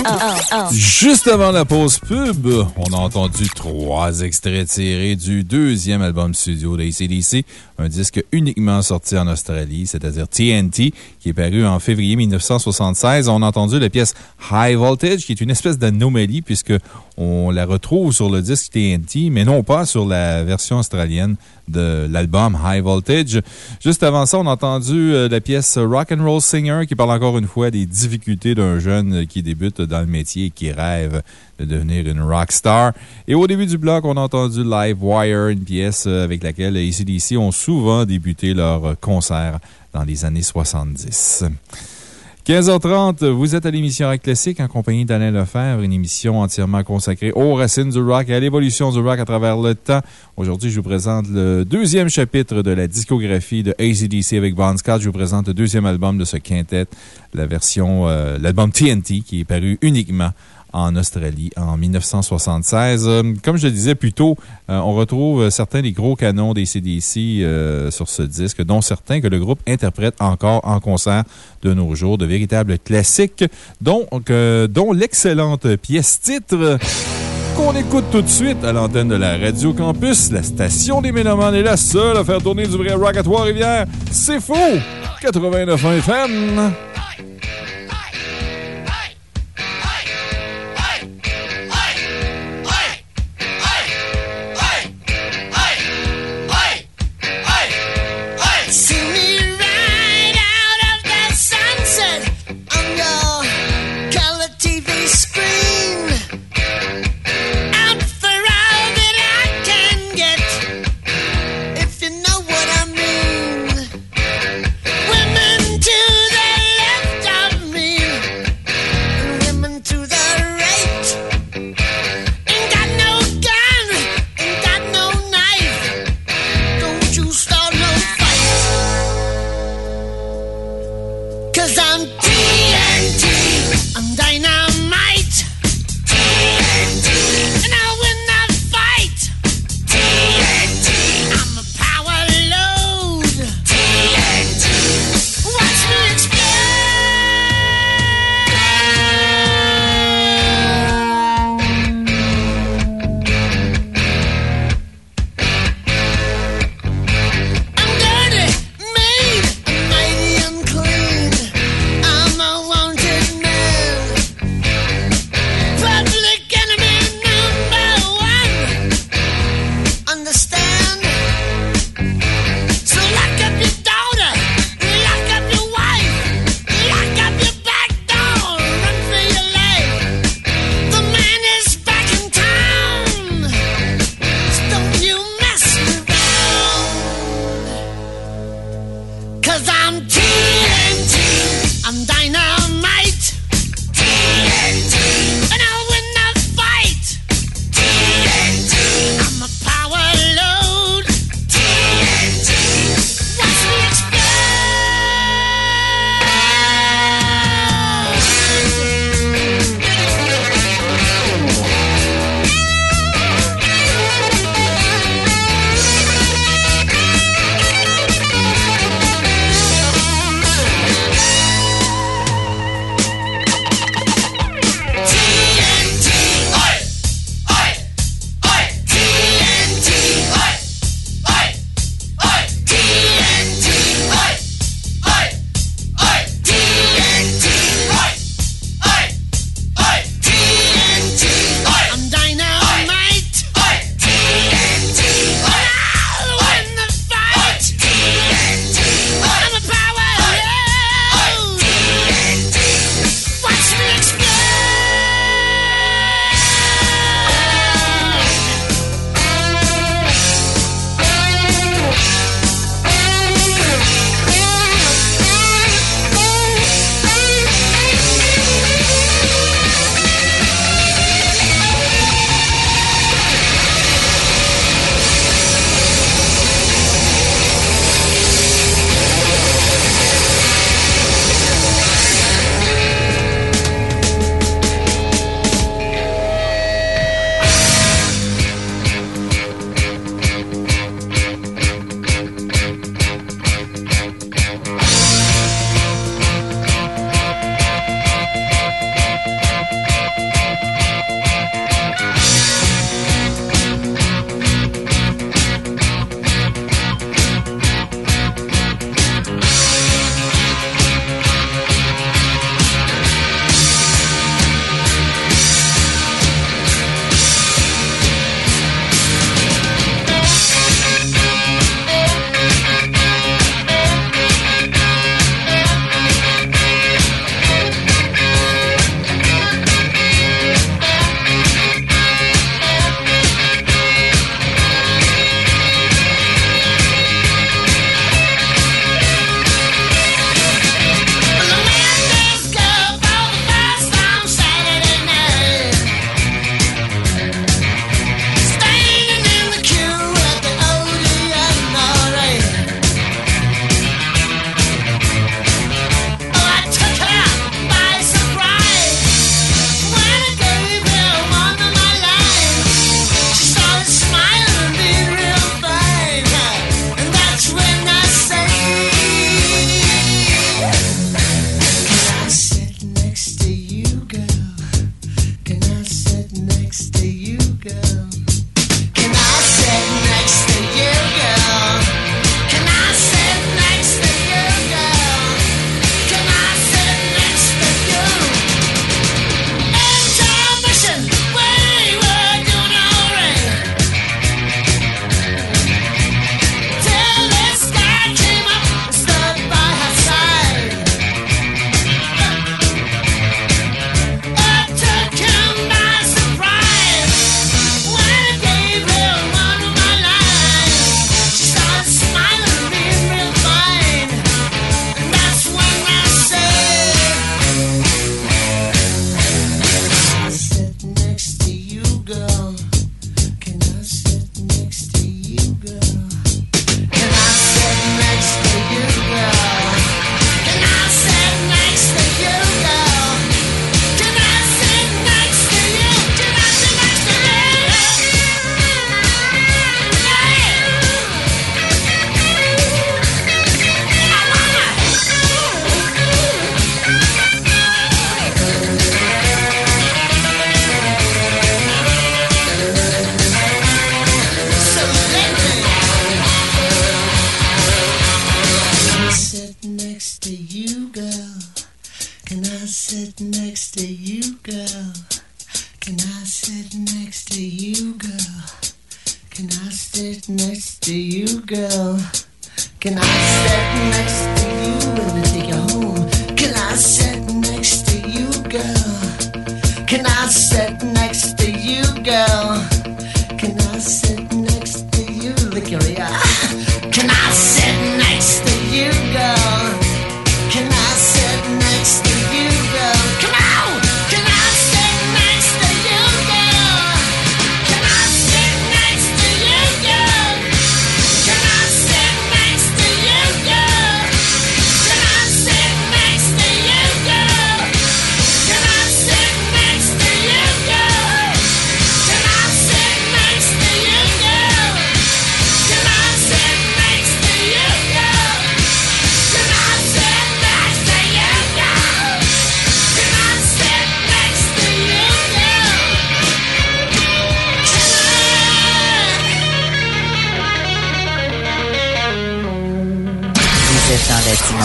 1 1 Juste avant la pause pub, on a entendu trois extraits tirés du deuxième album studio d'ACDC, un disque uniquement sorti en Australie, c'est-à-dire TNT, qui est paru en février 1976. On a entendu la pièce High Voltage, qui est une espèce d'anomalie puisque on la retrouve sur le disque TNT, mais non pas sur la version australienne de l'album High Voltage. Juste avant ça, on a entendu euh, la pièce Rock and Roll Singer qui parle encore une fois des difficultés d'un jeune qui débute dans le métier et qui rêve de devenir une rock star. Et au début du bloc, on a entendu Live Wire, une pièce euh, avec laquelle ACDC ont souvent débuté leur concert dans les années 70. 15h30, vous êtes à l'émission Rock Classique en compagnie d'Alain Lefebvre, une émission entièrement consacrée aux racines du rock et à l'évolution du rock à travers le temps. Aujourd'hui, je vous présente le deuxième chapitre de la discographie de ACDC avec Bon Scott. Je vous présente le deuxième album de ce quintet, la version, euh, l'album TNT, qui est paru uniquement en Australie en 1976. Euh, comme je le disais plus tôt, euh, on retrouve certains des gros canons des CDC euh, sur ce disque, dont certains que le groupe interprète encore en concert de nos jours, de véritables classiques, dont, dont l'excellente pièce titre qu'on écoute tout de suite à l'antenne de la Radio Campus. La station des Mélomanes est la seule à faire tourner du vrai rock à Trois-Rivières. C'est faux! 89 FM.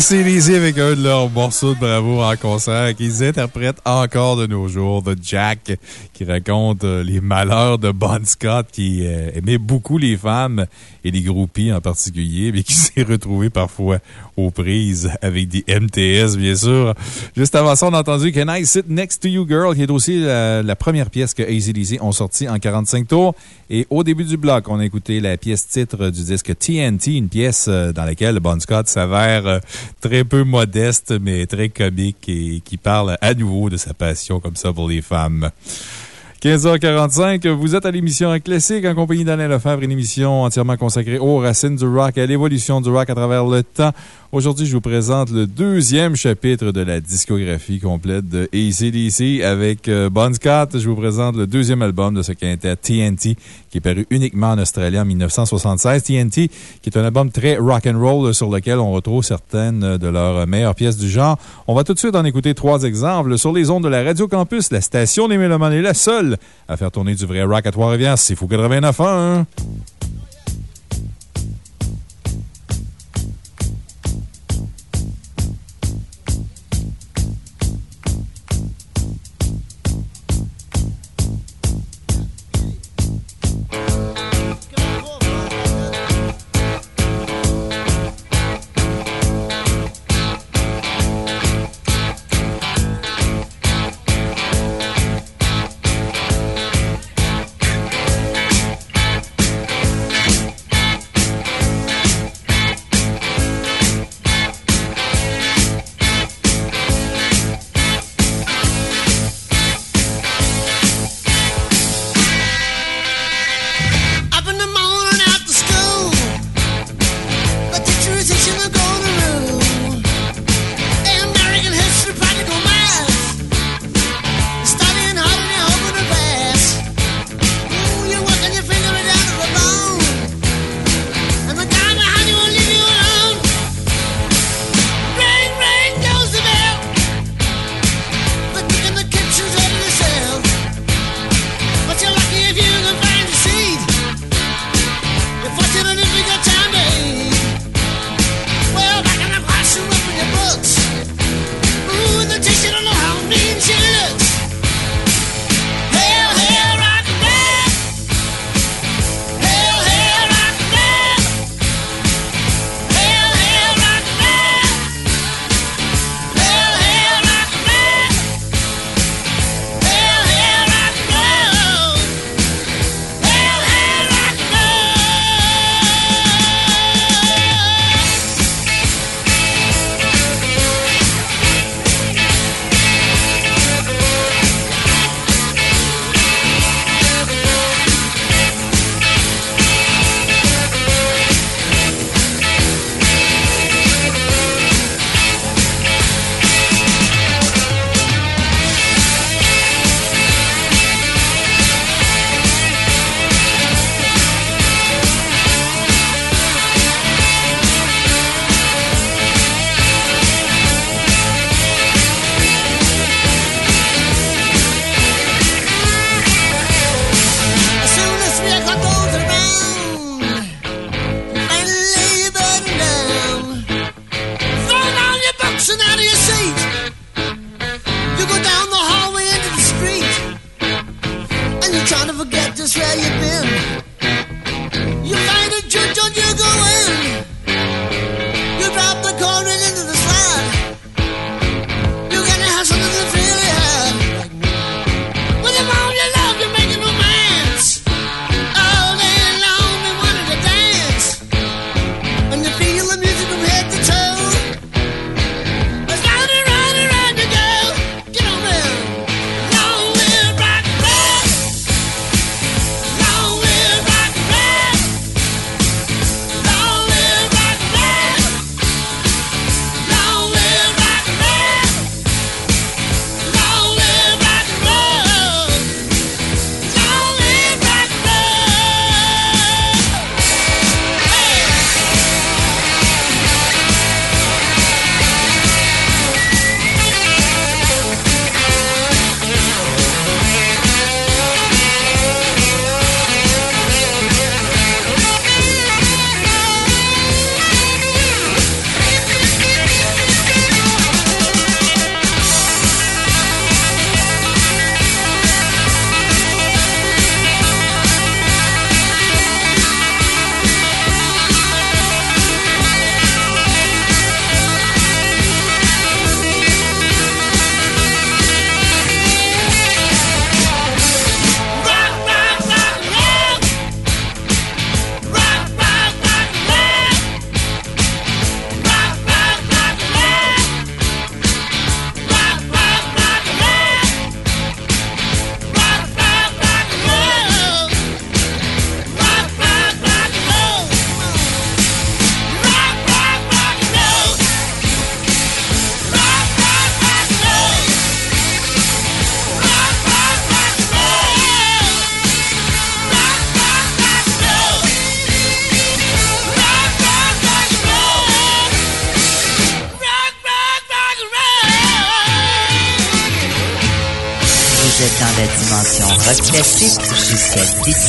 C'est Lizzy avec un de leurs morceaux de bravo en concert qu'ils interprètent encore de nos jours, The Jack, qui raconte euh, les malheurs de Bon Scott, qui euh, aimait beaucoup les femmes et les groupies en particulier, mais qui s'est retrouvé parfois aux prises avec des MTS, bien sûr. Juste avant ça, on a entendu Can I Sit Next to You Girl, qui est aussi la, première pièce que ACDC ont sortie en 45 tours. Et au début du bloc, on a écouté la pièce titre du disque TNT, une pièce euh, dans laquelle Bon Scott s'avère euh, très peu modeste, mais très comique et qui parle à nouveau de sa passion comme ça pour les femmes. 15h45, vous êtes à l'émission Classique en compagnie d'Alain Lefebvre, une émission entièrement consacrée aux racines du rock et à l'évolution du rock à travers le temps. Aujourd'hui, je vous présente le deuxième chapitre de la discographie complète de ACDC avec euh, Bon Scott. Je vous présente le deuxième album de ce quintet TNT qui est paru uniquement en Australie en 1976. TNT qui est un album très rock and roll sur lequel on retrouve certaines de leurs meilleures pièces du genre. On va tout de suite en écouter trois exemples. Sur les ondes de la Radio Campus, la station des Mélomanes est la seule à faire tourner du vrai rock à Trois-Rivières. C'est fou 89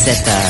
jusqu'à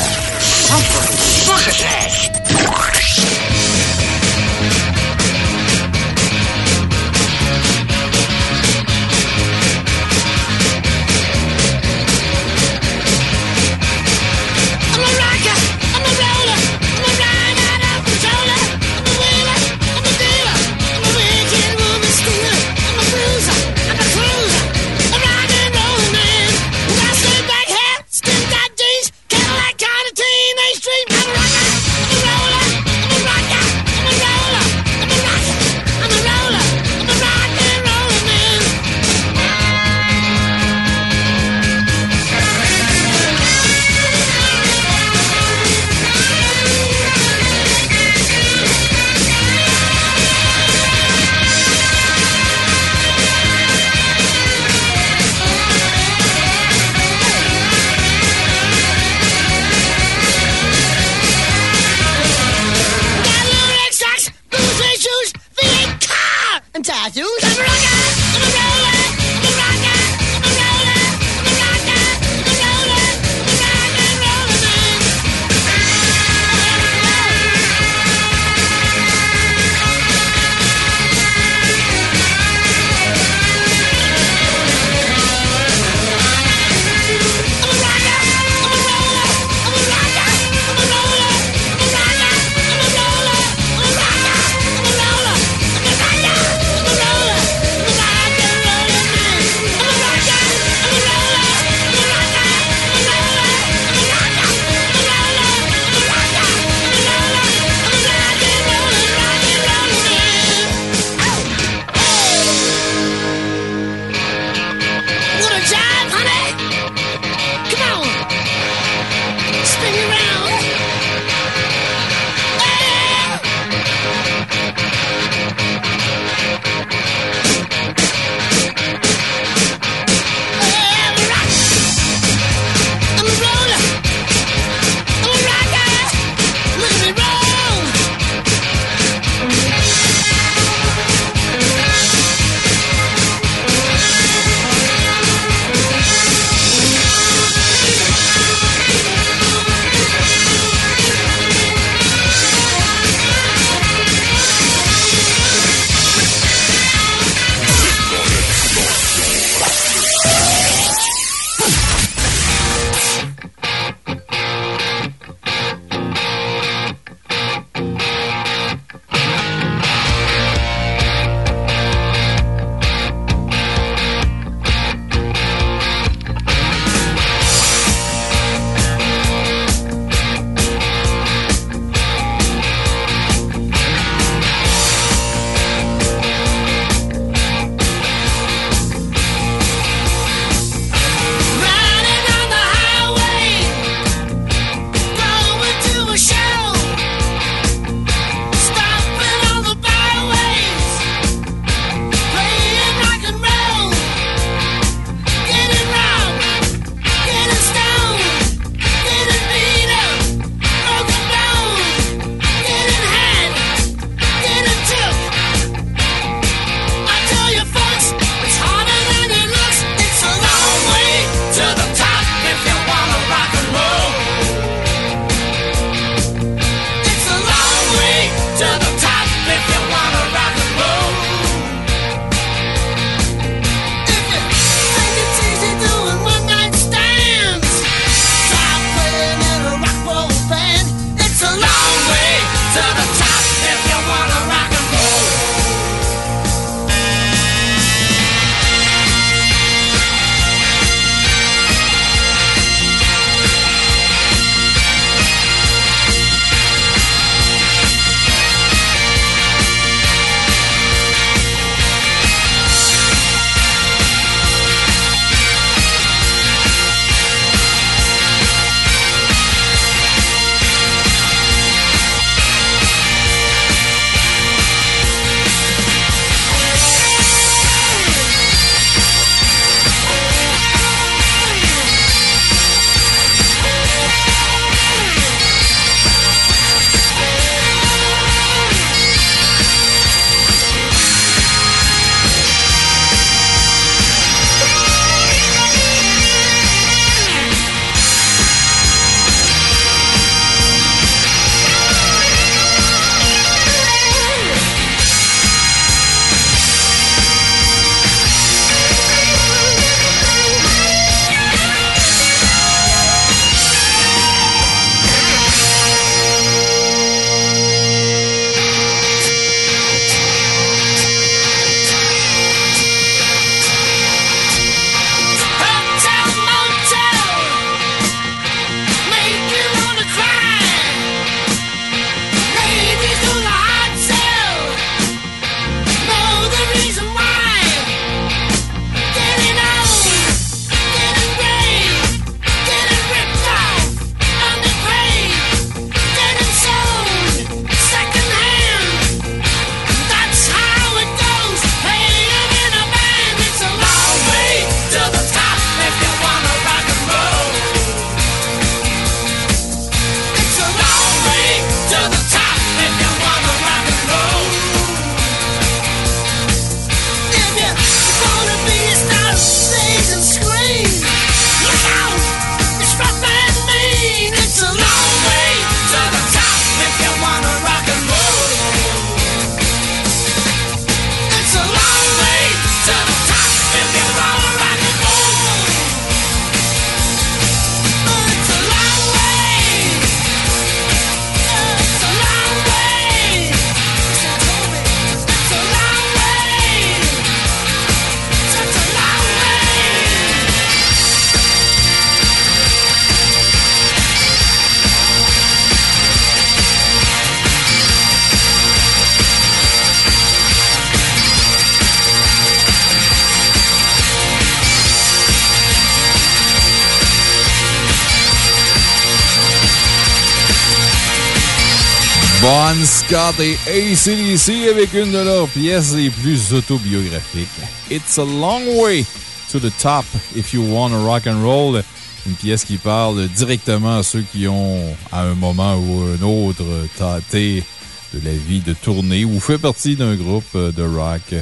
Bon Scott et ACDC avec une de leurs pièces les plus autobiographiques. It's a long way to the top if you want rock and roll. Une pièce qui parle directement à ceux qui ont, à un moment ou un autre, tâté de la vie de tournée ou fait partie d'un groupe de rock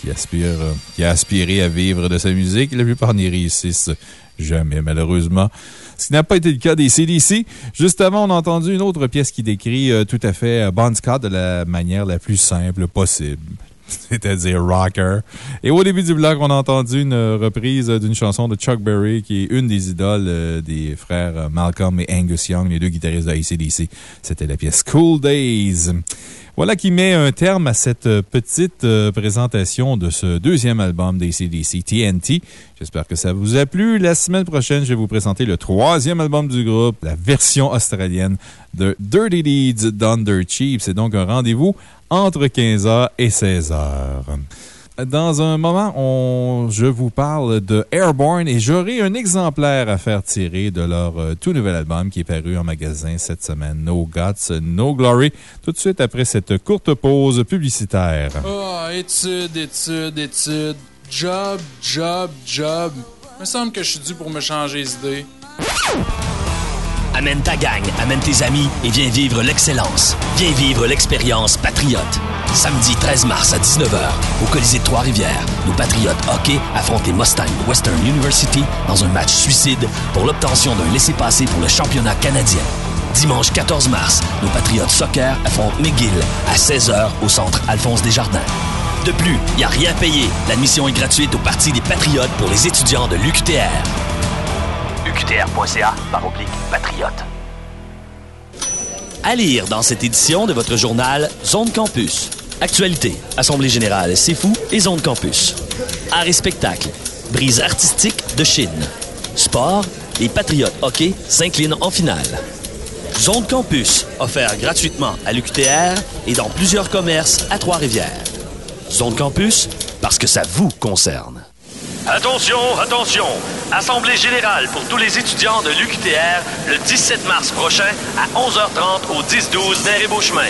qui aspire, qui a aspiré à vivre de sa musique. La plupart n'y réussissent jamais, malheureusement. Ce qui n'a pas été le cas des CDC. Juste avant, on a entendu une autre pièce qui décrit euh, tout à fait euh, Bon Scott de la manière la plus simple possible. C'est-à-dire rocker. Et au début du bloc, on a entendu une reprise d'une chanson de Chuck Berry, qui est une des idoles euh, des frères Malcolm et Angus Young, les deux guitaristes de ACDC. C'était la pièce Cool Days. Voilà qui met un terme à cette petite euh, présentation de ce deuxième album d'ACDC, TNT. J'espère que ça vous a plu. La semaine prochaine, je vais vous présenter le troisième album du groupe, la version australienne de Dirty Deeds Thunder Cheap. C'est donc un rendez-vous entre 15h et 16h. Dans un moment, je vous parle de Airborne et j'aurai un exemplaire à faire tirer de leur euh, tout nouvel album qui est paru en magasin cette semaine, No Guts, No Glory, tout de suite après cette courte pause publicitaire. Oh, études, études, études, job, job, job. Il me semble que je suis dû pour me changer les idées. Amène ta gang, amène tes amis et viens vivre l'excellence. Viens vivre l'expérience Patriote. Samedi 13 mars à 19h, au Colisée de Trois-Rivières, nos Patriotes hockey affrontent les Mustangs Western University dans un match suicide pour l'obtention d'un laissez-passer pour le championnat canadien. Dimanche 14 mars, nos Patriotes soccer affrontent McGill à 16h au centre Alphonse Desjardins. De plus, il n'y a rien payé. L'admission est gratuite au Parti des Patriotes pour les étudiants de l'UQTR. UQTR.ca par oblique patriote. À lire dans cette édition de votre journal Zone Campus. Actualité, Assemblée générale, C'est fou et Zone Campus. Art et spectacle, brise artistique de Chine. Sport, les Patriotes hockey s'inclinent en finale. Zone Campus, offert gratuitement à l'UQTR et dans plusieurs commerces à Trois-Rivières. Zone Campus, parce que ça vous concerne. Attention, attention! Assemblée générale pour tous les étudiants de l'UQTR le 17 mars prochain à 11h30 au 10-12 Nez Beauchemin.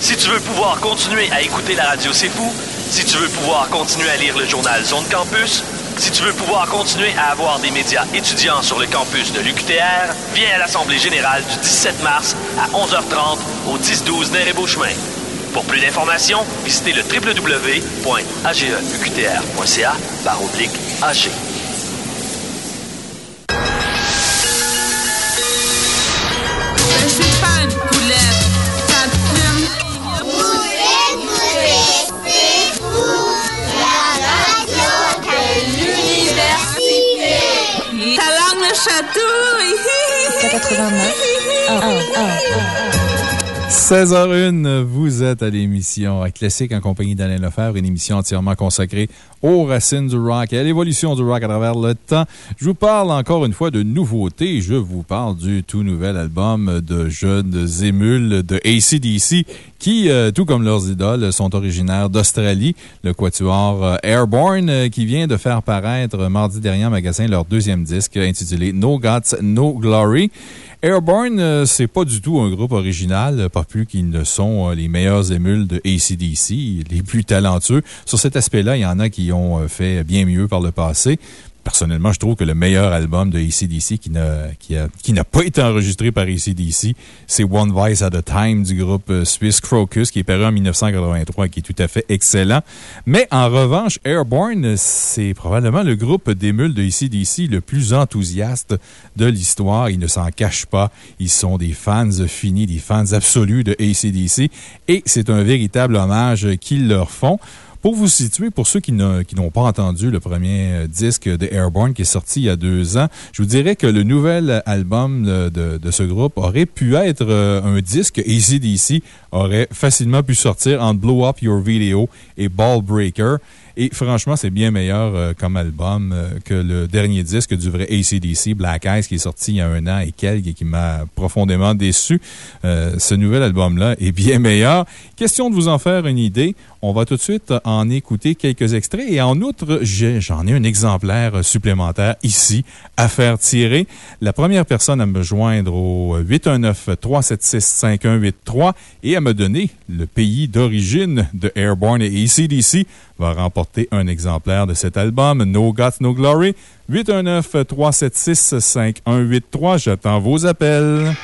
Si tu veux pouvoir continuer à écouter la radio C'est Fou, si tu veux pouvoir continuer à lire le journal Zone Campus, si tu veux pouvoir continuer à avoir des médias étudiants sur le campus de l'UQTR, viens à l'Assemblée générale du 17 mars à 11h30 au 10-12 Nez Beauchemin. Pour plus d'informations, visitez le www.ageuqtr.ca par oblique AG. Je suis pas une poulette. Ça te fume. Poulette, poulette, c'est fou. La radio de l'université. Ta langue me chatouille. 89 1 1 16h01, vous êtes à l'émission Classique en compagnie d'Alain Lefebvre, une émission entièrement consacrée aux racines du rock et à l'évolution du rock à travers le temps. Je vous parle encore une fois de nouveautés. Je vous parle du tout nouvel album de jeunes émules de ACDC qui, euh, tout comme leurs idoles, sont originaires d'Australie. Le quatuor euh, Airborne euh, qui vient de faire paraître mardi dernier en magasin leur deuxième disque intitulé No Guts, No Glory. Airborne, c'est pas du tout un groupe original, pas plus qu'ils ne sont les meilleurs émules de ACDC, les plus talentueux. Sur cet aspect-là, il y en a qui ont fait bien mieux par le passé. Personnellement, je trouve que le meilleur album de ACDC qui n'a pas été enregistré par ACDC, c'est One Vice at a Time du groupe suisse Crocus, qui est paru en 1983 et qui est tout à fait excellent. Mais en revanche, Airborne, c'est probablement le groupe d'émules de ACDC le plus enthousiaste de l'histoire. Ils ne s'en cachent pas. Ils sont des fans finis, des fans absolus de ACDC et c'est un véritable hommage qu'ils leur font. Pour vous situer, pour ceux qui n'ont pas entendu le premier euh, disque de Airborne qui est sorti il y a deux ans, je vous dirais que le nouvel album de, ce groupe aurait pu être euh, un disque ACDC aurait facilement pu sortir entre Blow Up Your Video et Ball Breaker. Et franchement, c'est bien meilleur euh, comme album que le dernier disque du vrai ACDC, Black Eyes, qui est sorti il y a un an et quelques et qui m'a profondément déçu. Ce nouvel album-là est bien meilleur. Question de vous en faire une idée. On va tout de suite en écouter quelques extraits et en outre, j'en ai, un exemplaire supplémentaire ici à faire tirer. La première personne à me joindre au 819-376-5183 et à me donner le pays d'origine de Airborne et ACDC va remporter un exemplaire de cet album No Got No Glory. 819-376-5183. J'attends vos appels.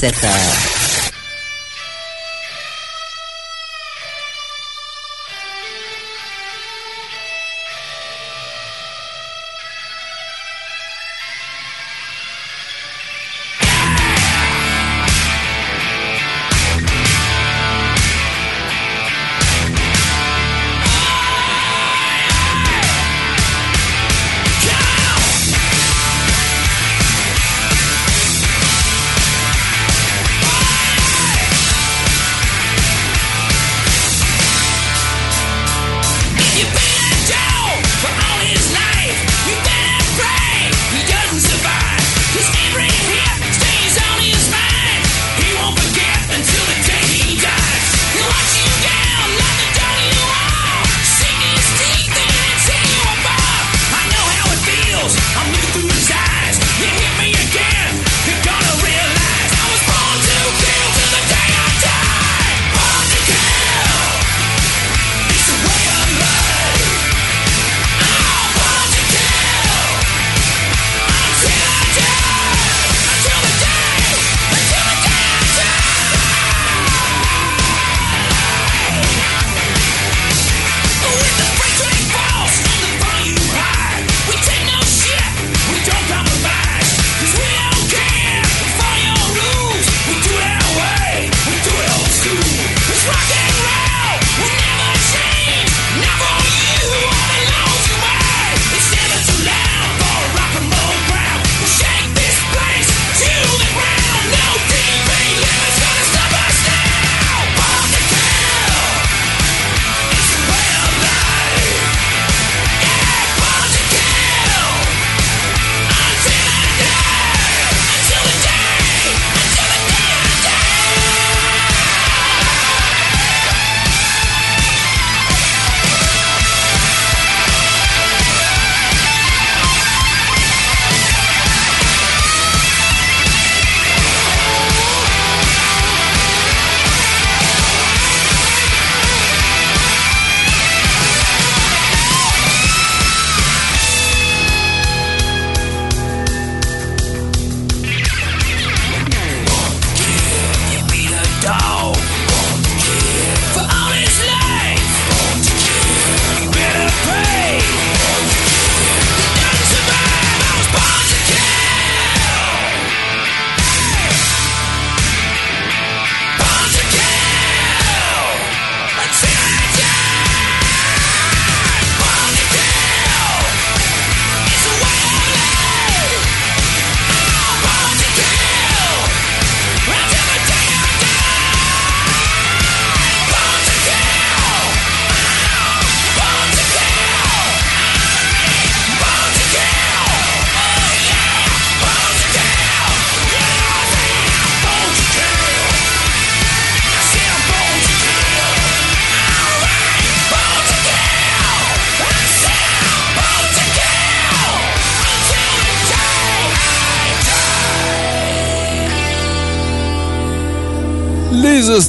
Setter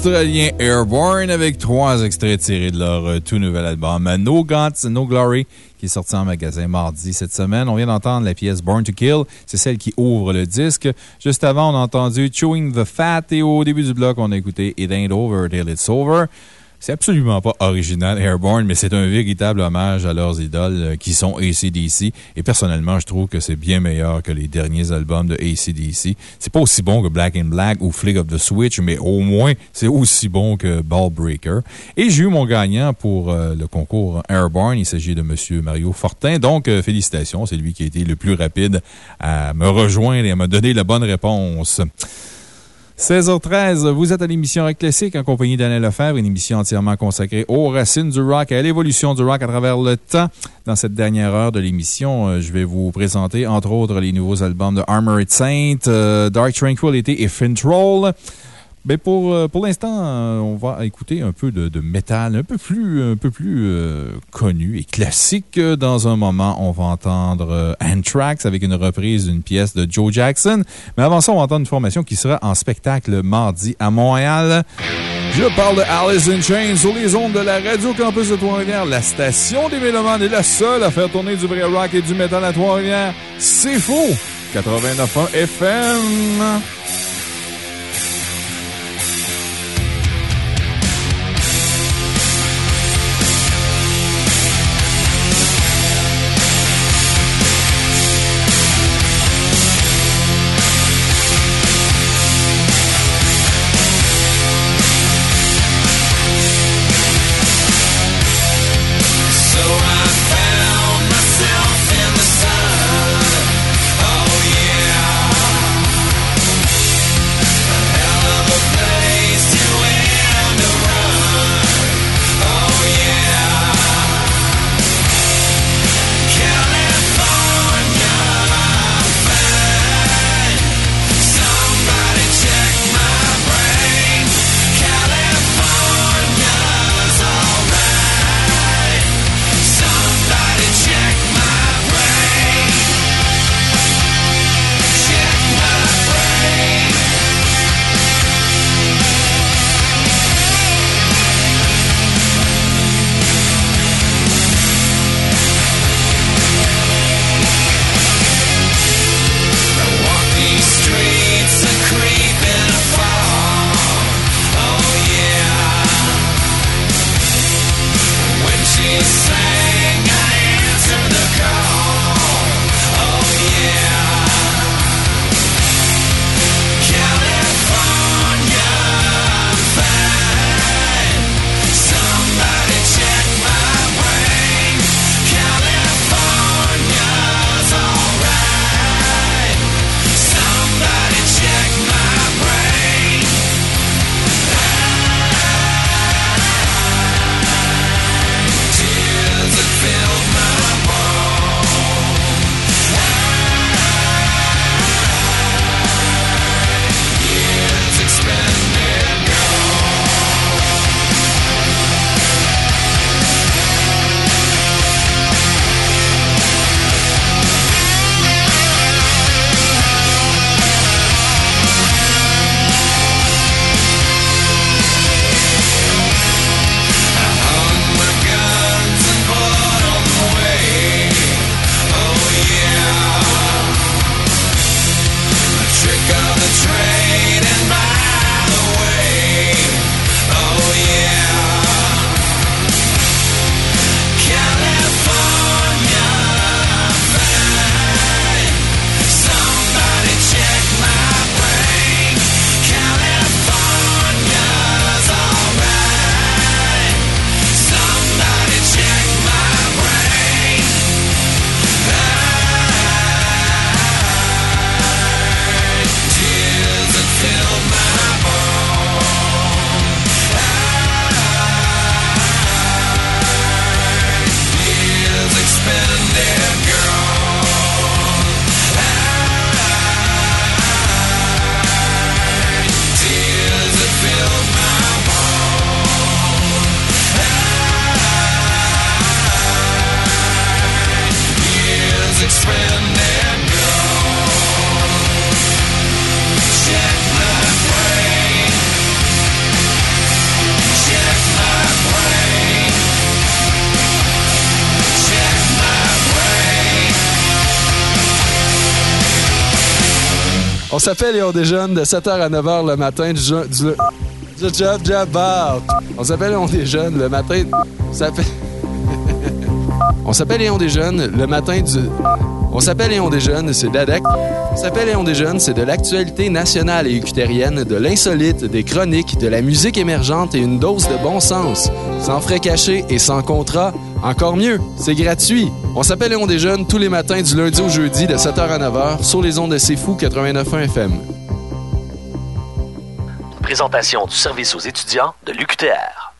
australien Airborne avec trois extraits tirés de leur euh, tout nouvel album euh, No Guts, No Glory, qui est sorti en magasin mardi cette semaine. On vient d'entendre la pièce Born to Kill, c'est celle qui ouvre le disque. Juste avant, on a entendu Chewing the Fat et au début du bloc, on a écouté It Ain't Over Till It's Over absolument pas original, Airborne, mais c'est un véritable hommage à leurs idoles euh, qui sont ACDC. Et personnellement, je trouve que c'est bien meilleur que les derniers albums de ACDC. C'est pas aussi bon que Black in Black ou Flick of the Switch, mais au moins, c'est aussi bon que Ball Breaker. Et j'ai eu mon gagnant pour euh, le concours Airborne. Il s'agit de M. Mario Fortin. Donc, euh, félicitations. C'est lui qui a été le plus rapide à me rejoindre et à me donner la bonne réponse. 16h13, vous êtes à l'émission Rock Classique en compagnie d'Alain Lefebvre, une émission entièrement consacrée aux racines du rock et à l'évolution du rock à travers le temps. Dans cette dernière heure de l'émission, euh, je vais vous présenter, entre autres, les nouveaux albums de Armored Saint, euh, Dark Tranquility et Fintroll. Ben pour, euh, pour l'instant, on va écouter un peu de, de métal un peu plus, un peu plus euh, connu et classique. Dans un moment, on va entendre euh, Anthrax avec une reprise d'une pièce de Joe Jackson. Mais avant ça, on va entendre une formation qui sera en spectacle mardi à Montréal. Je parle de Alice in Chains sur les ondes de la Radio Campus de Trois-Rivières. La station des Mélomanes est la seule à faire tourner du vrai rock et du métal à Trois-Rivières. C'est faux! 89.1 FM. On s'appelle et on déjeune de 7h à 9h le matin du, du, job, job, bar. On s'appelle On des jeunes le matin. Ça fait. On s'appelle Léon des jeunes le matin du. On s'appelle Léon des jeunes, c'est de On s'appelle Léon des jeunes, c'est de l'actualité nationale et ucutérienne, de l'insolite, des chroniques, de la musique émergente et une dose de bon sens. Sans frais cachés et sans contrat. Encore mieux, c'est gratuit. On s'appelle Léon des jeunes tous les matins du lundi au jeudi de 7h à 9h sur les ondes de C'est Fou 89.1 FM. Présentation du service aux étudiants de l'UQTR.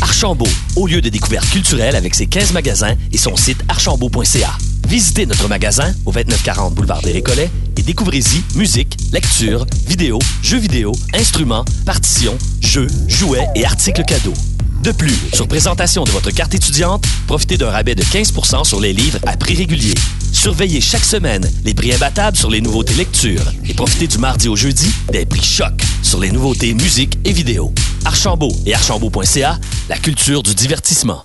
Archambault, au lieu de découverte culturelle avec ses 15 magasins et son site archambault.ca. Visitez notre magasin au 2940 boulevard des Récollets et découvrez-y musique, lecture, vidéo, jeux vidéo, instruments, partitions, jeux, jouets et articles cadeaux. De plus, sur présentation de votre carte étudiante, profitez d'un rabais de 15% sur les livres à prix régulier. Surveillez chaque semaine les prix imbattables sur les nouveautés lecture et profitez du mardi au jeudi des prix choc sur les nouveautés musique et vidéo. Archambault et archambault.ca, la culture du divertissement.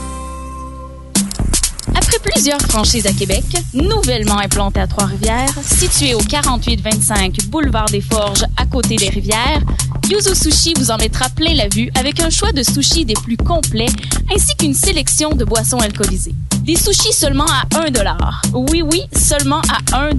Plusieurs franchises à Québec, nouvellement implantées à Trois-Rivières, situées au 4825 Boulevard des Forges à côté des rivières, Yuzu Sushi vous en mettra plein la vue avec un choix de sushis des plus complets ainsi qu'une sélection de boissons alcoolisées. Des sushis seulement à 1 Oui, oui, seulement à 1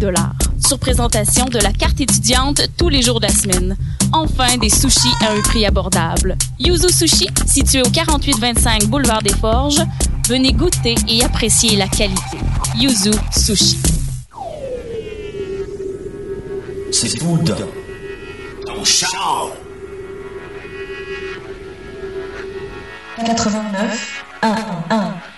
Sur présentation de la carte étudiante tous les jours de la semaine. Enfin, des sushis à un prix abordable. Yuzu Sushi, situé au 4825 Boulevard des Forges, venez goûter et apprécier la qualité. Yuzu Sushi. C'est ton char. 89 1 1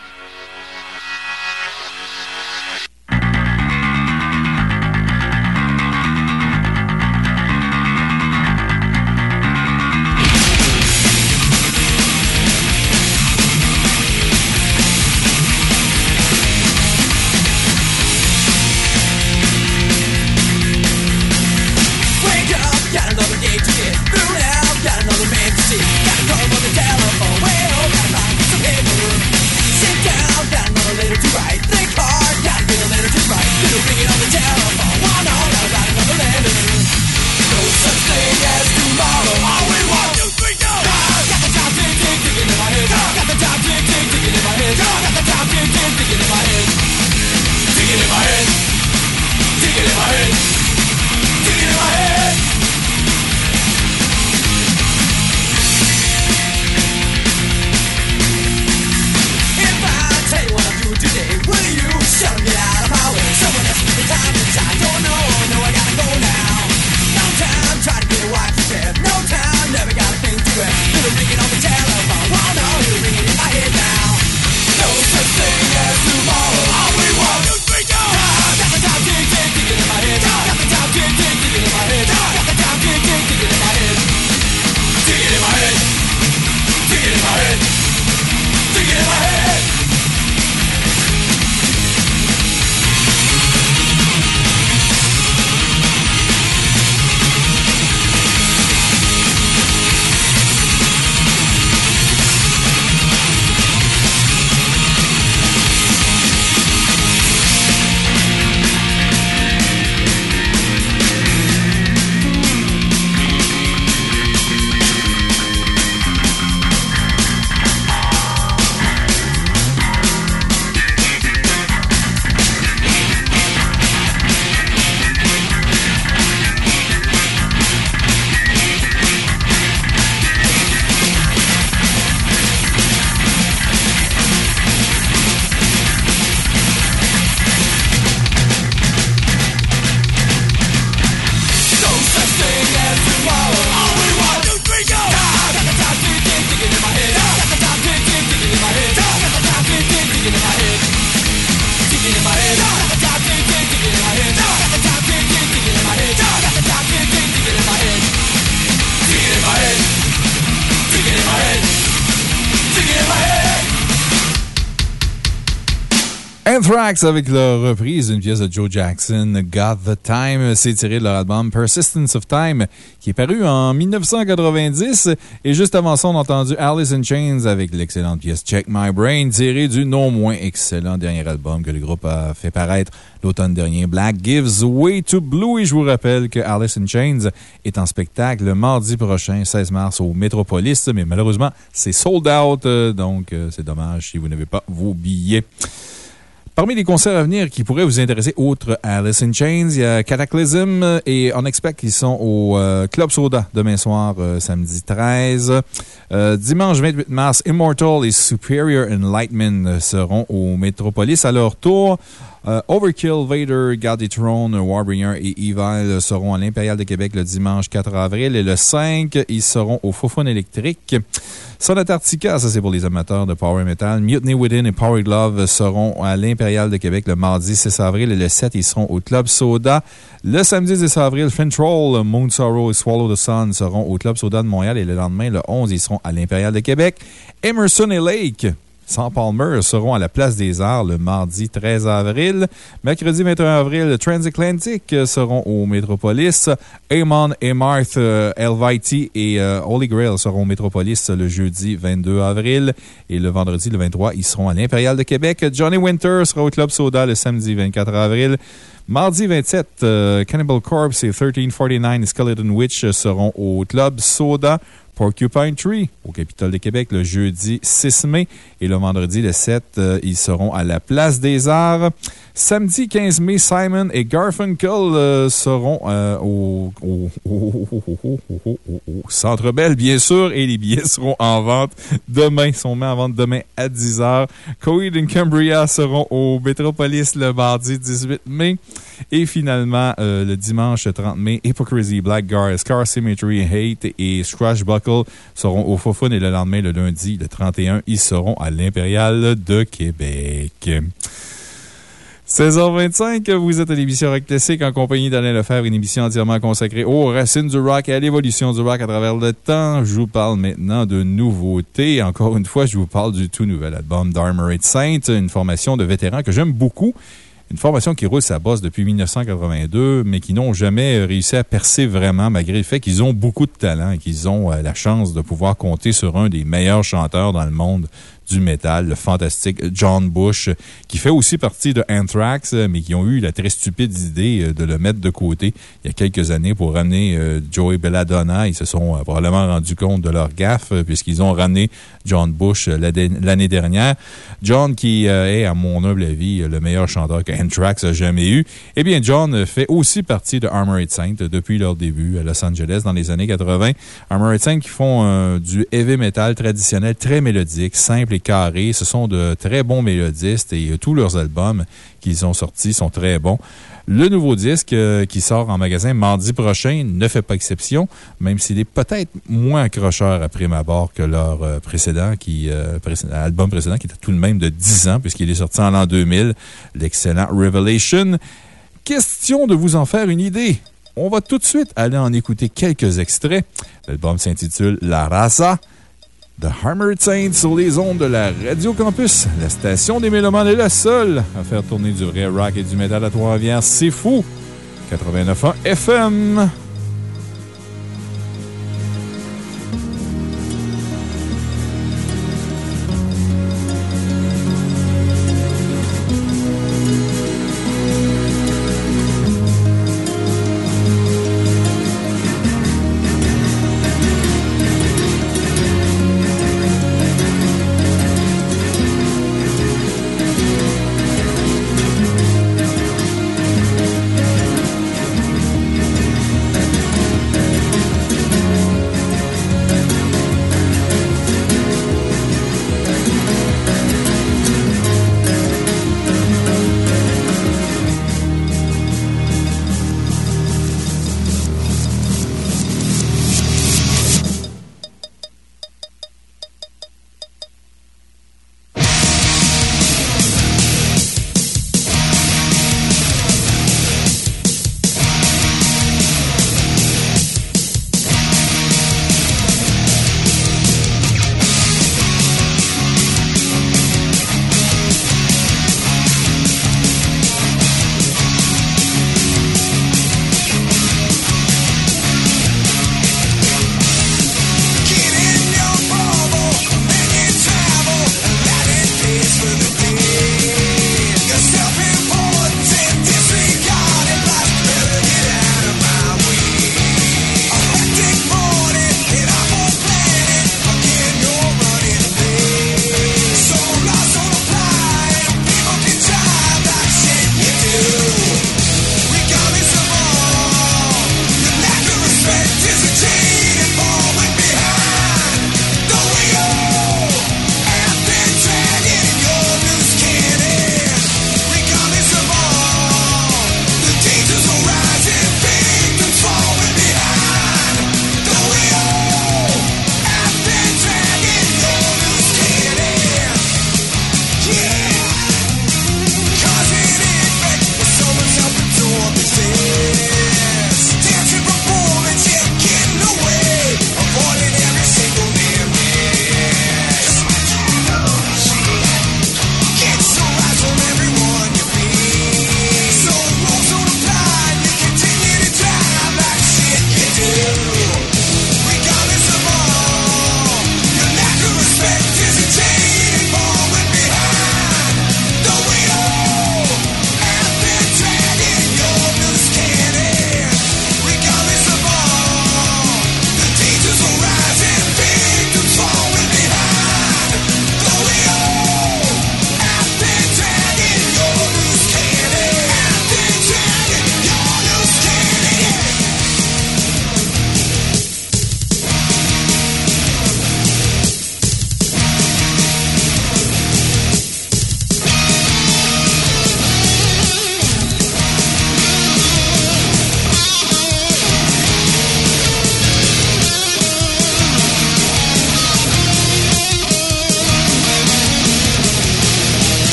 Avec leur reprise d'une pièce de Joe Jackson, Got the Time. C'est tiré de leur album Persistence of Time, qui est paru en 1990. Et juste avant ça, on a entendu Alice in Chains avec l'excellente pièce Check My Brain, tirée du non moins excellent dernier album que le groupe a fait paraître l'automne dernier, Black Gives Way to Blue. Et je vous rappelle que Alice in Chains est en spectacle le mardi prochain, 16 mars, au Metropolis. Mais malheureusement, c'est sold out. Donc, euh, c'est dommage si vous n'avez pas vos billets. Parmi les concerts à venir qui pourraient vous intéresser, outre Alice in Chains, il y a Cataclysm et On Expect qui sont au euh, Club Soda demain soir, euh, samedi 13. Euh, dimanche 28 mars, Immortal et Superior Enlightenment seront au Metropolis à leur tour. Overkill, Vader, God Throne, Warbringer et Evil seront à l'Impérial de Québec le dimanche 4 avril. Et le 5, ils seront au Fofone électrique. Son Antarctica, ça c'est pour les amateurs de Power Metal. Mutiny Within et Power Glove seront à l'Impérial de Québec le mardi 6 avril et le 7, ils seront au Club Soda. Le samedi 10 avril, Fintroll, Moon Sorrow et Swallow the Sun seront au Club Soda de Montréal et le lendemain, le 11, ils seront à l'Impérial de Québec. Emerson et Lake sans Palmer seront à la Place des Arts le mardi 13 avril. Mercredi 21 avril, Transatlantic seront au Métropolis. Amon et Marth, Elvite et euh, Holy Grail seront au Métropolis le jeudi 22 avril. Et le vendredi, le 23, ils seront à l'Impérial de Québec. Johnny Winter sera au Club Soda le samedi 24 avril. Mardi 27, euh, Cannibal Corpse et 1349 et Skeleton Witch seront au Club Soda. Porcupine Tree au Capitole de Québec le jeudi 6 mai et le vendredi le 7, euh, ils seront à la Place des Arts. Samedi 15 mai, Simon et Garfunkel euh, seront euh, au, Centre Bell, bien sûr, et les billets seront en vente demain. Ils sont mis en vente demain à 10 h. Coed et Cambria seront au Metropolis le mardi 18 mai. Et finalement, le dimanche 30 mai, Hypocrisy, Blackguard, Scar Symmetry, Hate et Scratchbuckle seront au Fofun et le lendemain, le lundi, le 31, ils seront à l'Impérial de Québec. 16h25, vous êtes à l'émission Rock Classique en compagnie d'Alain Lefebvre, une émission entièrement consacrée aux racines du rock et à l'évolution du rock à travers le temps. Je vous parle maintenant de nouveautés. Encore une fois, je vous parle du tout nouvel album d'Armored Saint, une formation de vétérans que j'aime beaucoup. Une formation qui roule sa bosse depuis 1982, mais qui n'ont jamais réussi à percer vraiment, malgré le fait qu'ils ont beaucoup de talent et qu'ils ont euh, la chance de pouvoir compter sur un des meilleurs chanteurs dans le monde du métal, le fantastique John Bush, qui fait aussi partie de Anthrax, mais qui ont eu la très stupide idée euh, de le mettre de côté il y a quelques années pour ramener euh, Joey Belladonna. Ils se sont probablement rendus compte de leur gaffe, puisqu'ils ont ramené John Bush l'année dernière. John, qui est, à mon humble avis, le meilleur chanteur que Anthrax a jamais eu. Eh bien, John fait aussi partie de Armored Saint depuis leur début à Los Angeles dans les années 80. Armored Saint qui font du heavy metal traditionnel très mélodique, simple carré. Ce sont de très bons mélodistes et tous leurs albums qu'ils ont sortis sont très bons. Le nouveau disque euh, qui sort en magasin mardi prochain ne fait pas exception, même s'il est peut-être moins accrocheur à prime abord que leur euh, précédent, qui, euh, album précédent, qui était tout de même de 10 ans, puisqu'il est sorti en l'an 2000, l'excellent Revelation. Question de vous en faire une idée. On va tout de suite aller en écouter quelques extraits. L'album s'intitule La Raza. The Hammered Saints sur les ondes de la Radio Campus. La station des Mélomanes est la seule à faire tourner du vrai rock et du métal à Trois-Rivières. C'est fou! 89.1 FM.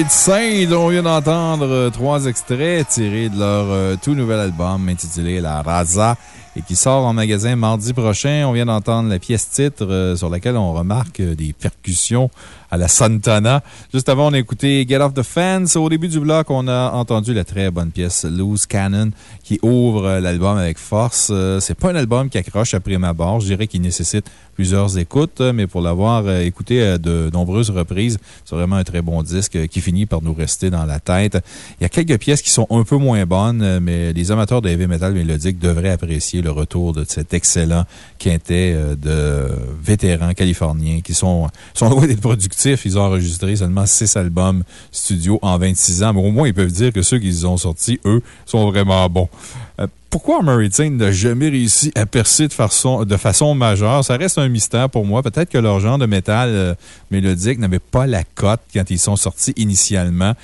On vient d'entendre euh, trois extraits tirés de leur euh, tout nouvel album intitulé La Raza et qui sort en magasin mardi prochain. On vient d'entendre la pièce titre euh, sur laquelle on remarque des percussions à la Santana. Juste avant, on a écouté Get Off the Fence. Au début du bloc, on a entendu la très bonne pièce Loose Cannon qui ouvre l'album avec force. C'est pas un album qui accroche après ma barre. Je dirais qu'il nécessite plusieurs écoutes, mais pour l'avoir euh, écouté de nombreuses reprises, c'est vraiment un très bon disque euh, qui finit par nous rester dans la tête. Il y a quelques pièces qui sont un peu moins bonnes, euh, mais les amateurs de heavy metal mélodique devraient apprécier le retour de cet excellent quintet de vétérans californiens qui sont, sont loin d'être Ils ont enregistré seulement six albums studio en 26 ans, mais au moins ils peuvent dire que ceux qu'ils ont sortis, eux, sont vraiment bons pourquoi Murray n'a jamais réussi à percer de façon, de façon majeure? Ça reste un mystère pour moi. Peut-être que leur genre de métal euh, mélodique n'avait pas la cote quand ils sont sortis initialement.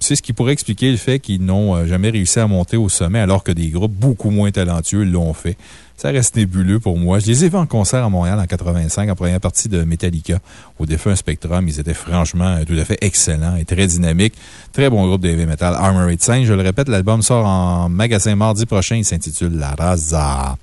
C'est ce qui pourrait expliquer le fait qu'ils n'ont euh, jamais réussi à monter au sommet alors que des groupes beaucoup moins talentueux l'ont fait. Ça reste nébuleux pour moi. Je les ai vus en concert à Montréal en 85, en première partie de Metallica, au défunt Spectrum. Ils étaient franchement tout à fait excellents et très dynamiques. Très bon groupe de heavy metal, Armored Saint. Je le répète, l'album sort en magasin mardi prochain. Il s'intitule La Raza.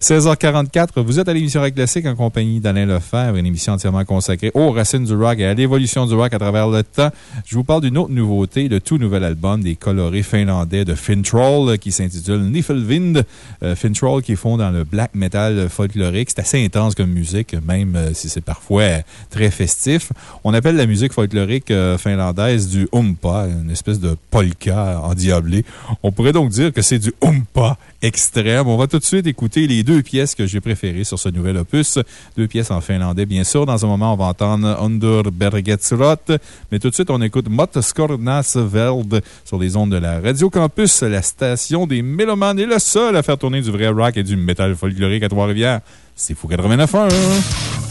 16h44, vous êtes à l'émission Rock Classique en compagnie d'Alain Lefebvre, une émission entièrement consacrée aux racines du rock et à l'évolution du rock à travers le temps. Je vous parle d'une autre nouveauté, le tout nouvel album des colorés finlandais de Fintroll qui s'intitule Niflvind. Euh, Fintroll qui font dans le black metal folklorique. C'est assez intense comme musique, même euh, si c'est parfois très festif. On appelle la musique folklorique euh, finlandaise du umpa, une espèce de polka endiablé. On pourrait donc dire que c'est du umpa extrême. On va tout de suite écouter les deux pièces que j'ai préférées sur ce nouvel opus. Deux pièces en finlandais, bien sûr. Dans un moment, on va entendre Under Bergetsrot. Mais tout de suite, on écoute Motskornas Veld sur les ondes de la Radio Campus, la station des mélomanes et le seul à faire tourner du vrai rock et du métal folklorique à Trois-Rivières. C'est Fou 89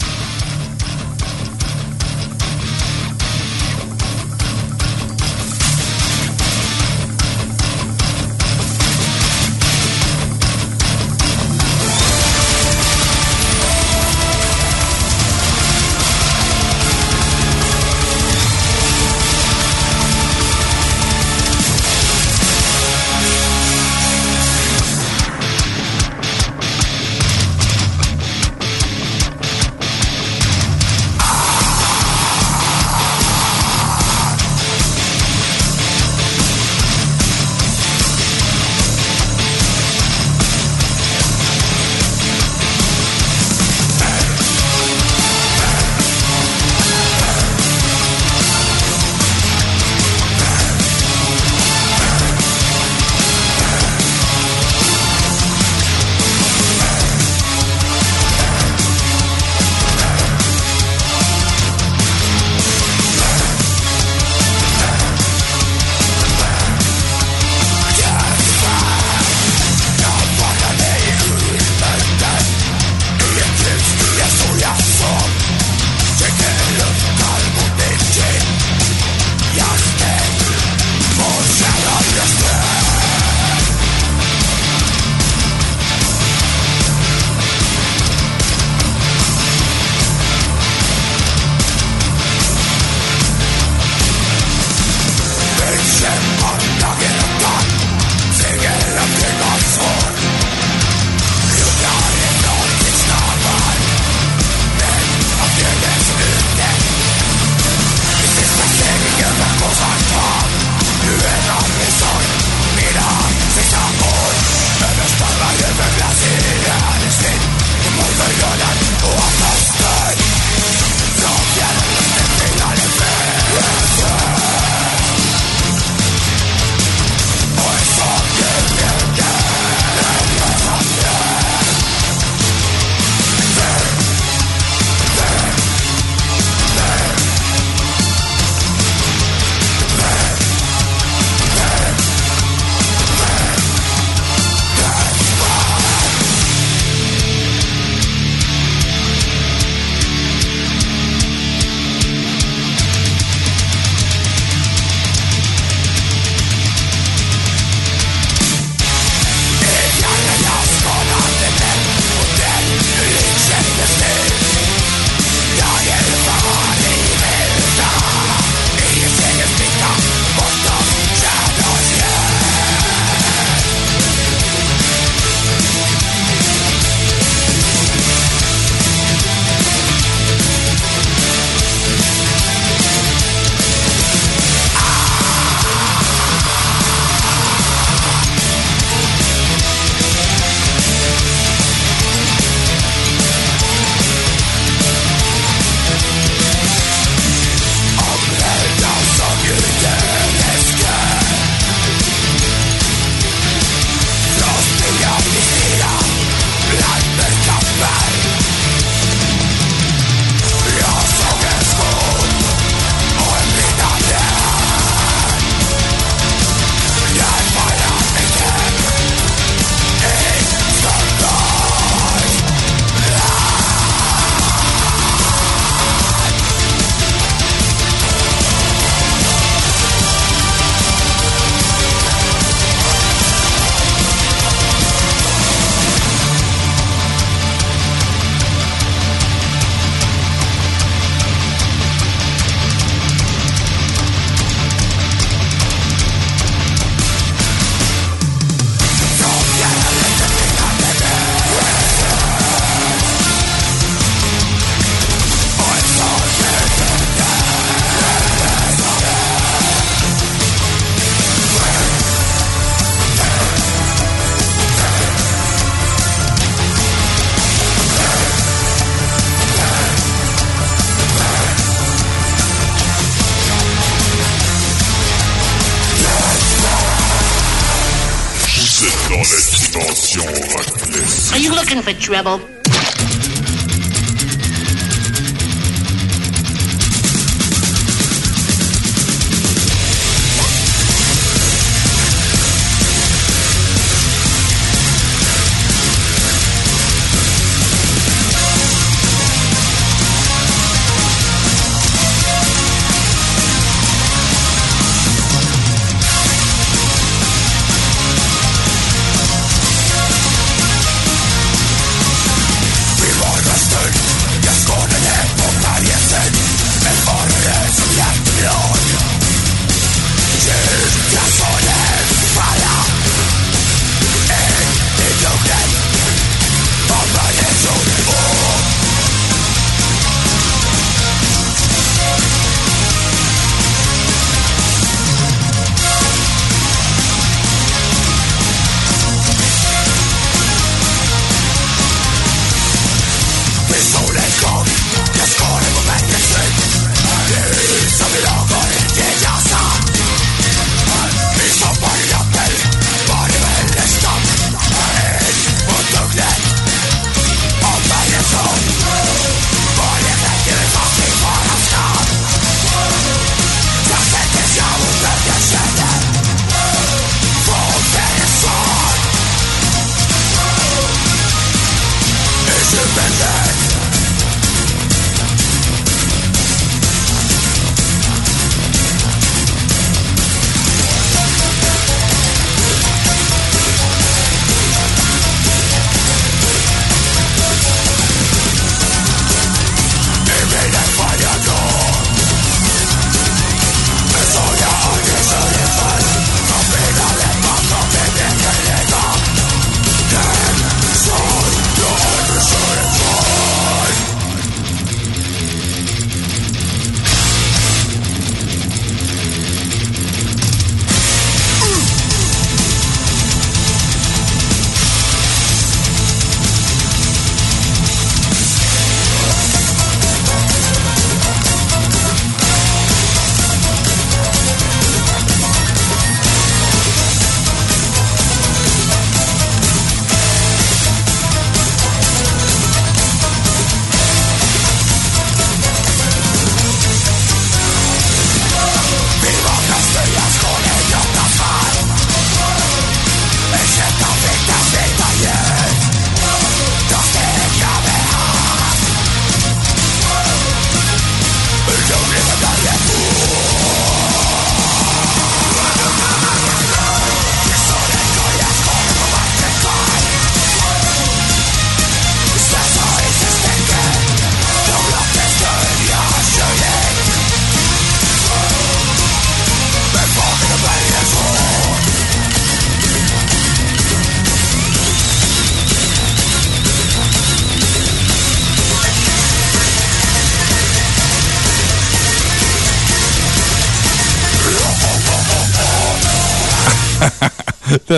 you looking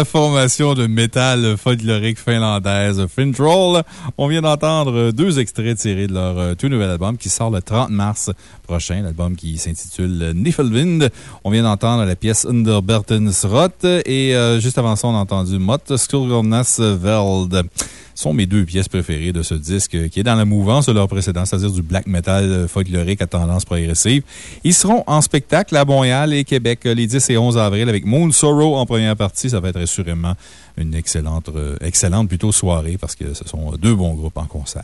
formation de métal folklorique finlandaise Fintroll. On vient d'entendre deux extraits tirés de leur euh, tout nouvel album qui sort le 30 mars prochain, l'album qui s'intitule Niflwind. On vient d'entendre la pièce Under Rot et euh, juste avant ça, on a entendu Mott Skulgornas Veld mes deux pièces préférées de ce disque, euh, qui est dans la mouvance de leur précédent, c'est-à-dire du black metal folklorique à tendance progressive. Ils seront en spectacle à Montréal et Québec les 10 et 11 avril avec Moon Sorrow en première partie. Ça va être assurément une excellente, euh, excellente plutôt soirée parce que ce sont deux bons groupes en concert.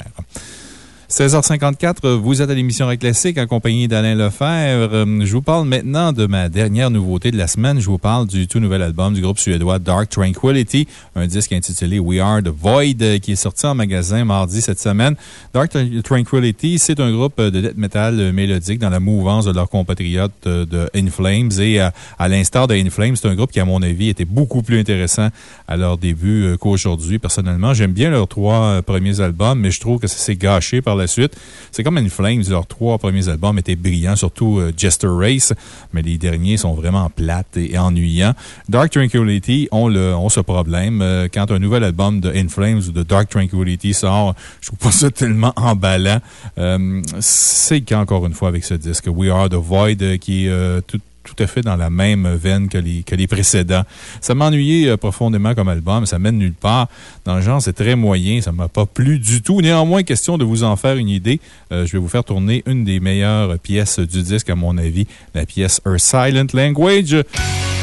16h54, vous êtes à l'émission Rock Classique en compagnie d'Alain Lefebvre. Euh, je vous parle maintenant de ma dernière nouveauté de la semaine. Je vous parle du tout nouvel album du groupe suédois Dark Tranquility, un disque intitulé We Are the Void euh, qui est sorti en magasin mardi cette semaine. Dark Tranquility, c'est un groupe de death metal mélodique dans la mouvance de leurs compatriotes de In Flames. Et euh, à l'instar de In Flames, c'est un groupe qui, à mon avis, était beaucoup plus intéressant à leur début qu'aujourd'hui. Personnellement, j'aime bien leurs trois premiers albums, mais je trouve que ça s'est gâché par la suite. C'est comme In Flames, leurs trois premiers albums étaient brillants, surtout euh, Jester Race, mais les derniers sont vraiment plates et ennuyants. Dark Tranquility ont, le, ont ce problème. Euh, quand un nouvel album de In Flames ou de Dark Tranquility sort, je trouve pas ça tellement emballant. Euh, c'est qu'encore une fois avec ce disque, We Are the Void, qui est tout tout à fait dans la même veine que les, que précédents. Ça m'a ennuyé euh, profondément comme album, ça mène nulle part. Dans le genre, c'est très moyen, ça m'a pas plu du tout. Néanmoins, question de vous en faire une idée, euh, je vais vous faire tourner une des meilleures pièces du disque, à mon avis, la pièce Her Silent Language.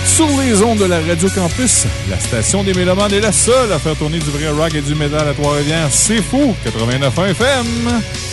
Sur les ondes de la Radio Campus, la station des Mélomanes est la seule à faire tourner du vrai rock et du métal à Trois-Rivières. C'est fou! 89 FM!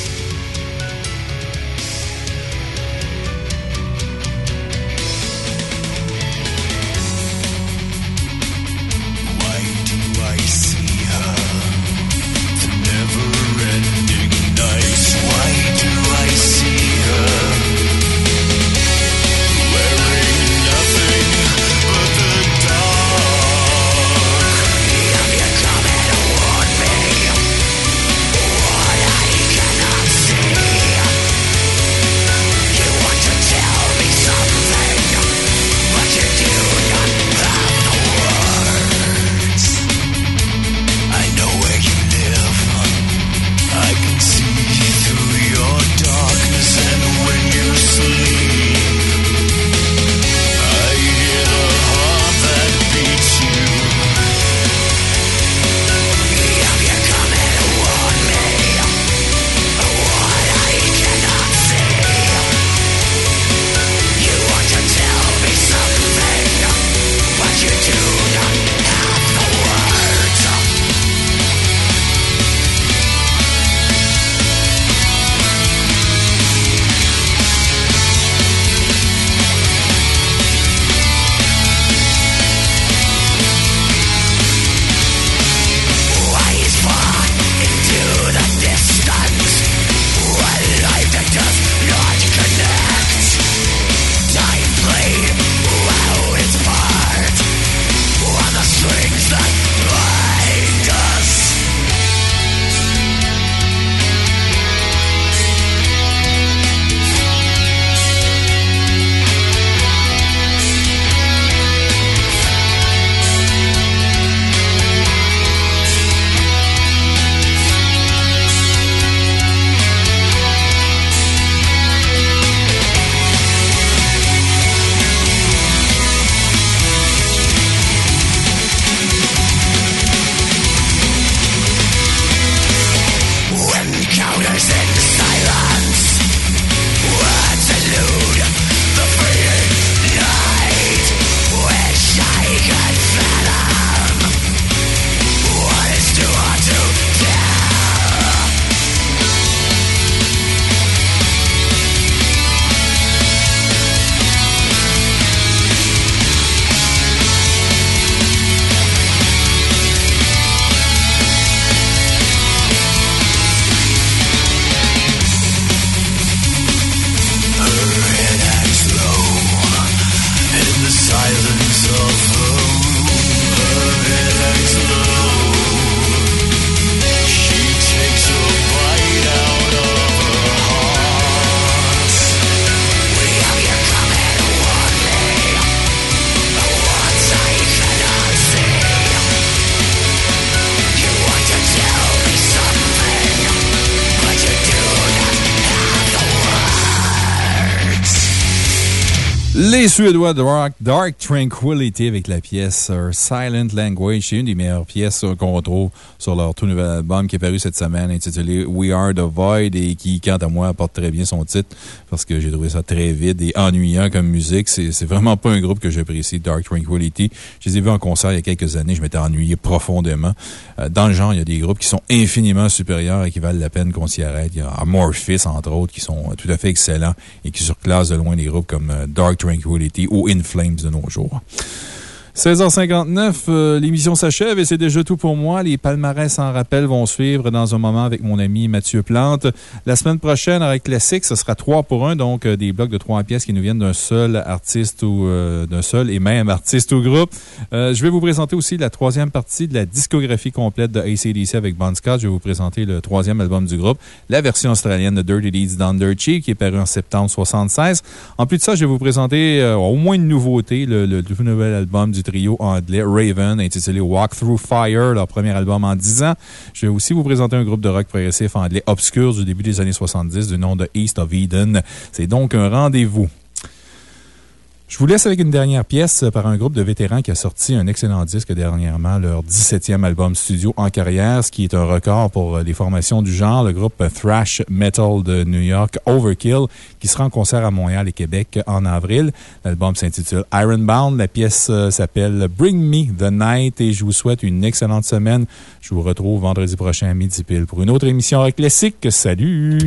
Suédois de rock Dark Tranquility avec la pièce euh, Silent Language. C'est une des meilleures pièces euh, qu'on retrouve sur leur tout nouvel album qui est paru cette semaine intitulé We Are the Void et qui, quant à moi, apporte très bien son titre parce que j'ai trouvé ça très vide et ennuyant comme musique. C'est vraiment pas un groupe que j'apprécie, Dark Tranquility. Je les ai vus en concert il y a quelques années. Je m'étais ennuyé profondément. Euh, Dans le genre, il y a des groupes qui sont infiniment supérieurs et qui valent la peine qu'on s'y arrête. Il y a Amorphis, entre autres, qui sont tout à fait excellents et qui surclassent de loin des groupes comme euh, Dark Tranquility ou In Flames de nos jours. 16h59, euh, l'émission s'achève et c'est déjà tout pour moi. Les palmarès en rappel vont suivre dans un moment avec mon ami Mathieu Plante. La semaine prochaine, avec Classique, ce sera 3 pour 1, donc euh, des blocs de 3 pièces qui nous viennent d'un seul artiste ou euh, d'un seul et même artiste ou groupe. Je vais vous présenter aussi la troisième partie de la discographie complète de ACDC avec Bon Scott. Je vais vous présenter le troisième album du groupe, la version australienne de Dirty Deeds Thunder Cheek qui est paru en septembre 76. En plus de ça, je vais vous présenter au moins une nouveauté, le, le tout nouvel album du trio anglais Raven, intitulé Walk Through Fire, leur premier album en 10 ans. Je vais aussi vous présenter un groupe de rock progressif anglais obscur du début des années 70 du nom de East of Eden. C'est donc un rendez-vous. Je vous laisse avec une dernière pièce par un groupe de vétérans qui a sorti un excellent disque dernièrement, leur 17e album studio en carrière, ce qui est un record pour les formations du genre. Le groupe thrash metal de New York, Overkill, qui sera en concert à Montréal et Québec en avril. L'album s'intitule Ironbound. La pièce euh, s'appelle Bring Me the Night et je vous souhaite une excellente semaine. Je vous retrouve vendredi prochain à midi pile pour une autre émission Classique. Salut!